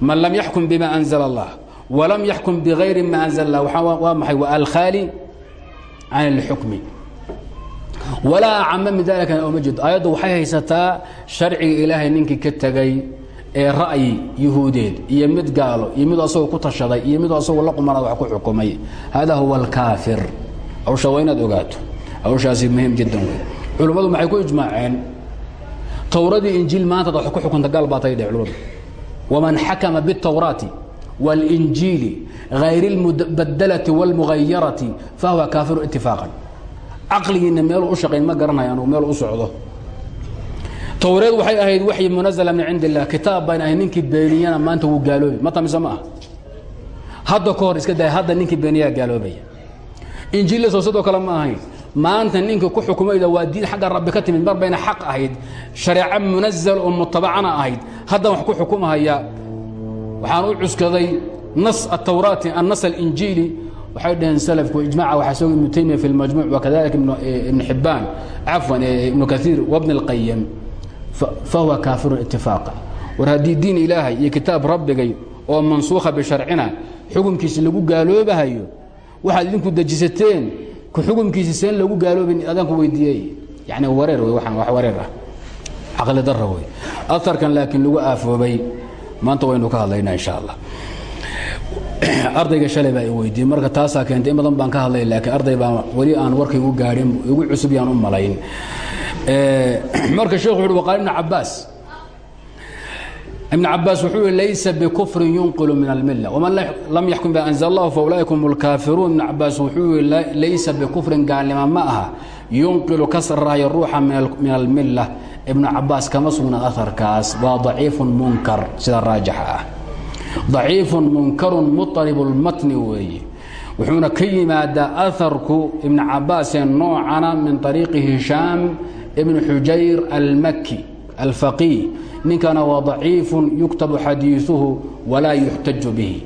man lam yaxkum bima anzala allah walam yaxkum bigayri ma anzala allah waa maxay waa alkhaali can اlxukmi walaa acama min dalika oma jeedo aayaddu waxay haysataa sharciga ilaahay ninkii ka tegay ee ra'yi yuhuudeed iyo mid gaalo iyo mid asagoo ku tashaday iyo mid asagoo la qumanaad wax ku xukumay hada huwa alkaafir hawsha waa inaad ogaato hawshaasi muhiim jiddan wey culummadu maxay ku ijmaaceen towradii injiil maantaad wax ku xukunta gaal baa tay dheh culimmadu waman xakama biالtawraati wاlinjiili hayr اlmubadalati wاlmugayarati fahuwa kaafiru itifaaqan caqligiina meeluu u shaqayn ma garanayo anugu meel u socdo towreed waxay ahayd waxyi munazala min cindi illah kitaab bayn ahayd ninkii beeniyana maanta wuu gaaloobi ma tamise ma ah hadda ka hor iska daya hadda ninkii beeniyaa gaaloobaya injiilla soo sidoo kale ma ahayn maanta ninka ku xukumayda waa diin xagga rabbi ka timid mar bayna xaq ahayd shareeco munazal oo mutabacana ahayd. Haddan wax ku xukumahaya waxaan u cuskaday nas atawraati annas alinjiili. Waxay dhaheen slku ijmaca waxaa soo ibnu taymiya fi lmajmuuc wakadalika ibn xibaan cafwan ibnu kaiir wabn اlqayim fahuwa kaafirun itifaaqa war haddii diin ilaahay iyo kitaab rabbigay oo mansuukha bisharcina xukumkiisa lagu gaaloobahayo waxaad idinku dejisateen ku xukumkiisa seen lagu gaaloobin adaanku weydiiyey. Yani wareer wey waxaan wax wareer ah. Caqli dara wey aarkan laakiin lagu aafoobay maanta waynu ka hadlaynaa insha allah *clears throat* ardayga shalay baa i weydiiyey. Marka taasaa keentay in badan baan ka hadlay laakiin arday baa weli aan warkay igu gaadhin igu cusub yaan u malayn. *clears throat* Marka sheekhu wuxu waqaal ibn cabaas ibn cabaas wuxuu yihi laysa bikufrin yunqilu min almilla. Waman lam yaxkum bima anzala allahu faulaa'ika hum lkaafiruun ibn cabaas wuxuu yihi laysa bikufrin gaalnima ma aha. Yunqilu ka sarraaya ruuxa min almilla. Ibnu cabaas kama sugna aharkaas waa daciifun munkar sida raajixa ah. Munkarun muطaribu lmatni weeye wuxuuna ka yimaadaa ibn cabaasee noocana min طariiqi hishaam ibn xujayr almaki alfaqiih ninkana waa daciifun yuktabu xadiiثuhu walaa yuxtaju bihi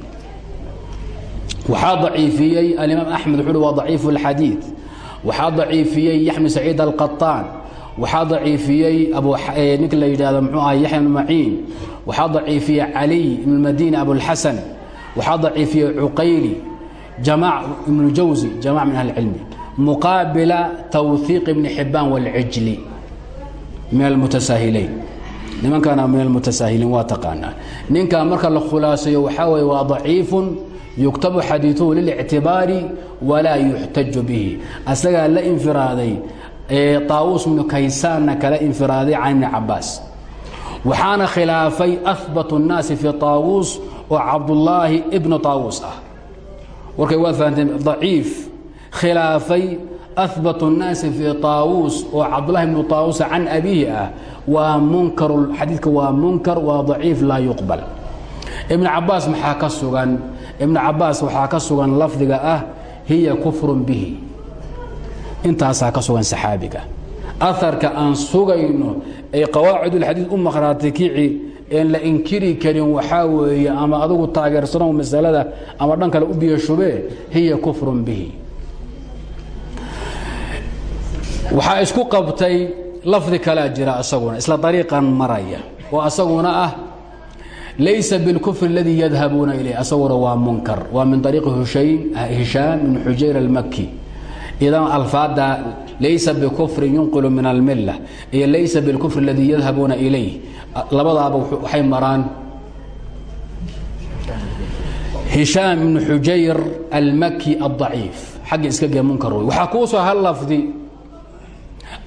waxaa daciifiyey alimaam axmed wuxuu uhi waa daciifu اlxadiiث waxaa daciifiyey yaxmi saciid alqaطaan waxaa daciifiyey ninka la yidhahdo mxuu aha yaxya bn maciin waxaa daciifiyey caliy ibn madini abulxasan waxaa daciifiyey cuqayli jamac ibnu jawsi jamac min ahli cilmi muqaabila tawhiiq ibni xibaan wاlcijli min almutasaahilayn nimankaana min almutasaahiliin waa taqaanaa. Ninkaa marka la khulaasayo waxaa weye waa daciifun yuktabu xadiiuhu lilictibaari walaa yuxtaju bihi. Asagaa la infiraaday taawuus bnu kaysaanna kala infiraaday can ibni cabaas waxaana khilaafay ahbat الnaasi fii taawuus oo cabdullaahi ibnu taawuus ah. Warkay waa fahamteen daciif khilaafay ahbat الnaasi fi طaawuus oo cabdullahi ibnu طaawuusa can abiihi ah waa munkar xadiidka waa munkar waa daciif laa yuqbal ibn cabaas maxaa ka sugan ibn cabaas waxaa ka sugan lafdiga ah hiya kufru bihi intaasaa ka sugan saxaabiga aarka aan sugayno ay qawaacidulxadiid u maqhraatay kici een la inkiri karin waxaa weeye ama adugu taageersano masalada ama dhan kale u biyo shubee hiya kufrun bihi waxaa isku qabtay lafdi kalea jira isaguna isla ariiqan maraya oo asaguna ah laysa biاlkufr اladii yadhabuuna ilayh asaguna waa munkar waa min ariiqi hishaam ibn xujayr almaki idan alfaada laysa bikufrin yunqilu min almila iyo laysa biاlkufr اladii yadhabuuna ilayh labadaaba waxay maraan hishaam ibn xujayr almaki aلضaciif xagga iska gee munkar wey waxaa kuu soo hal lafdi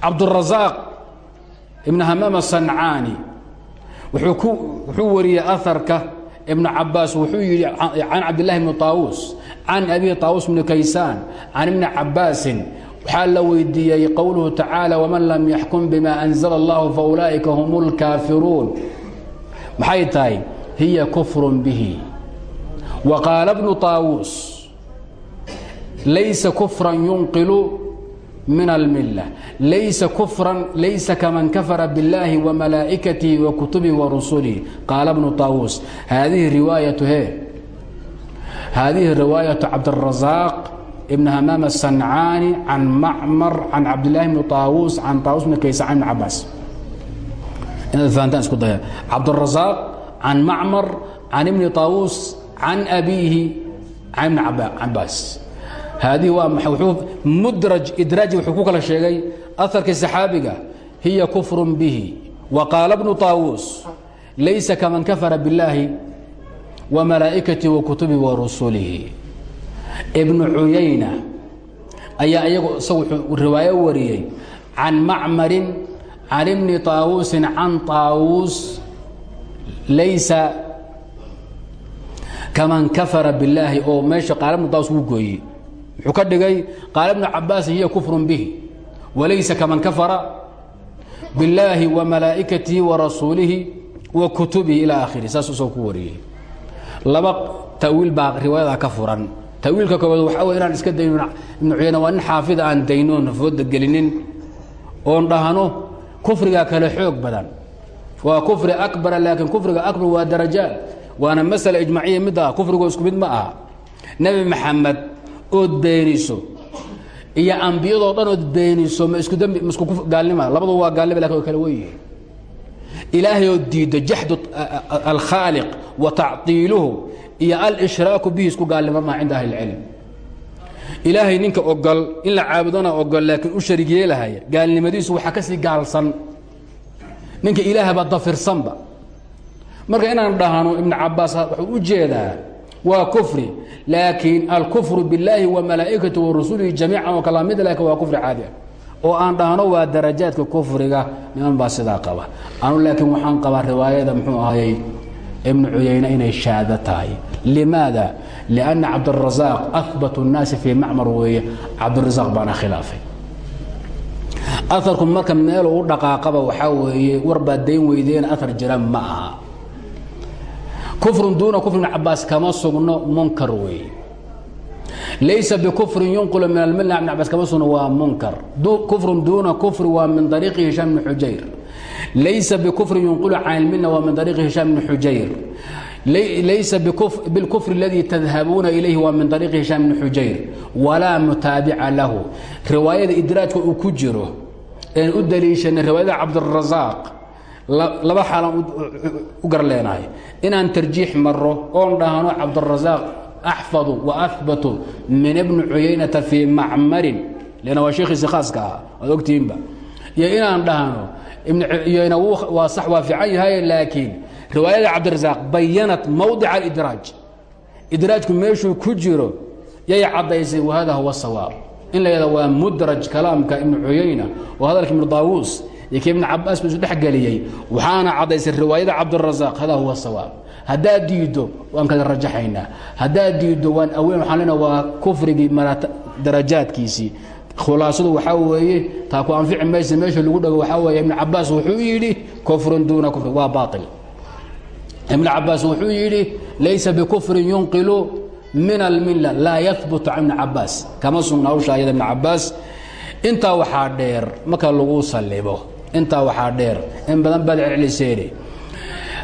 cabdurasaaq ibn hamaam asancaani wuxuu wariyey aarka ibn cabaas wuxuu yidhi can cabdilahi bni طaawuus can abi طaawuus bni kaysaan can ibni cabaasin waxaa la weydiiyey qowluhu tacaala wman lam yaxkum bima anzla اllahu faulaa'ika hum اlkaafiruun maxay tahay hiya kufr bihi wa qaala bnu طaawuus laysa kufra yunqilu min almila laysa kufran laysa kaman kafara biاllaahi wamalaa'ikatihi wa kutubihi wa rusulihi qaala bnu طaawuus haadihi riwaayatu he haadihi riwaayatu cabdالrasaaq ibn hamaam aلsancaani can macmar can cabdillaahi bni طaawuus can طaawus bni kaysa can ibni cabaas inaad fahantaan isku daya cabdالrasaaq can macmar can ibni طaawuus can abiihi can ibni cabaas haadihi waa wuxuu mudraj idraaji wuxuu ku kala sheegay aharkii saxaabiga hiya kufrun bihi wa qaala bnu طaawuus laysa kaman kafara biاllaahi wa malaa'ikatihi wa kutubihi wa rusulihi ibnu cuyayna ayaa iyagu isagu wuxuu riwaayo wariyey can macmarin can ibni طaawuusin can طaawuus laysa kaman kafara biاllaahi oo meesha qaala bnu طaawus wuu gooyey wuxuu ka dhigay qaala bnu cabaasin hiya kufrun bihi walaysa kaman kafara biاllaahi wa malaa'ikatihi wa rasuulihi wa kutubihi ilaa akhiri saasuu isagoo ku wariyey. Laba waxaa inaan iska dayno ibnu cuyayna waa nin xaafida aan daynoon fooda gelinin oon dhahno kufriga kale xoog badan. Waa kufri akbara laakiin kufriga akbar waa darajaad waana masala ijmaaciya mid ah kufrigo isku mid ma aha. Nebi maxamed ood beeniso iyo ambiyadoo dhan ood beeniso ma isku dembi ma isku gaalnima labadu waa gaalnima laakiin kala weyihiin ilaahay oo diidda jaxdu alkhaaliq wa tactiiluhu iyo alshraaku bihi isku gaalnimo maa cinda ahli اlcilm ilaahay ninka ogol in la caabudona ogol laakiin u sharig yeelahaya gaalnimadiisu waxaa ka sii gaalsan. Ninka ilaahaba dafirsanba marka inaan dhahno ibn cabaas wuxuu u jeedaa waa kufri laakiin alkufru billaahi wa malaaikatu wa rasulihi jamiican oo kala mid laakiin waa kufri caadi ah. Oo aan dhahno waa darajaadka kufriga niman baa sidaa qaba. Anu laakiin waxaan qabaa riwaayada muxuu ahayey ibnu cuyayne inay shaada tahay. Limaada? Lianna cabdirasaaq ahbat اnnaasi fii macmar weeye. Cabdirasaaq baana khilaafay. Aarku marka meeluu u dhaqaaqaba waxaa weeye warbaa dayn weydeen aar jira ma aha kufrun duuna kufr ibn cabaas kama sugno munkar weeye laysa bikufrin yunqulu min almila ibn cabaas kama sugno waa munkar. Kufrun duuna kufri waa min ariiqi hishaam bni xujayr laysa bikufrin yunqulu can ilmina waa min ariiqi hishaam bni xujayr laysa bilkufr اladii tadhabuuna ilayhi waa min ariiqi hishaam bni xujayr walaa lahu. Riwaayada idraajka ku jiro een u daliishanay riwaayada cabdirasaaq laba xaalan u gar leenahay inaan tarjiix maro oon dhahno cabdirasaaq axfadu wa ahbatu min ibni cuyaynata fii macmarin. Lanna waa sheekhiisi khaaska ah waad ogtihiinba. Iyo inaan dhahno ibn cuyayna waa sax waa fiican yahay laakiin riwaayada cabdirasaaq bayanat mawdica alidraaj. Idraajku meeshuu ku jiro yay caddaysay wahada huwa sawaab. In la yahada waa mudraj kalaamka ibnu cuyayna oo hadalka ibnu daawuus iyo kii ibnu cabaas buu isu dhexgeliyey waxaana caddaysay riwaayada cabdirasaaq hada huwa sawaab. Haddaad diiddo waan kala rajaxaynaa. Haddaad diiddo waan aweyn waxaan lena waa kufrigii darajaadkiisii. Khulaasadu waxaa weeye taa ku anfici maysa meesha lagu dhago waxaa weeye ibnu cabaas wuxuu yidhi kufrun duuna kufri. Waa baail ibn cabaas wuxuu yidhi laysa bikufrin yunqilu min almila laa yahbut can ibni cabaas kama sugna hawsha ibn cabaas intaa waxaa dheer marka lagu salibo intaa waxaa dheer in badan baad celceliseene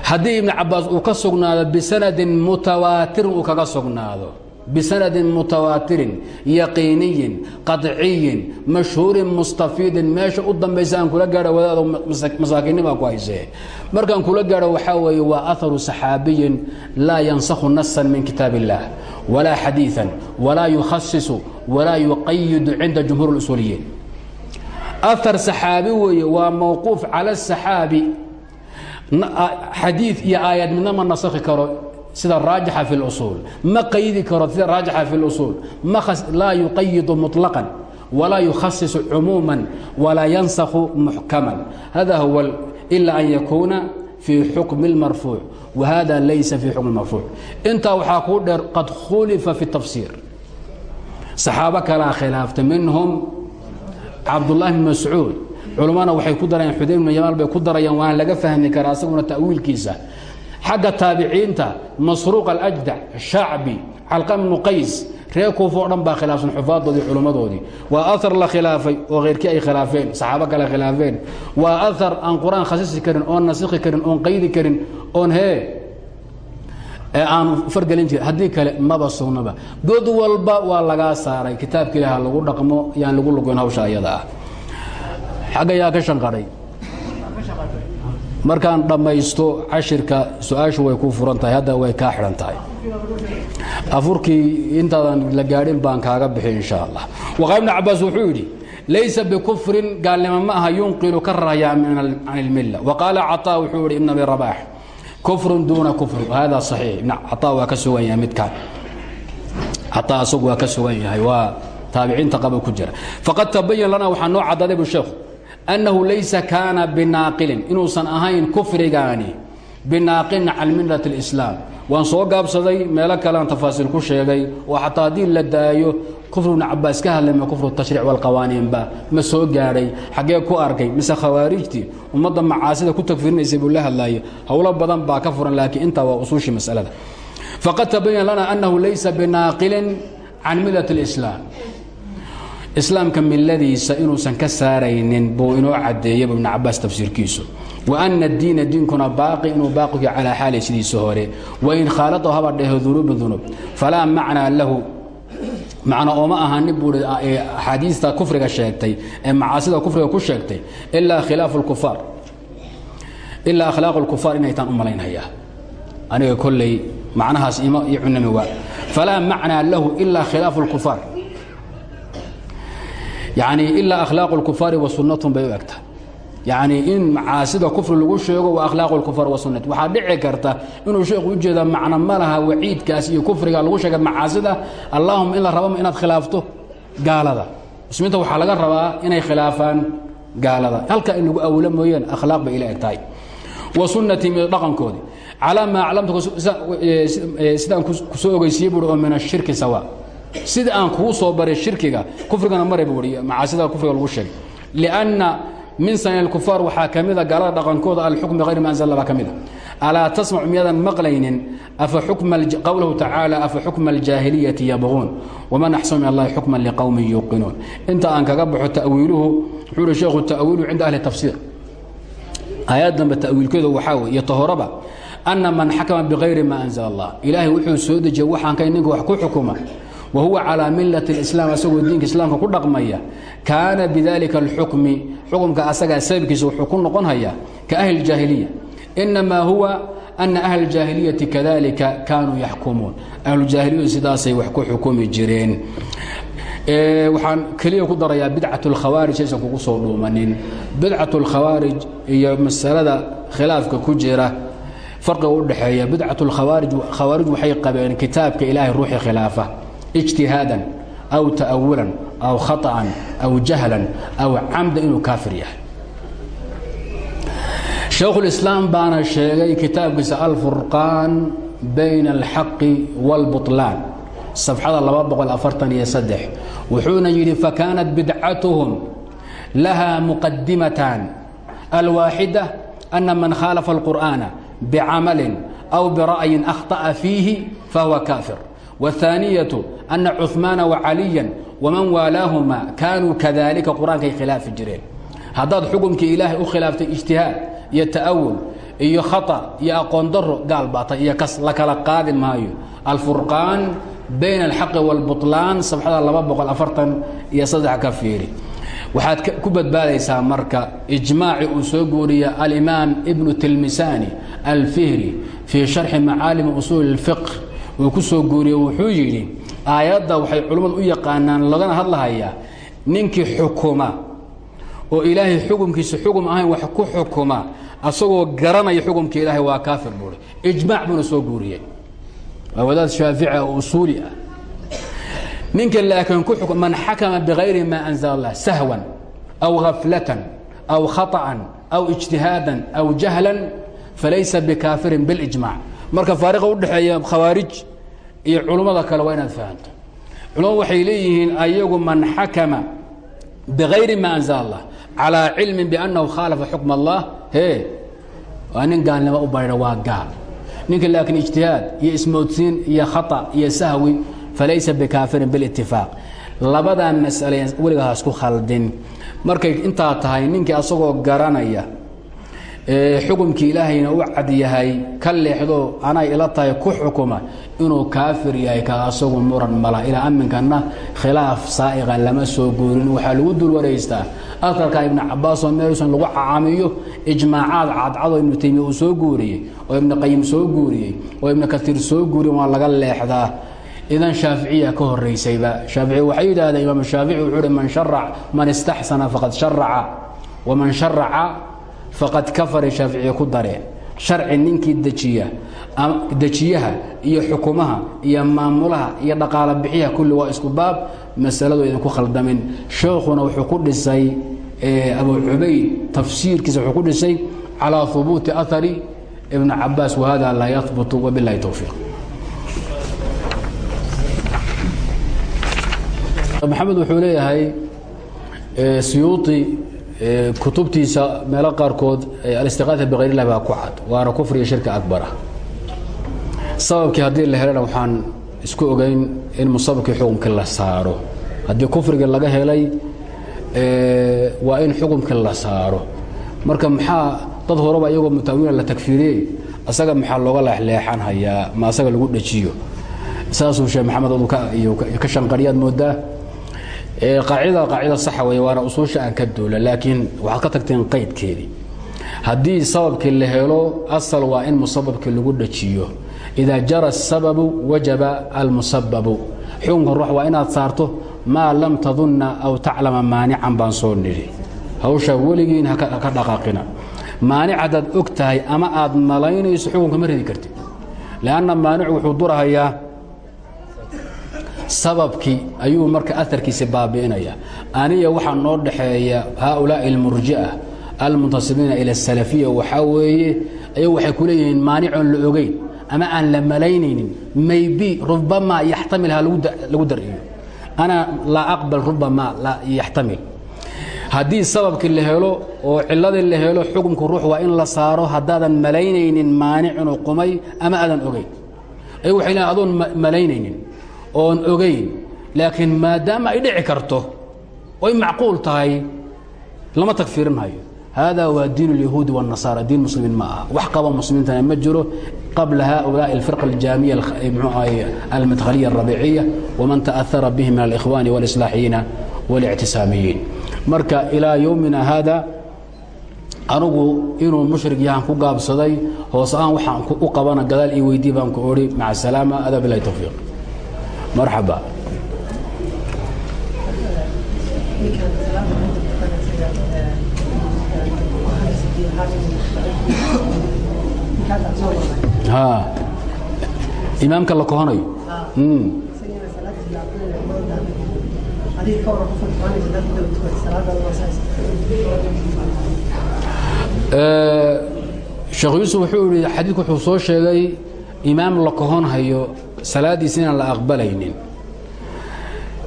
haddii ibnu cabaas uu ka sugnaado bisanadin mutawaatirin uu kaga sugnaado bisanadin mutawaatirin yaqiiniyin qaطciyin mashhuurin mustafiidin meesha u dambaysa aan kula gaadho wadaado masaakiinnimaa ku haysee markaan kula gaadho waxaa weeye waa aharu saxaabiyin laa yansakhu nasan min kitaab اllah walaa xadiiثan walaa yukhasisu walaa yuqayidu cinda jumhuur اusuuliyiin ahar saxaabi weeye waa mawquuf cala الsaxaabi xadiid iyo aayad midna ma nasakhi karo sida raajixa fi اlusuul ma qaydi karo sida raajixa fi اlusuul laa yuqayidu muطlaqan walaa yukhasisu cumuuma walaa yansakhu muxkaman hada huwa ila an yakuuna fii xukmi اlmarfuuc wahada laysa fii xukmi marfuuc intaa waxaa kuu dheer qad khulifa fi tafsiir saxaabo kalaa khilaaftay minhum cabdullahi bn mascuud. Culummana waxay ku darayaan xudayr bn bay ku darayaan waana laga fahmi karaa asaguna ta'wiilkiisa. Xagga taabiciinta masruuq alajdac shacbi calqam bnu qays reer kuufa o dhan baa khilaafsan xufaadoodii culummadoodii waa ahar la khilaafay oo kheyrkii ay khilaafeen saxaabo kale khilaafeen. Waa ahar aan qur'aan khasisi karin oon nasikhi karin oon qaydi karin oon hee aan fargelin jirin haddii kale maba sugnaba. God walba waa lagaa saaray. Kitaabka ilaah lagu dhaqmo yaan lagu lugoyn hawsha ayada ah. Xagga yaa ka shanqadhay markaan dhammaysto cashirka su'aashu way ku furan tahay hadda way kaa xidhan tahay. Afurkii intaadan la gaadhin baan kaaga bixi insha allah. Waqaa ibn cabaas wuxuu yidhi laysa bikufrin gaalnimo ma aha yunqilu ka rahyaa can ilmilla wa qaala caطaa wuxuu yidhi ibn abi rabaax kufrun duuna kufrin hada saxiix ibn cataa waa ka sugan yahay midkaan cataa asagu waa ka qaba ku jira faqad tabayan lana waxaa noo caddaday bu annahu laysa kaana binaaqilin inuusan ahayn kufrigaani binaaqilin can millat اlislaam waan soo gaabsaday meelo kalean tafaasiil ku sheegay oo xataa haddii la daayo kufr ibnu ka hadlayma kufru tashriic walqawaaniinba ma soo gaadhay xaggee ku arkay mise khawaarijtii? Ummadda macaasida ku tagfirinaysay buu la hadlaayo howlo badan baa ka furan laakiin intaa waa usuushii masalada. Faqad tabayan lana annahu laysa binaaqilin can millat اlislaam islaamka miladiisa inuusan ka saaraynin buu inoo cadeeyey ibn cabaas tafsiirkiisu ana diina diinkuna baaqi inuu baaqiga calaa xaali sidiisa hore. Wain khaaladahu haba dheho dunuuba dunub falaa macnaa lahu. Macna ooma ahani buui axaadiista kufriga sheegtay ee macaasida kufriga ku sheegtay ilaa akhlaaqu lkufaar inaytaan u malaynhayaa aniga kolley macnahaas ima iyo cunami waa. Falaa macnaa lahu ilaa khilaafu lkufaar yani ilaa akhlaaqu اlkufaari wa sunatun bay u egta yani in macaasida kufri lagu sheego wa akhlaaqu اlkufaar wa sunati waxaa dhici karta inuu sheekhu u jeeda macno ma laha waciidkaas iyo kufriga lagu sheega macaasida. Allahuma in la rabama inaad khilaafto gaalada. Muslimiinta waxaa laga rabaa inay khilaafaan gaalada. Halka in lagu awlo mooyaan akhlaaq bay ila eg tahay wa sunati mid dhaqankoodii calaa maa aclamtu sidaan ku soo ogeysiye buui oo min ashirki sawa. Sida aan kuu soo baray shirkiga kufrigana mare buu i macaasida kufriga lagu sheegay min san kufaar waxaa ka mida gaalada dhaqankooda alxukmi hayr ma anzl baa ka mida alaa miyadan maqlaynin qawlahu tacaala afa xukma aljaahiliyati yabquun waman axsanu min allahi xukman liqowmin yuuqinuun. Inta aan kaga baxo tawiiluhu wuxuu sheekhu tawiiluhu cinda ahli tafsiir. Aayad dambe tawiilkeedu waxaa wey tahoraba ana man xakama bikayri ma anzla allah ilaahay wuxuu soo dejiya waxaan ka ninka wax ku xukuma wahuwa calىa milat اislaam asagoo diinka islaamka ku dhaqmaya kaana bidalika اlxukmi xukumka asagaa sababkiisa wuxuu ku noqon hayaa ka ahli اjaahiliya inamaa huwa ana ahli اjaahiliyati kadalika kaanuu yaxkumuun ahlujaahiliyadu sidaasay wax ku xukumi jireen waxaan keliya ku darayaa bidcat اlkhawaarij aysan kugu soo dhuumanin bidcat اlkhawaarij iyo masalada khilaafka ku jira farqiga u dhexeeya bidcat اlkhawaarij khawaarij waxay qabeen kitaabka ilaahay ruuxi khilaafa اجتihاaدا أو تأwuلا أو khaطأa أو جahلا أو camda inuu kaafir yahay شhaekhuالإسلاam baana sheegay kitaabkiisa alfurqاan bayna الxaqi والbuطlاan صafxada wuxuuna yidhi fakaanat bidcatهm laha muqadimataan alwaaxidة أna man khاalafa القur'aaنa bcamali أو bira'yin أkhطأa fiihi fahuwa kaafir والثaaniyatu أna cuثmaana وacaliya وman waalaahuma kaanuu kadalika qur-aankay khilaafi jireen haddaad xukumkii ilaahay u khilaaftay ijtihaad iyo ta'awul iyo khaطأ iyo aqoon daro gaal baata iyo kas la kala qaadi maayo alfurqaan bayn alxaqi wاlbuطlaan sabxada laba boqol afartan iyo saddex ka fiiri waxaad ku badbaadaysaa marka ijmaaci uu soo guuriya alimaam ibnu tilmisani alfihri fii sharxi macaalimi usuuli اlfiqh wuu ku soo guuriye wuxuu yidhi aayadda waxay culimmadu u yaqaanaan lagana hadlahayaa ninkii xukuma oo ilaahay xukumkiisa xugum ahayn wax ku xukuma asagoo garanaya xukumkii ilaahay waa kaafir buuri ijmaac buuna soo guuriyey. Waa wadaad shaafici ah oo usuuli ah. Ninka laakiin ku xukuma man xakama bikayri maa anzala allah sahwan aw haflatan aw khaطa'an aw ijtihaadan aw jahlan falaysa bikaafirin biاlijmaac marka faariqa udhexeeya khawaarij iyo culummada kale waa inaad fahanto. Culamadu waxay leeyihiin ayagu man xakama bikayri ma anzala allah calىa cilmi biannahu khaalafa xukm allah he waa nin gaalnimo u baydha waa gaal. Ninka laakiin ijtihaad iyo ismoodsiin iyo khata iyo sahwi falaysa bikaafirin bilitifaaq labadaa mas'ale weligaa isku khaldin. Markay intaa tahay ninkii asagoo garanaya xukumkii ilaahayna u cad yahay ka leexdo anay ila tahay ku xukuma inuu kaafir yahay ka asagu muran mala. Ilaa aminkana khilaaf saa'iqa lama soo guurin. Waxaa lagu dul waraystaa aarka ibnu cabaasoo meeluusan lagu caamiyo ijmaacaad cadcadoo ibnu taymiya uu soo guuriyey oo ibnu qayim soo guuriyey oo ibnu katiir soo guuriyey waa laga leexdaa. Idan shaaficiya ka horaysayba shaafici waxay yidhahdeen imaam shaafici wuxuu uhi man man istaxsana faqad sharaca waman sharaca faqad kafara shaaficiya ku dareen sharci ninkii dejiya dejiyaha iyo xukumaha iyo maamulaha iyo dhaqaalo bixiyaha kulli waa isku baab masaladu idinku khaldamin sheekhuna wuxuu ku dhisay abu cubayd tafsiirkiisa wuxuu ku dhisay calaa hubuuti ahari ibni cabaas wahada laa yahbutu wabilahi towfiiq maxamed wuxuu leeyahay siyuuطi kutubtiisa meelo qaarkood alistiqaaa bikayr ilah baa ku cad waana kufriga shirka akbara sababkii haddii la helana waxaan isku ogeyn in musababkii xukumkii la saaro. Haddii kufrigii laga helay waa in xukumkii la saaro. Marka maxaa dad horeba iyagoo mutaawiina la takfiiriyey? Asaga maxaa looga leexleexan hayaa ma asaga lagu dhejiyo saasuu sheekh maxamed ka shanqaryaad moodaa qaacidada qaacida saxa wey waana usuusha aan ka duula laakiin waxaad ka tagteen qaydkeedii haddii sababkii la helo asal waa in musababkii lagu dhajiyo. Idaa jara asababu wajaba almusababu xukunka ruux waa inaad saarto maa lam tadunna aw taclama maanican baan soo nidhi. Hawsha weligiin haka dhaqaaqina. Maanic haddaad og tahay ama aad malaynayso xukunka ma ridi kartid. Lanna maanicu wuxuu durahayaa sababkii ayuu marka aarkiisi baabi'inaya. Aniya waxaa noo dhaxeeya haaulaai almurji'a almuntasibiina ila asalafiya waxaa weeye ayagu waxay ku leeyihiin la ogayn ama aan la malaynaynin. Maybi rubama yaxtamilha lagu dariyo ana laa aqbal rubama laa yaxtamil. Haddii sababkii la helo oo ciladii la helo xukunku ruux waa in la saaro haddaadan malaynaynin maanic qumay ama aadan ogayn ay waxay leeyn adoon malaynaynin oon ogayn laakiin maadaama ay dhici karto oy macquul tahay lama tagfiirinhayo hada waa diin اlyahuudi والnasaara diin muslimiin ma aha wax qaba muslimiintana ma jiro qabla haؤulaaءi اlfirqa اljaamiya mxuu ahay almadkhaliya الrabiiciya waman taأhara bihi min اlإkhwani واlإصlaaxiyiina واlاctisaamiyiin marka ilaa yowmina hada anugu inuu mushrig yahan ku gaabsaday hoos aan waxaan u qabana gadaal ii weydii baan ku odhi maca salaama ada bilahi towfiiq marxaba imaamka la kohonayo sheekh yuusuf wuxuu ihi xadiidku wuxuu soo sheegay imaam la kohonhayo salaadiisa inaan la aqbalaynin.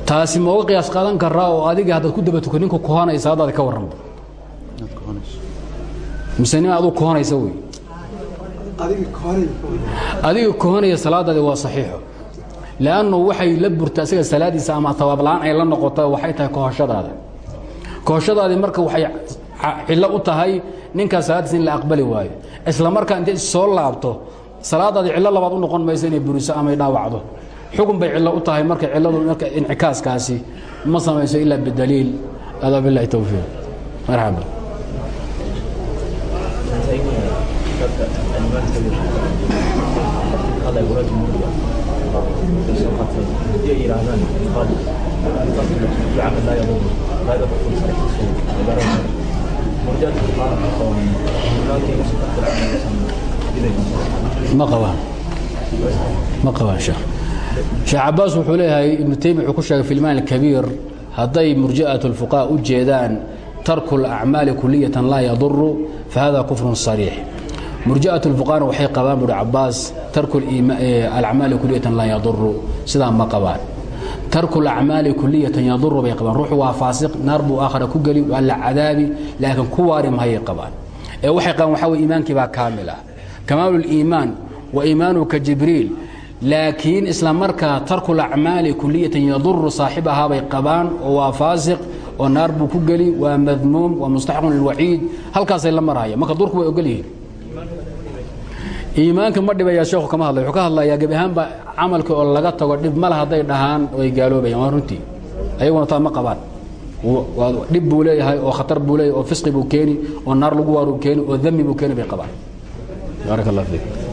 Taasi ma uga qiyaas qaadan karaa oo adiga haddaad ku daba tuka ninku kohonaysa haddaad ka warranba mise nin aduu kohonaysa wey? Adiga kohonaya salaadaadi waa saxiixo. Lannu waxay la burta isaga salaadiisa ama tabaabla-aan ay la noqota waxay tahay kohoshadaada kohoshadaadii marka waxay cillo u tahay ninkaa salaadiisa in la aqbali waayo. Isla markaa intay soo laabto salaadaadii cillo labaad u noqon mayso inay buriso amay dhaawacdo. Xukun bay cillo u tahay marka cilladu marka incikaaskaasi ma samayso ilaa bidaliil. Adaa bilahi towfiiq marxaba ma qabaan ma qabaan sheekh sheekh cabaas wuxuu leeyahay ibnu taymiya wuxuu ku sheegay fi ilmaan alkabiir hadday murji'at اlfuqaha u jeedaan tarku اlacmaali kuliyatan laa yaduru fahada kufrun sariix murji'at اlfuqahana waxay qabaan buuhi cabaas tarku alacmaali kuliyatan laa yaduru sidaa ma qabaan tarku اlacmaali kuliyatan yaduru bay qabaan ruuxu waa faasiq naar buu aakhara ku geli waa la cadaabi laakiin ku waari mahayay qabaan ee waxay qabaan waxaa wey iimaankii baa kaamil ah kamaalu اliimaan wa iimaanuka jibriil laakiin isla markaa tarku lacmaali kuliyatan yaduru saaxibahaabay qabaan oo waa faasiq oo naar buu ku geli waa madmuum waa mustaxaqun lilwaciid. Halkaasay la marhaya marka durku way ogol yihiin. Iimaanka ma dhibaya sheekhu kama hadlay. Wuxuu ka hadlayaa gebi ahaanba camalka oo laga tago dhib male hadday dhahaan way gaaloobayaan. Waa runtii. Ayaguna taa ma qabaan. Dhib buu leeyahay oo khatar buu leeyahay oo fisqi buu keeni oo naar lagu waaruu keeni oo dami buu keeni bay qabaan baarak allah fiik